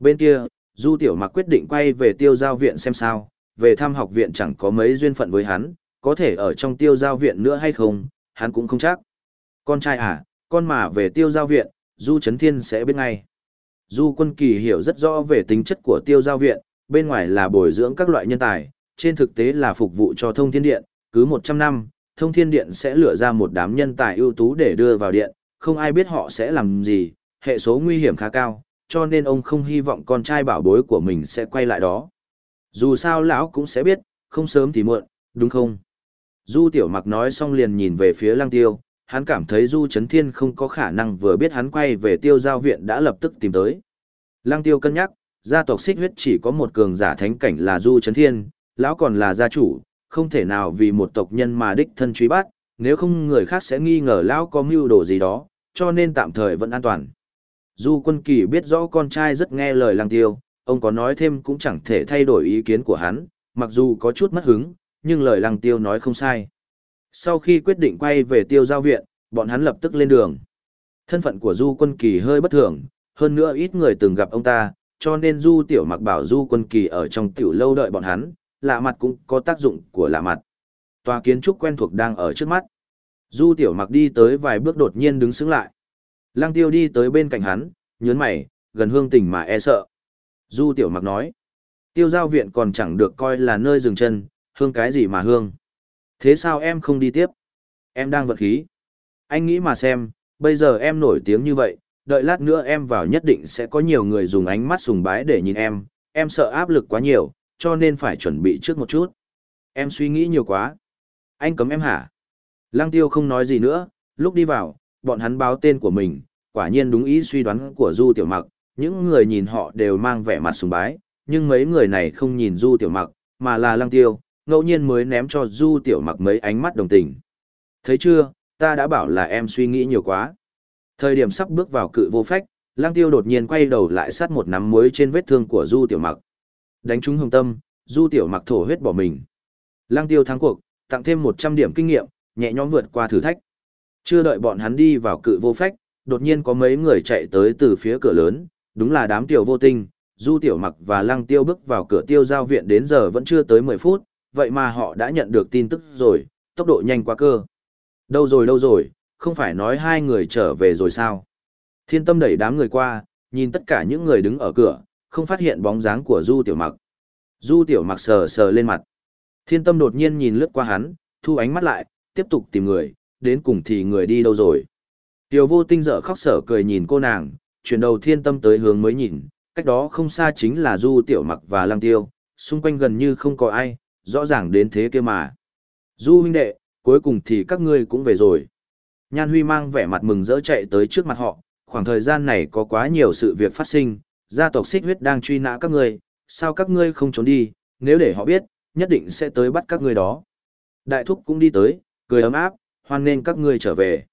Bên kia, Du Tiểu Mặc quyết định quay về tiêu giao viện xem sao, về thăm học viện chẳng có mấy duyên phận với hắn, có thể ở trong tiêu giao viện nữa hay không, hắn cũng không chắc. Con trai à, con mà về tiêu giao viện, Du Trấn Thiên sẽ biết ngay. Du Quân Kỳ hiểu rất rõ về tính chất của tiêu giao viện, bên ngoài là bồi dưỡng các loại nhân tài, trên thực tế là phục vụ cho thông thiên điện, cứ 100 năm, thông thiên điện sẽ lựa ra một đám nhân tài ưu tú để đưa vào điện, không ai biết họ sẽ làm gì, hệ số nguy hiểm khá cao, cho nên ông không hy vọng con trai bảo bối của mình sẽ quay lại đó. Dù sao lão cũng sẽ biết, không sớm thì muộn, đúng không? Du tiểu mặc nói xong liền nhìn về phía lăng tiêu, hắn cảm thấy Du Trấn Thiên không có khả năng vừa biết hắn quay về tiêu giao viện đã lập tức tìm tới. Lăng tiêu cân nhắc, gia tộc xích huyết chỉ có một cường giả thánh cảnh là Du Trấn Thiên, lão còn là gia chủ, không thể nào vì một tộc nhân mà đích thân truy bắt, nếu không người khác sẽ nghi ngờ lão có mưu đồ gì đó, cho nên tạm thời vẫn an toàn. Du quân kỳ biết rõ con trai rất nghe lời lăng tiêu, ông có nói thêm cũng chẳng thể thay đổi ý kiến của hắn, mặc dù có chút mất hứng, nhưng lời lăng tiêu nói không sai. Sau khi quyết định quay về tiêu giao viện, bọn hắn lập tức lên đường. Thân phận của Du Quân Kỳ hơi bất thường, hơn nữa ít người từng gặp ông ta, cho nên Du Tiểu Mặc bảo Du Quân Kỳ ở trong tiểu lâu đợi bọn hắn, lạ mặt cũng có tác dụng của lạ mặt. Tòa kiến trúc quen thuộc đang ở trước mắt. Du Tiểu Mặc đi tới vài bước đột nhiên đứng sững lại. Lăng Tiêu đi tới bên cạnh hắn, nhớn mày, gần hương tình mà e sợ. Du Tiểu Mặc nói, tiêu giao viện còn chẳng được coi là nơi dừng chân, hương cái gì mà hương. Thế sao em không đi tiếp? Em đang vật khí. Anh nghĩ mà xem, bây giờ em nổi tiếng như vậy, đợi lát nữa em vào nhất định sẽ có nhiều người dùng ánh mắt sùng bái để nhìn em, em sợ áp lực quá nhiều, cho nên phải chuẩn bị trước một chút. Em suy nghĩ nhiều quá. Anh cấm em hả? Lăng tiêu không nói gì nữa, lúc đi vào, bọn hắn báo tên của mình, quả nhiên đúng ý suy đoán của Du Tiểu Mặc, những người nhìn họ đều mang vẻ mặt sùng bái, nhưng mấy người này không nhìn Du Tiểu Mặc, mà là Lăng Tiêu, ngẫu nhiên mới ném cho Du Tiểu Mặc mấy ánh mắt đồng tình. Thấy chưa, ta đã bảo là em suy nghĩ nhiều quá. Thời điểm sắp bước vào cự vô phách, Lăng Tiêu đột nhiên quay đầu lại sát một nắm muối trên vết thương của Du Tiểu Mặc. Đánh trúng hồng tâm, Du Tiểu Mặc thổ huyết bỏ mình. Lăng Tiêu thắng cuộc, tặng thêm 100 điểm kinh nghiệm, nhẹ nhõm vượt qua thử thách. Chưa đợi bọn hắn đi vào cự vô phách, đột nhiên có mấy người chạy tới từ phía cửa lớn, đúng là đám tiểu vô tinh, Du Tiểu Mặc và Lăng Tiêu bước vào cửa tiêu giao viện đến giờ vẫn chưa tới 10 phút, vậy mà họ đã nhận được tin tức rồi, tốc độ nhanh quá cơ. Đâu rồi đâu rồi, không phải nói hai người trở về rồi sao? Thiên tâm đẩy đám người qua, nhìn tất cả những người đứng ở cửa, không phát hiện bóng dáng của Du Tiểu Mặc. Du Tiểu Mặc sờ sờ lên mặt. Thiên tâm đột nhiên nhìn lướt qua hắn, thu ánh mắt lại, tiếp tục tìm người, đến cùng thì người đi đâu rồi. Tiểu vô tinh dở khóc sở cười nhìn cô nàng, chuyển đầu thiên tâm tới hướng mới nhìn, cách đó không xa chính là Du Tiểu Mặc và Lăng Tiêu, xung quanh gần như không có ai, rõ ràng đến thế kia mà. Du huynh đệ, cuối cùng thì các ngươi cũng về rồi. Nhan Huy mang vẻ mặt mừng rỡ chạy tới trước mặt họ, khoảng thời gian này có quá nhiều sự việc phát sinh, gia tộc xích huyết đang truy nã các ngươi, sao các ngươi không trốn đi, nếu để họ biết, nhất định sẽ tới bắt các ngươi đó. Đại thúc cũng đi tới, cười ấm áp, hoan nghênh các ngươi trở về.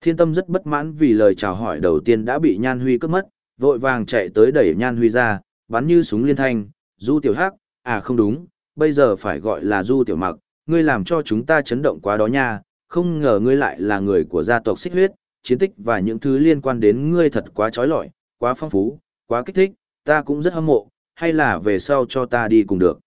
Thiên tâm rất bất mãn vì lời chào hỏi đầu tiên đã bị Nhan Huy cướp mất, vội vàng chạy tới đẩy Nhan Huy ra, bắn như súng liên thanh, du tiểu hắc, à không đúng, bây giờ phải gọi là du tiểu mặc, ngươi làm cho chúng ta chấn động quá đó nha, không ngờ ngươi lại là người của gia tộc xích huyết, chiến tích và những thứ liên quan đến ngươi thật quá trói lọi, quá phong phú, quá kích thích, ta cũng rất hâm mộ, hay là về sau cho ta đi cùng được.